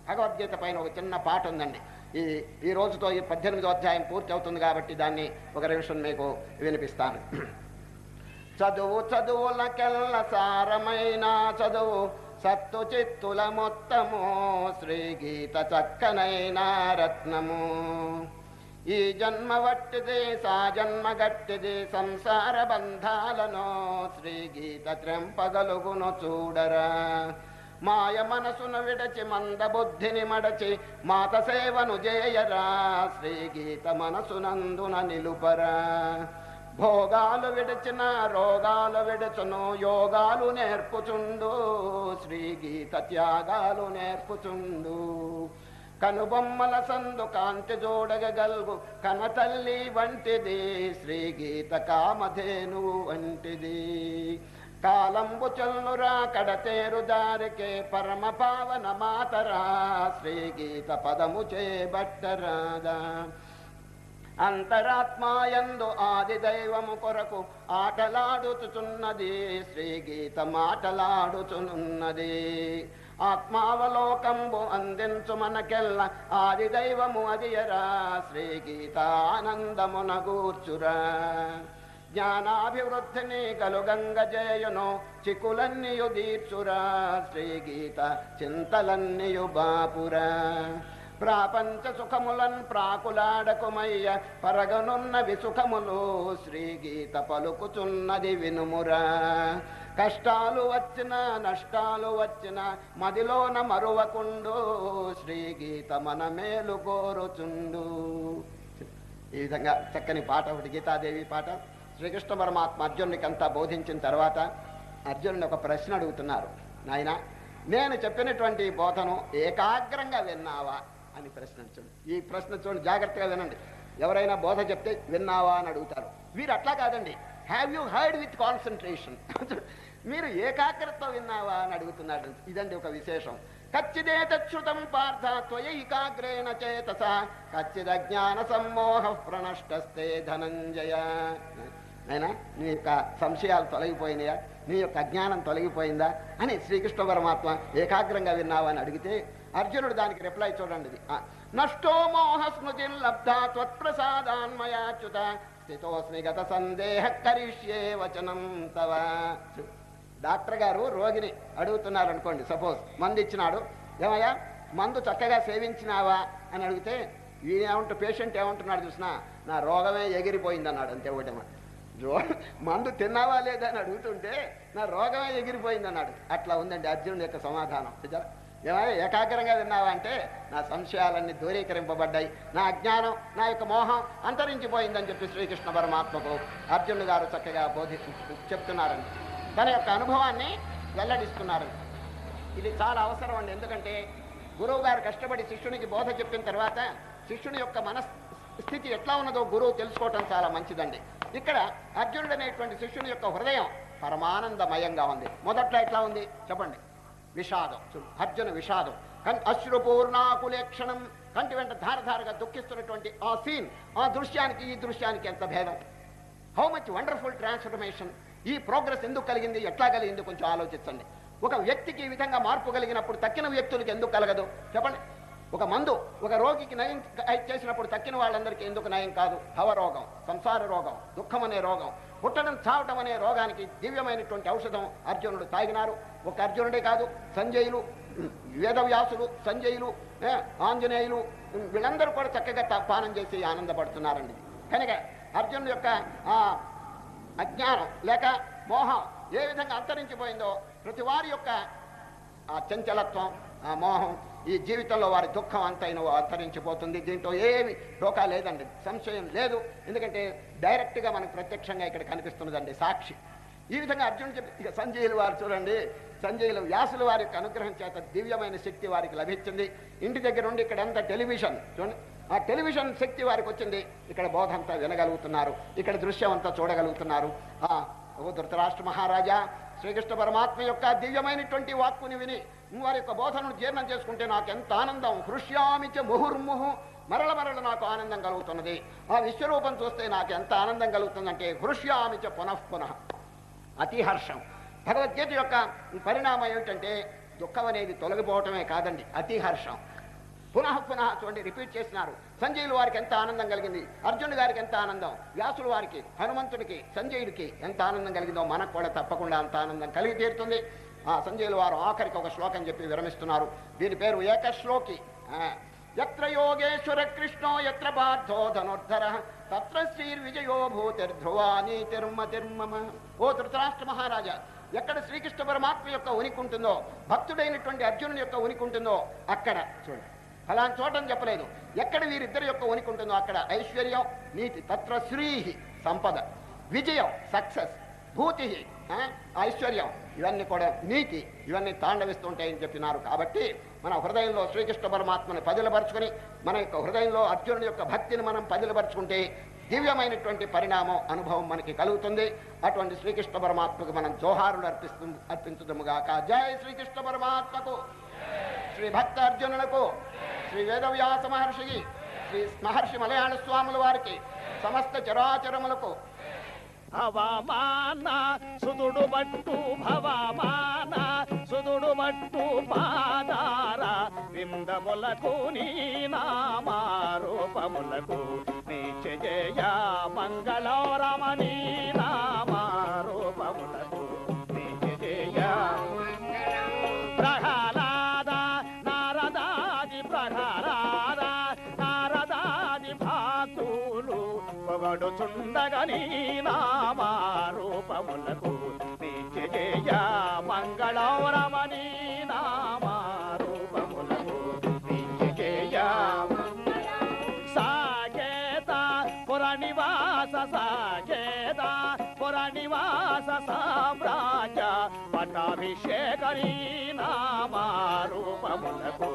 భగవద్గీత పైన ఒక చిన్న పాట ఉందండి. ఈ ఈ రోజుతో ఈ పద్దెనిమిదో అధ్యాయం పూర్తి అవుతుంది కాబట్టి దాన్ని ఒక నిమిషం మీకు వినిపిస్తాను. చదువు చదువులకెల్ల సారమైన చదువు సత్తు చిత్తుల మొత్తము శ్రీ గీత చక్కనైన రత్నము. ఈ జన్మ వట్టిది సా జన్మ గట్టిది సంసార బంధాలను శ్రీ గీత త్రెంపగలుగును చూడరా. మాయ మనసును విడచి మంద బుద్ధిని మడచి మాత సేవను చేయరా శ్రీ గీత మనసునందున నిలుపరా. భోగాలు విడచిన రోగాలు విడచును యోగాలు నేర్పుచుండు శ్రీ గీత త్యాగాలు నేర్పుచుండు. కనుబొమ్మల సందు కాంతి జోడగగల్గు కనతల్లి వంటిది శ్రీ గీత కామధేను వంటిది. కాలంబు చల్లురా కడతేరు దారికే పరమ పావన మాతరా శ్రీ గీత పదము చేబట్టరాదా. అంతరాత్మాయందు ఆది దైవము కొరకు ఆటలాడుచుచున్నది శ్రీ గీత మాటలాడుచునున్నది. ఆత్మావలోకంబు అందించు మనకెల్ల ఆది దైవము అదియరా శ్రీ గీత ఆనందమున గూర్చురా జ్ఞానాభివృద్ధిని కలుగంగ జేయును చికులన్నీయు దీర్చురా శ్రీ గీత చింతలన్నీయు బాపురా. ప్రాపంచ సుఖములన్ ప్రాకులాడకుమయ్య పరగనున్న విసుఖములు శ్రీ గీత పలుకుచున్నది వినుమురా. కష్టాలు వచ్చిన నష్టాలు వచ్చిన మదిలోన మరువకుండు శ్రీ గీత మన మేలు కోరుచుండు. ఈ విధంగా చక్కని పాట ఒకటి గీతాదేవి పాట. శ్రీకృష్ణ పరమాత్మ అర్జునునికి అంతా బోధించిన తర్వాత అర్జునుని ఒక ప్రశ్న అడుగుతున్నారు. నాయన నేను చెప్పినటువంటి బోధను ఏకాగ్రంగా విన్నావా? అని ప్రశ్న చూడండి ఈ ప్రశ్న చూడండి జాగ్రత్తగా వినండి. ఎవరైనా బోధ చెప్తే విన్నావా అని అడుగుతారు. వీరు అట్లా కాదండి. Have you heard with concentration మీరు ఏకాగ్రత విన్నావా అని అడుగుతున్నాడు ఇదండి ఒక విశేషం. కచ్చిదేతచ్యుతం పార్థ త్వయైకాగ్రేణ చేతస కచ్చిదజ్ఞాన సమ్మోహ ప్రణష్టస్తే ధనంజయ. అయినా నీ యొక్క సంశయాలు తొలగిపోయినాయా? నీ యొక్క అజ్ఞానం తొలగిపోయిందా? అని శ్రీకృష్ణ పరమాత్మ ఏకాగ్రంగా విన్నావా అని అడిగితే అర్జునుడు దానికి రిప్లై చూడండి నష్టో మోహ స్మృతి లబ్ధ త్వత్ప్రసాదాన్మయాచ్యుత స్థితోస్మి గత సందేహ కరిష్యే వచనం తవ. డాక్టర్ గారు రోగిని అడుగుతున్నారు అనుకోండి సపోజ్ మందు ఇచ్చినాడు ఏమయ్యా మందు చక్కగా సేవించినావా అని అడిగితే ఈయన ఏమంటూ పేషెంట్ ఏమంటున్నాడు చూసినా నా రోగమే ఎగిరిపోయింది అన్నాడు అంతే ఒకటేమో మందు తిన్నావా లేదా అని అడుగుతుంటే నా రోగమే ఎగిరిపోయింది అన్నాడు అట్లా ఉందండి అర్జునుడి యొక్క సమాధానం. చూచారా? ఏకాగ్రంగా విన్నావంటే నా సంశయాలన్నీ దూరీకరింపబడ్డాయి. నా అజ్ఞానం నా యొక్క మోహం అంతరించిపోయిందని చెప్పి శ్రీకృష్ణ పరమాత్మకు అర్జునుడు గారు చక్కగా బోధి చెప్తున్నారని. తన యొక్క అనుభవాన్ని వెల్లడిస్తున్నారు. ఇది చాలా అవసరం అండి. ఎందుకంటే గురువు గారు కష్టపడి శిష్యునికి బోధ చెప్పిన తర్వాత శిష్యుని యొక్క మనస్ స్థితి ఎట్లా ఉన్నదో గురువు తెలుసుకోవటం చాలా మంచిదండి. ఇక్కడ అర్జునుడు అనేటువంటి శిష్యుని యొక్క హృదయం పరమానందమయంగా ఉంది. మొదట్లో ఎట్లా ఉంది? చెప్పండి. విషాదం అర్జున విషాదం. కానీ అశ్రుపూర్ణాకులేక్షణం కంటి వెంట ధారధారగా దుఃఖిస్తున్నటువంటి ఆ సీన్ ఆ దృశ్యానికి ఈ దృశ్యానికి ఎంత భేదం? హౌ మచ్ వండర్ఫుల్ ట్రాన్స్ఫర్మేషన్ ఈ ప్రోగ్రెస్ ఎందుకు కలిగింది? ఎట్లా కలిగింది? కొంచెం ఆలోచించండి ఒక వ్యక్తికి ఈ విధంగా మార్పు కలిగినప్పుడు తక్కిన వ్యక్తులకు ఎందుకు కలగదు? చెప్పండి. ఒక మందు ఒక రోగికి నయం చేసినప్పుడు తక్కిన వాళ్ళందరికీ ఎందుకు నయం కాదు? భవరోగం సంసార రోగం దుఃఖం అనే రోగం. పుట్టడం చావటం అనే రోగానికి దివ్యమైనటువంటి ఔషధం అర్జునుడు తాగినారు. ఒక అర్జునుడే కాదు సంజయులు వేదవ్యాసులు సంజయులు ఆంజనేయులు వీళ్ళందరూ కూడా చక్కగా పానం చేసి ఆనందపడుతున్నారండి. కనుక అర్జునుడు యొక్క అజ్ఞానం లేక మోహం ఏ విధంగా అంతరించిపోయిందో ప్రతి వారి యొక్క ఆ చంచలత్వం ఆ మోహం ఈ జీవితంలో వారి దుఃఖం అంతైన అంతరించిపోతుంది. దీంట్లో ఏమి డోకా లేదండి. సంశయం లేదు. ఎందుకంటే డైరెక్ట్గా మనకు ప్రత్యక్షంగా ఇక్కడ కనిపిస్తున్నదండి సాక్షి. ఈ విధంగా అర్జునుడు చెప్పి ఇక సంజయులు వారు చూడండి. సంజయులు వ్యాసుల వారి యొక్క అనుగ్రహం చేత దివ్యమైన శక్తి వారికి లభించింది. ఇంటి దగ్గర ఉండి ఇక్కడ అంతా టెలివిజన్ చూడండి. ఆ టెలివిజన్ శక్తి వారికి వచ్చింది. ఇక్కడ బోధ అంతా వినగలుగుతున్నారు. ఇక్కడ దృశ్యం అంతా చూడగలుగుతున్నారు ఓ ధృతరాష్ట్ర మహారాజా శ్రీకృష్ణ పరమాత్మ యొక్క దివ్యమైనటువంటి వాక్కుని విని వారి యొక్క బోధనను జీర్ణం చేసుకుంటే నాకు ఎంత ఆనందం హృష్యామిచ ముహుర్ముహు. మరల మరల నాకు ఆనందం కలుగుతున్నది. ఆ విశ్వరూపం చూస్తే నాకు ఎంత ఆనందం కలుగుతుందంటే హృష్యామిచ పునఃపునః అతిహర్షం భగవద్గీత యొక్క పరిణామం ఏమిటంటే దుఃఖం అనేది తొలగిపోవటమే కాదండి అతిహర్షం పునః పునః చూడండి రిపీట్ చేసినారు. సంజయులు వారికి ఎంత ఆనందం కలిగింది? అర్జునుడు గారికి ఎంత ఆనందం? వ్యాసుల వారికి హనుమంతుడికి సంజయుడికి ఎంత ఆనందం కలిగిందో మనకు కూడా తప్పకుండా అంత ఆనందం కలిగి తీరుతుంది. ఆ సంజయుల వారు ఆఖరికి ఒక శ్లోకం చెప్పి విరమిస్తున్నారు. దీని పేరు ఏకశ్లోకి. ఎత్ర యోగేశ్వర కృష్ణో ఎత్ర పార్థో ధనుర్ధర తత్ర శ్రీర్విజయో భూతిర్ధ్రువా నీతిర్మతిర్మమ ఓ ధృతరాష్ట్ర మహారాజా ఎక్కడ శ్రీకృష్ణ పరమాత్మ యొక్క ఉనికి ఉంటుందో భక్తుడైనటువంటి అర్జునుని యొక్క ఉనికి ఉంటుందో అక్కడ చూడండి. ఫలాని చోటని చెప్పలేదు. ఎక్కడ వీరిద్దరి యొక్క ఉనికి ఉంటుందో అక్కడ ఐశ్వర్యం నీతి తత్ర శ్రీహి సంపద. విజయం సక్సెస్. భూతి ఆ, ఐశ్వర్యం. ఇవన్నీ కూడా నీతి ఇవన్నీ తాండవిస్తుంటాయని చెప్పినారు. కాబట్టి మన హృదయంలో శ్రీకృష్ణ పరమాత్మని పదిలపరుచుకొని మన యొక్క హృదయంలో అర్జునుడి యొక్క భక్తిని మనం పదిలపరుచుకుంటే దివ్యమైనటువంటి పరిణామం అనుభవం మనకి కలుగుతుంది. అటువంటి శ్రీకృష్ణ పరమాత్మకు మనం జోహారులు అర్పిస్తు అర్పించదముగాక. జయ శ్రీకృష్ణ పరమాత్మకు. శ్రీ భక్త అర్జునులకు శ్రీ వేదవ్యాస మహర్షికి శ్రీ మహర్షి మలయాళ స్వాముల వారికి సమస్త చరాచరములకు. అవమాన సుదుడు మట్టు భవమాన సుదుడు మట్టు పాదార విందములకు నీ నామారూపములకు నీచ జయ మంగళోరమణి పొగడుచుండగని నామారూపములకు నీచ జయ మంగళవరమణి నామారూపములకు నీచ జయ సాకేత పురనివాస సాకేత పురనివాస సామ్రాజ పటాభిషేకరి నామారూపములకు